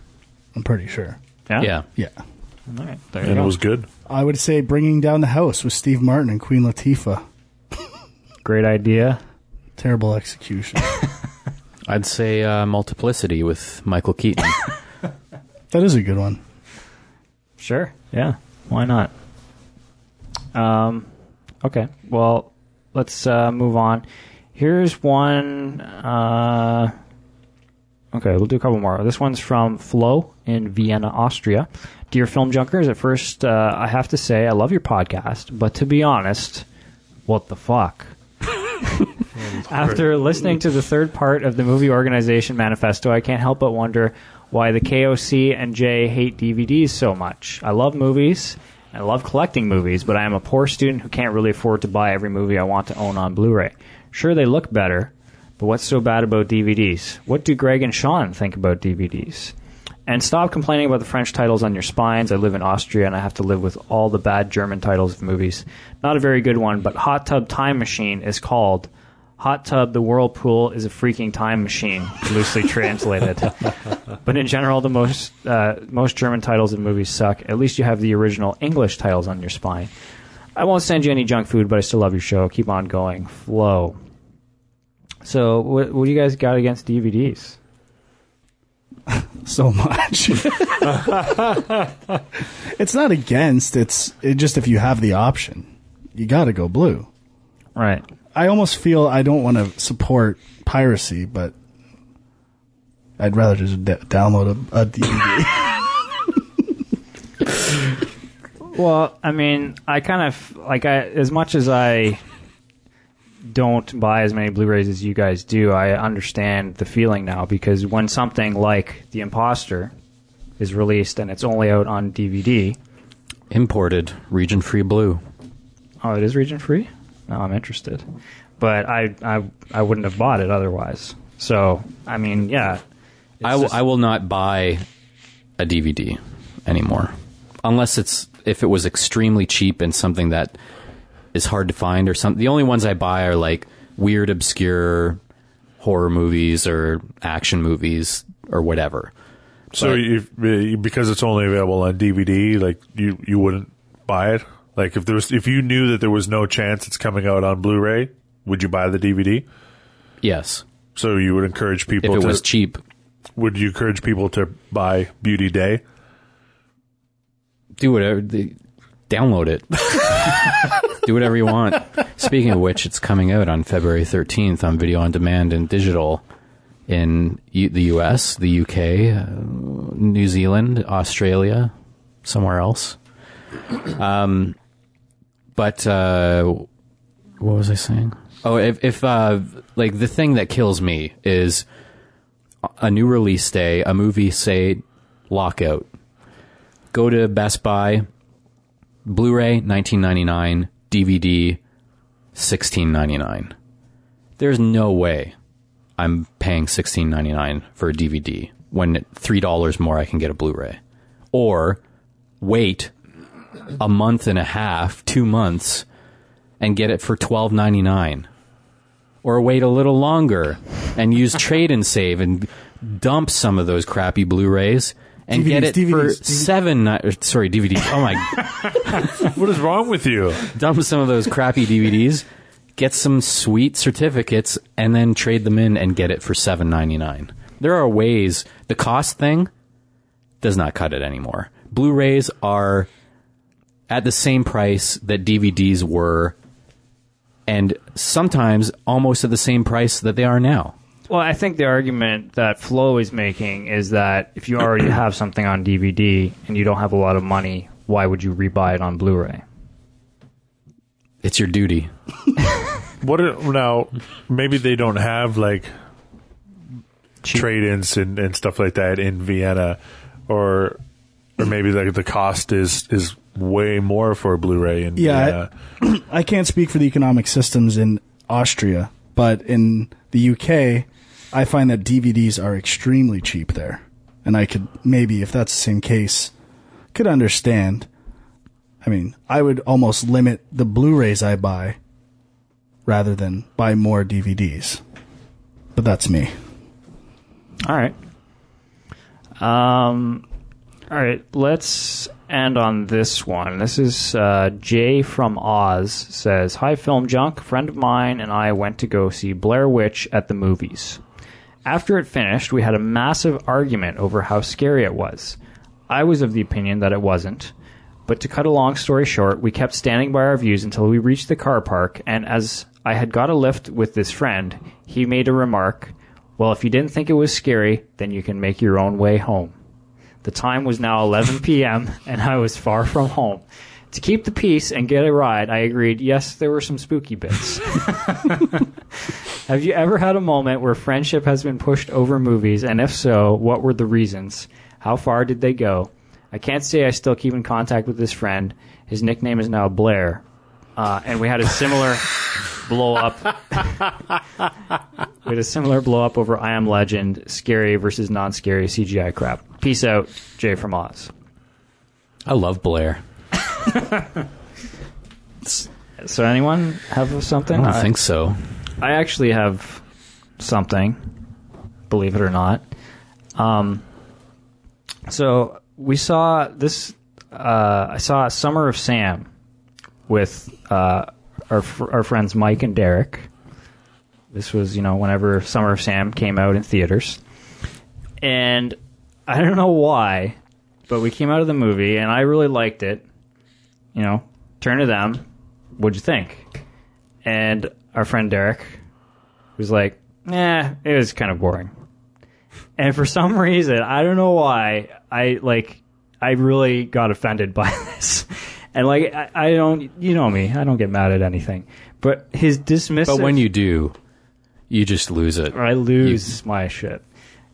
I'm pretty sure. yeah. Yeah. Yeah. All right. There you and go. it was good I would say Bringing Down the House with Steve Martin and Queen Latifah. Great idea. Terrible execution. I'd say uh, Multiplicity with Michael Keaton. that is a good one. Sure. Yeah. Why not? Um, okay. Well, let's uh, move on. Here's one. Uh, okay, we'll do a couple more. This one's from Flo in Vienna, Austria. Dear Film Junkers, at first, uh, I have to say I love your podcast, but to be honest, what the fuck? After listening to the third part of the movie organization manifesto, I can't help but wonder why the KOC and J hate DVDs so much. I love movies. I love collecting movies, but I am a poor student who can't really afford to buy every movie I want to own on Blu-ray. Sure, they look better, but what's so bad about DVDs? What do Greg and Sean think about DVDs? And stop complaining about the French titles on your spines. I live in Austria and I have to live with all the bad German titles of movies. Not a very good one, but Hot Tub Time Machine is called Hot Tub The Whirlpool is a freaking time machine, loosely translated. but in general, the most uh, most German titles of movies suck. At least you have the original English titles on your spine. I won't send you any junk food, but I still love your show. Keep on going. Flo. So, what, what do you guys got against DVDs? So much. it's not against, it's it just if you have the option, you got to go blue. Right. I almost feel I don't want to support piracy, but I'd rather just d- download a, a DVD. Well, I mean, I kind of like I as much as I don't buy as many Blu-rays as you guys do. I understand the feeling now because when something like The Imposter is released and it's only out on DVD, Imported, region free blue. oh, it is region free. Now I'm interested, but I I I wouldn't have bought it otherwise. So I mean, yeah, I will- just- I will not buy a DVD anymore, unless it's if it was extremely cheap and something that is hard to find or something. The only ones I buy are like weird, obscure horror movies or action movies or whatever. So But- if, because it's only available on DVD, like you you wouldn't buy it. Like if there was if you knew that there was no chance it's coming out on Blu-ray, would you buy the DVD? Yes, So you would encourage people. if it to was cheap. would you encourage people to buy Beauty Day? do whatever. The, download it. do whatever you want. Speaking of which, it's coming out on February 13th on video on demand and digital in U- the US, the UK, uh, New Zealand, Australia, somewhere else. Um, But uh, what was I saying? Oh, if, if uh, like the thing that kills me is a new release day, a movie, say Lockout. Go to Best Buy, Blu-ray, nineteen ninety nine, DVD, sixteen ninety nine. There's no way I'm paying sixteen ninety nine for a DVD when three dollars more I can get a Blu-ray, or wait a month and a half, two months, and get it for twelve ninety nine, or wait a little longer and use trade and save and dump some of those crappy Blu-rays and get DVDs, it for DVDs. seven. ni- or, Sorry, DVD. Oh my What is wrong with you? dump some of those crappy DVDs, get some sweet certificates, and then trade them in and get it for seven ninety nine. There are ways. The cost thing does not cut it anymore. Blu-rays are at the same price that DVDs were, and sometimes almost at the same price that they are now. Well, I think the argument that Flo is making is that if you already have something on DVD and you don't have a lot of money, why would you rebuy it on Blu-ray? It's your duty. What are, now? Maybe they don't have like trade-ins and, and stuff like that in Vienna, or or maybe like the cost is is way more for a Blu-ray in Yeah, Vienna. I can't speak for the economic systems in Austria, but in the UK, I find that DVDs are extremely cheap there. And I could maybe, if that's the same case, could understand. I mean, I would almost limit the Blu-rays I buy rather than buy more DVDs. But that's me. All right. Um, all right. Let's end on this one. This is uh, Jay from Oz says, "Hi, film junk. Friend of mine and I went to go see Blair Witch at the movies. After it finished, we had a massive argument over how scary it was. I was of the opinion that it wasn't." But to cut a long story short, we kept standing by our views until we reached the car park, and as I had got a lift with this friend, he made a remark, Well, if you didn't think it was scary, then you can make your own way home. The time was now 11 p.m., and I was far from home. To keep the peace and get a ride, I agreed, yes, there were some spooky bits. Have you ever had a moment where friendship has been pushed over movies, and if so, what were the reasons? How far did they go? I can't say I still keep in contact with this friend. His nickname is now Blair. Uh, and we had a similar blow up. we had a similar blow up over I Am Legend, scary versus non scary CGI crap. Peace out, Jay from Oz. I love Blair. So, anyone have something? I don't think so. I actually have something, believe it or not. Um, so we saw this. Uh, I saw Summer of Sam with uh, our our friends Mike and Derek. This was, you know, whenever Summer of Sam came out in theaters, and I don't know why, but we came out of the movie and I really liked it. You know, turn to them. What'd you think? And our friend Derek was like, "Nah, it was kind of boring." And for some reason, I don't know why, I like, I really got offended by this. And like, I, I don't, you know me, I don't get mad at anything. But his dismissive. But when you do, you just lose it. or I lose my shit.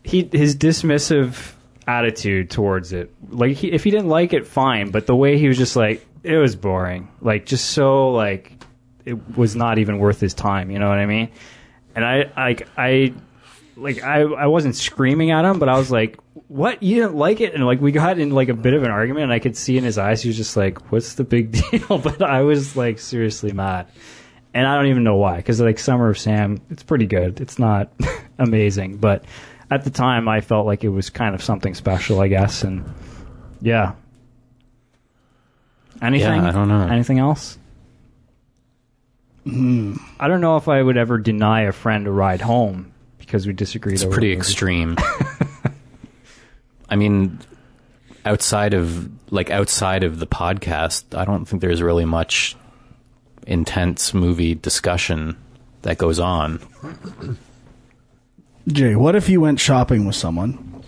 He his dismissive attitude towards it. Like he, if he didn't like it, fine. But the way he was just like, it was boring. Like just so like it was not even worth his time. You know what I mean? And I like I like I I wasn't screaming at him, but I was like, "What? You didn't like it?" And like we got in like a bit of an argument, and I could see in his eyes he was just like, "What's the big deal?" But I was like seriously mad and I don't even know why. Because like Summer of Sam, it's pretty good. It's not amazing, but at the time, I felt like it was kind of something special, I guess. And yeah, anything? Yeah, I don't know. Anything else? Hmm. I don't know if I would ever deny a friend a ride home because we disagreed. It's over pretty extreme. I mean, outside of like outside of the podcast, I don't think there's really much intense movie discussion that goes on. Jay, what if you went shopping with someone?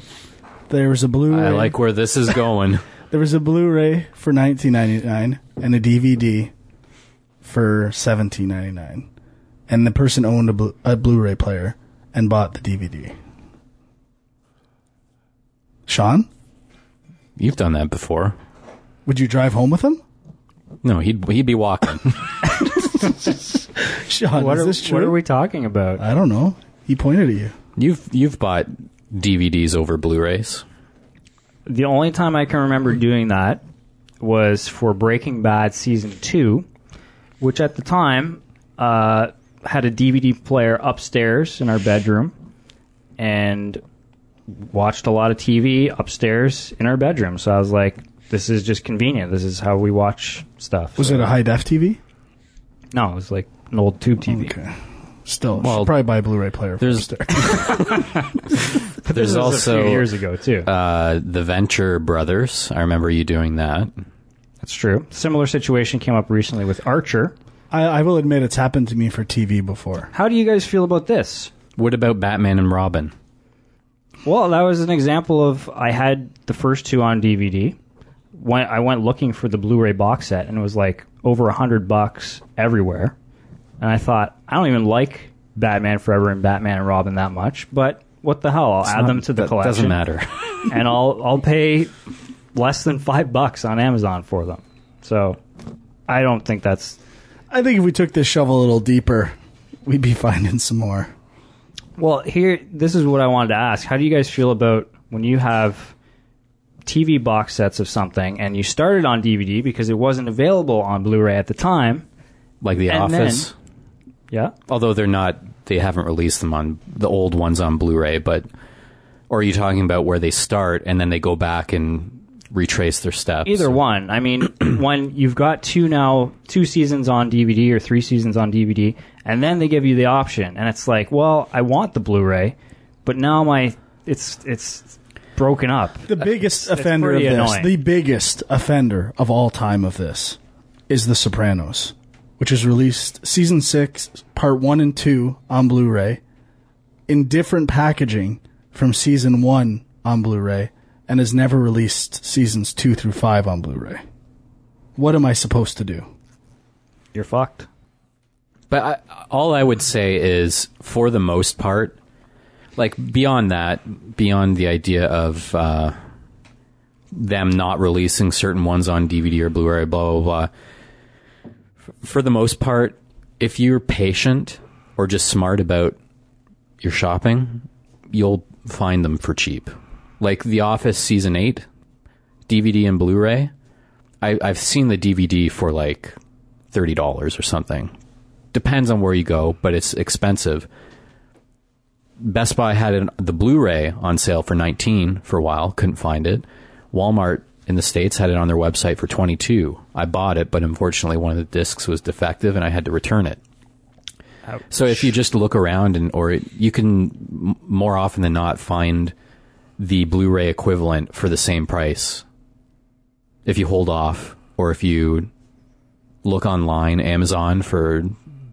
There was a Blu-ray. I like where this is going. There was a Blu-ray for 19.99 and a DVD for seventeen ninety nine, and the person owned a, Blu- a Blu-ray player and bought the DVD. Sean, You've done that before. would you drive home with him? No, he'd he'd be walking. Sean, What is are, this true? what are we talking about? I don't know. He pointed at you. you've you've bought DVDs over Blu-rays. The only time I can remember doing that was for Breaking Bad season two, which at the time uh, had a DVD player upstairs in our bedroom, and watched a lot of TV upstairs in our bedroom. So I was like, "This is just convenient. This is how we watch stuff." Was So- it a high def TV? No, it was like an old tube TV. Okay. Still, Well, should probably buy a Blu-ray player. there's- first. This There's was a also few years ago too. uh, the Venture Brothers. I remember you doing that. That's true. Similar situation came up recently with Archer. I, I will admit it's happened to me for TV before. How do you guys feel about this? What about Batman and Robin? Well, that was an example of I had the first two on DVD. When I went looking for the Blu-ray box set, and it was like over a hundred bucks everywhere. And I thought I don't even like Batman Forever and Batman and Robin that much, but what the hell? I'll add Not- them to the that collection. Doesn't matter. and I'll I'll pay less than five bucks on Amazon for them. So I don't think that's I think if we took this shovel a little deeper, we'd be finding some more. Well, here, this is what I wanted to ask. How do you guys feel about when you have TV box sets of something and you started on DVD because it wasn't available on Blu-ray at the time? like The And Office. Yeah. Although they're not, they haven't released them on the old ones on Blu-ray. But or are you talking about where they start and then they go back and retrace their steps? Either one. I mean, when you've got two now, two seasons on DVD or three seasons on DVD, and then they give you the option, and it's like, well, I want the Blu-ray, but now my it's it's broken up. The biggest offender of pretty this, annoying. the biggest offender of all time of this, is The Sopranos, which is released season six, part one and two on Blu-ray, in different packaging from season one on Blu-ray, and has never released seasons two through five on Blu-ray. What am I supposed to do? You're fucked. But I, all I would say is, for the most part, like beyond that, beyond the idea of uh, them not releasing certain ones on DVD or Blu-ray, blah blah blah. For the most part, if you're patient or just smart about your shopping, you'll find them for cheap. Like The Office season eight, DVD and Blu-ray. I, I've seen the DVD for like thirty dollars or something. Depends on where you go, but it's expensive. Best Buy had it, the Blu-ray on sale for 19 for a while, couldn't find it. Walmart in the states had it on their website for 22. I bought it, but unfortunately one of the discs was defective and I had to return it. So if you just look around and or you can m- more often than not find the Blu-ray equivalent for the same price if you hold off or if you look online, Amazon for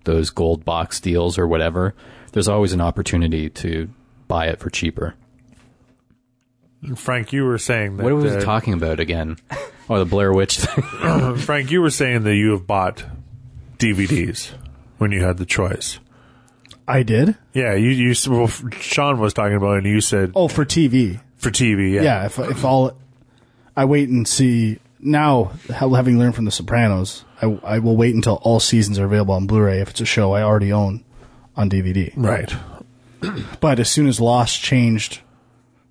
those gold box deals or whatever, there's always an opportunity to buy it for cheaper. Frank, you were saying that. What was uh, we talking about again? Oh, the Blair Witch thing. Frank, you were saying that you have bought DVDs when you had the choice. I did. Yeah, you. you well, Sean was talking about, it and you said Oh, for TV. for TV. Yeah. yeah, if if all I wait and see now, having learned from The Sopranos, I, I will wait until all seasons are available on Blu-ray if it's a show I already own on DVD. Right. But as soon as Lost changed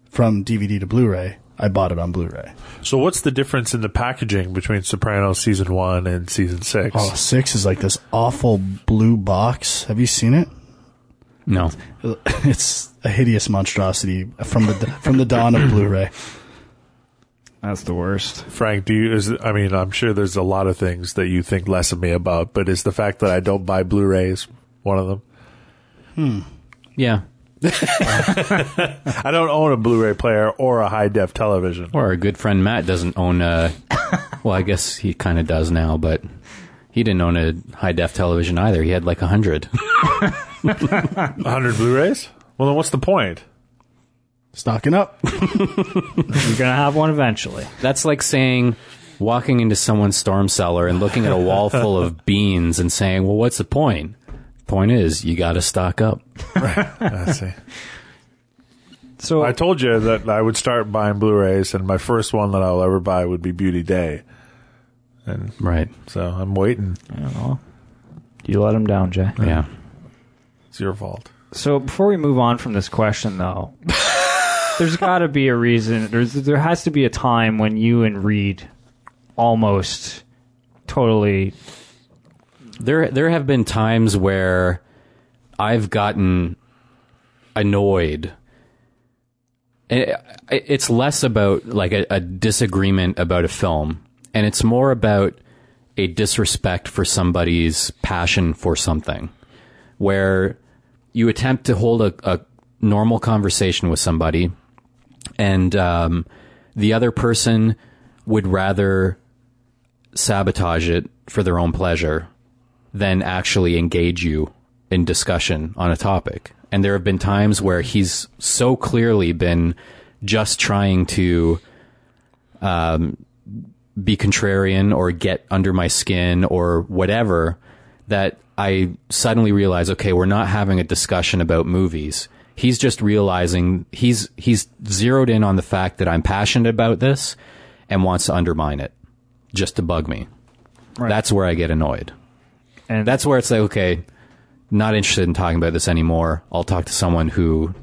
from DVD to Blu-ray, I bought it on Blu-ray. So, what's the difference in the packaging between Sopranos season one and season six? Oh, six is like this awful blue box. Have you seen it? No. It's a hideous monstrosity from the from the dawn of Blu-ray. That's the worst. Frank, do you? Is I mean, I'm sure there's a lot of things that you think less of me about, but is the fact that I don't buy Blu-rays one of them? Hmm. Yeah. I don't own a Blu-ray player or a high def television. Or our good friend Matt doesn't own a. well, I guess he kind of does now, but he didn't own a high def television either. He had like a hundred. 100 Blu-rays? Well, then what's the point? Stocking up. You're gonna have one eventually. That's like saying, walking into someone's storm cellar and looking at a wall full of beans and saying, "Well, what's the point?" Point is, you got to stock up. I see. So I told you that I would start buying Blu-rays, and my first one that I'll ever buy would be Beauty Day. And Right. so I'm waiting. I. You let him down, Jay. Yeah. It's your fault. So before we move on from this question, though, there's got to be a reason. There's there has to be a time when you and Reed almost totally. There, there have been times where I've gotten annoyed. It's less about like a, a disagreement about a film, and it's more about a disrespect for somebody's passion for something. Where you attempt to hold a, a normal conversation with somebody, and um, the other person would rather sabotage it for their own pleasure than actually engage you in discussion on a topic. And there have been times where he's so clearly been just trying to um, be contrarian or get under my skin or whatever that I suddenly realize, okay, we're not having a discussion about movies. He's just realizing he's he's zeroed in on the fact that I'm passionate about this and wants to undermine it just to bug me. That's where I get annoyed. And That's where it's like, okay, not interested in talking about this anymore. I'll talk to someone who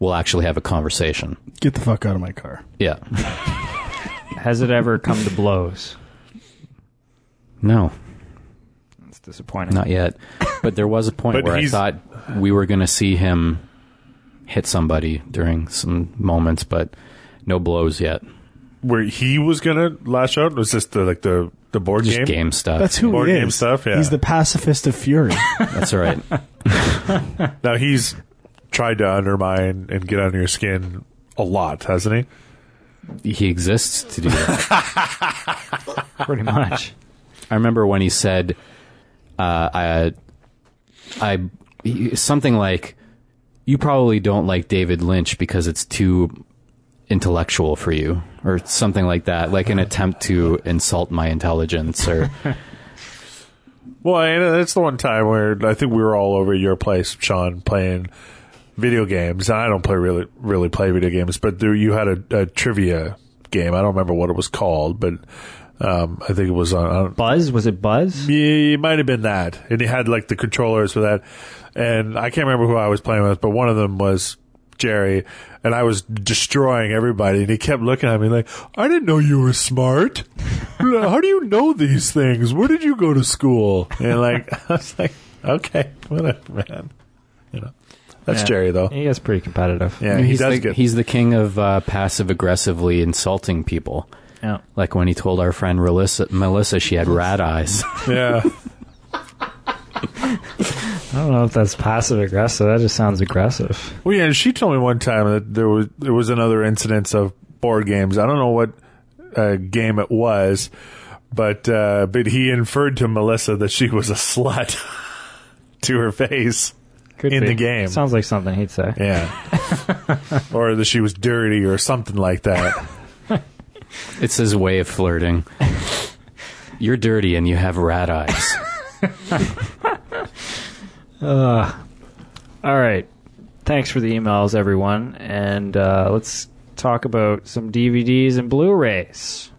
will actually have a conversation. Get the fuck out of my car. Yeah. has it ever come to blows? No, It's disappointing. not yet. But there was a point But where I he's- thought we were going to see him hit somebody during some moments, but no blows yet. Where he was gonna lash out was this the like the the board Just game? game, stuff. That's who Board he game is. stuff, yeah. He's the pacifist of fury. That's all right. Now he's tried to undermine and get under your skin a lot, hasn't he? He exists to do that. Pretty much. I remember when he said, uh, I, I, he- something like, you probably don't like David Lynch because it's too intellectual for you, or something like that, like an attempt to insult my intelligence, or Well, and that's the one time where I think we were all over your place, Sean, playing video games. And I don't play really really play video games, but there you had a, a trivia game. I don't remember what it was called, but um, I think it was on. Buzz was it Buzz? yeah, it might have been that, and he had like the controllers for that. And I can't remember who I was playing with, but one of them was Jerry, and I was destroying everybody. And he kept looking at me like, "I didn't know you were smart. How do you know these things? Where did you go to school?" And like, I was like, "Okay, whatever, man." You know, that's Yeah. Jerry though. He is pretty competitive. Yeah, he he's does the, get. he's the king of uh, passive aggressively insulting people. Yeah. Like when he told our friend Melissa, Melissa she had rat eyes. yeah, I don't know if that's passive aggressive. That just sounds aggressive. Well, yeah, she told me one time that there was there was another incidence of board games. I don't know what uh, game it was, but uh, but he inferred to Melissa that she was a slut to her face. Could In be. the game. Sounds like something he'd say. Yeah, or that she was dirty or something like that. It's his way of flirting. You're dirty and you have rat eyes. All right. Thanks for the emails, everyone. And uh, let's talk about some DVDs and Blu rays.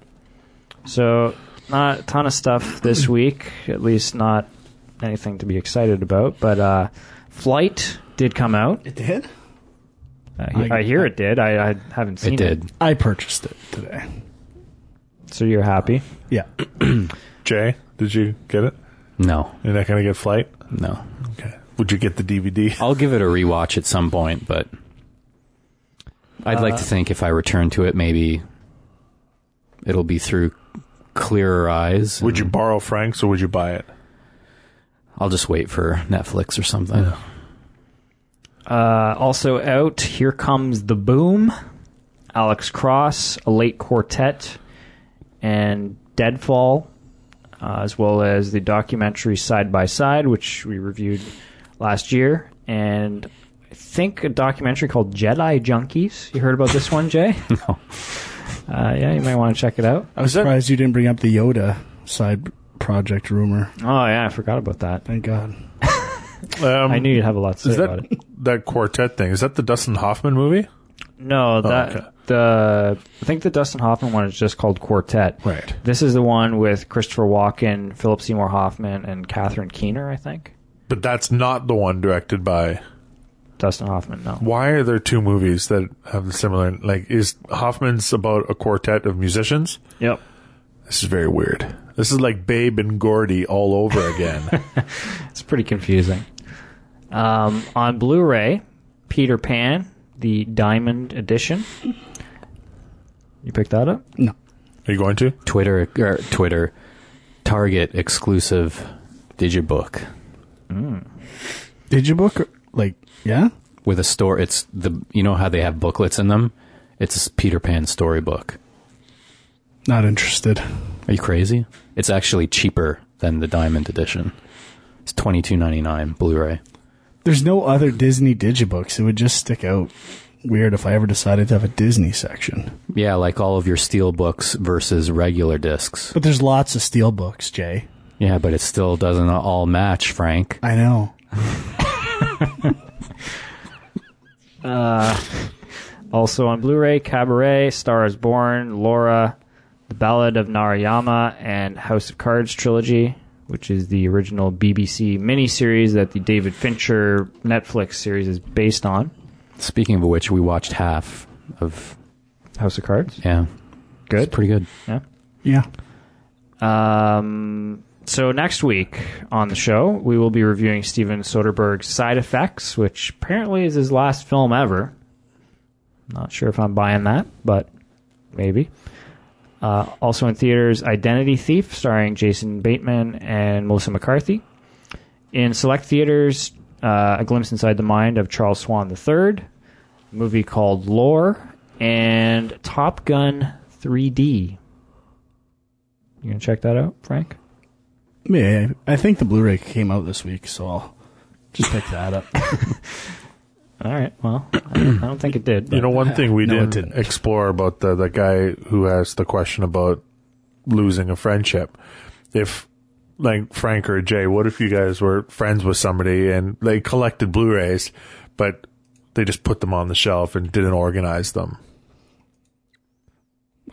So, not a ton of stuff this week, at least not anything to be excited about. But uh, Flight did come out. It did? Uh, I, I hear it did. I, I haven't seen It did. I purchased it today. So you're happy. Yeah. Jay, did you get it? No, You're not going to get flight. no. Okay. Would you get the DVD? I'll give it a rewatch at some point, but I'd like to think if I return to it, maybe it'll be through clearer eyes. Would you borrow Frank's or would you buy it? I'll just wait for Netflix or something. Uh, also out, Here Comes the Boom, Alex Cross, A Late Quartet, and Deadfall, uh, as well as the documentary Side by Side, which we reviewed last year, and I think a documentary called Jedi Junkies. You heard about this one, Jay? No. Uh, yeah, you might want to check it out. I was Is that- surprised you didn't bring up the Yoda side project rumor. Oh yeah, I forgot about that. Thank God. Um, I knew you'd have a lot to say Is about that it. that quartet thing? Is that the Dustin Hoffman movie? No, that okay. the I think the Dustin Hoffman one is just called Quartet. Right. This is the one with Christopher Walken, Philip Seymour Hoffman, and Catherine Keener. I think But that's not the one directed by. Dustin Hoffman. No. Why are there two movies that have the similar? Like, is Hoffman's about a quartet of musicians? Yep. This is very weird. This is like Babe and Gordy all over again. It's pretty confusing. Um, on Blu-ray, Peter Pan, the Diamond Edition. You picked that up? No. Are you going to? Twitter or Twitter, Target exclusive digibook Did you book? Like, yeah? with a store. It's the you know how they have booklets in them. It's a Peter Pan storybook. Not interested. Are you crazy? It's actually cheaper than the Diamond Edition. It's twenty two ninety nine Blu-ray. There's no other Disney digibooks. It would just stick out weird if I ever decided to have a Disney section. Yeah, like all of your steel books versus regular discs. But there's lots of steel books, Jay. Yeah, but it still doesn't all match, Frank. I know. Uh, also on Blu-ray, Cabaret, Star is Born, Laura, The Ballad of Narayama, and House of Cards trilogy, which is the original BBC miniseries that the David Fincher Netflix series is based on. Speaking of which, we watched half of House of Cards. yeah. Good. It's pretty good. Yeah. Yeah. Um, so next week on the show, we will be reviewing Steven Soderbergh's Side Effects, which apparently is his last film ever. Not sure if I'm buying that, but maybe. Uh, also in theaters, Identity Thief, starring Jason Bateman and Melissa McCarthy. In select theaters, uh, A Glimpse Inside the Mind of Charles Swan III, a movie called Lore, and Top Gun 3D. You gonna check that out, Frank? Yeah, I think the Blu-ray came out this week, so I'll just pick that up. All right. Well, I don't, I don't think it did. You know, one thing we No, didn't, didn't. explore about the the guy who asked the question about losing a friendship. If like Frank or Jay, what if you guys were friends with somebody and they collected Blu-rays, but they just put them on the shelf and didn't organize them?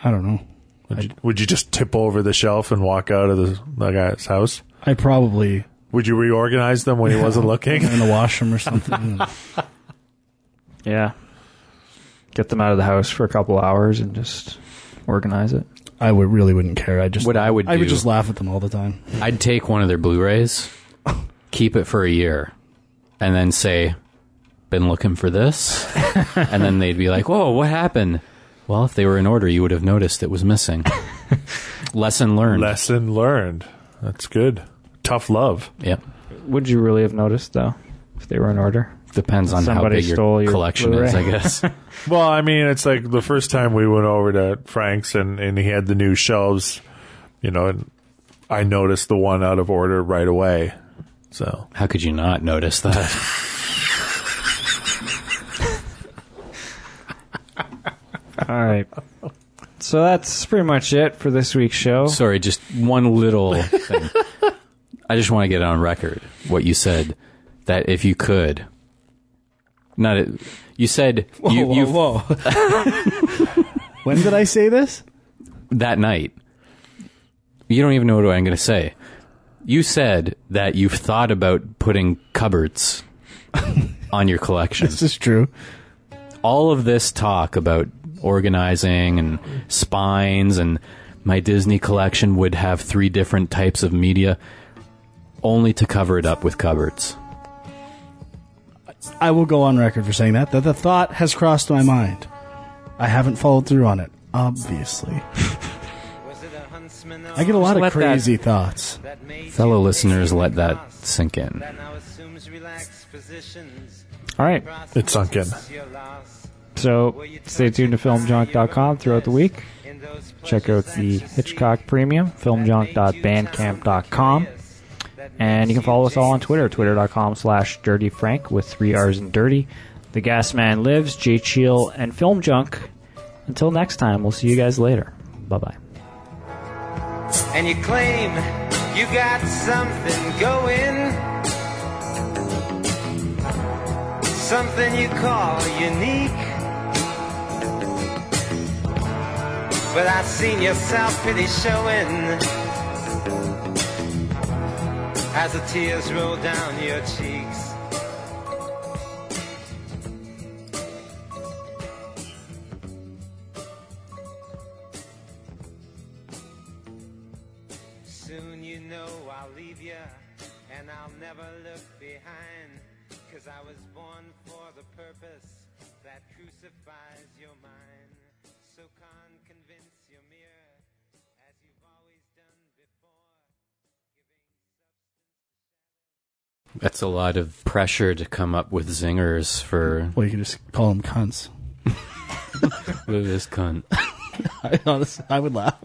I don't know. Would you, would you just tip over the shelf and walk out of the, the guy's house? I probably Would you reorganize them when he wasn't looking? in the washroom or something. yeah, get them out of the house for a couple hours and just organize it. I would really wouldn't care. I just What I would I would just laugh at them all the time. I'd take one of their Blu-rays, keep it for a year, and then say, "Been looking for this," and then they'd be like, "Whoa, what happened?" Well, if they were in order, you would have noticed it was missing. Lesson learned. Lesson learned. That's good. Tough love. Yep. Would you really have noticed though if they were in order? Depends on how Somebody big your, stole your collection is, I Blu-ray. guess. Well, I mean, it's like the first time we went over to Frank's and, and he had the new shelves, you know, and I noticed the one out of order right away. So, how could you not notice that? All right. So that's pretty much it for this week's show. Sorry, just one little thing. I just want to get it on record what you said that if you could, not it, you said you, whoa, you whoa. when did I say this? that night. You don't even know what I'm going to say. You said that you've thought about putting cupboards on your collection. This is true. All of this talk about organizing and spines and my Disney collection would have three different types of media only to cover it up with cupboards. I will go on record for saying that that the thought has crossed my mind. I haven't followed through on it, obviously. I get a lot Let of that- crazy thoughts. Fellow listeners, let that sink in. All right. it sunk in. So stay tuned to filmjunk.com throughout the week. Check out the Hitchcock Premium, filmjunk.bandcamp.com. And you can follow us all on Twitter, twitter.com slash dirtyfrank with three R's and dirty. The Gas Man Lives, Jay Cheel, and Film Junk. until next time, we'll see you guys later. Bye bye. and you claim you got something going. Something you call unique. But I've seen your self-pity showing as the tears roll down your cheeks. That's a lot of pressure to come up with zingers for Well, you can just call them cunts. this cunt. I honestly, I would laugh.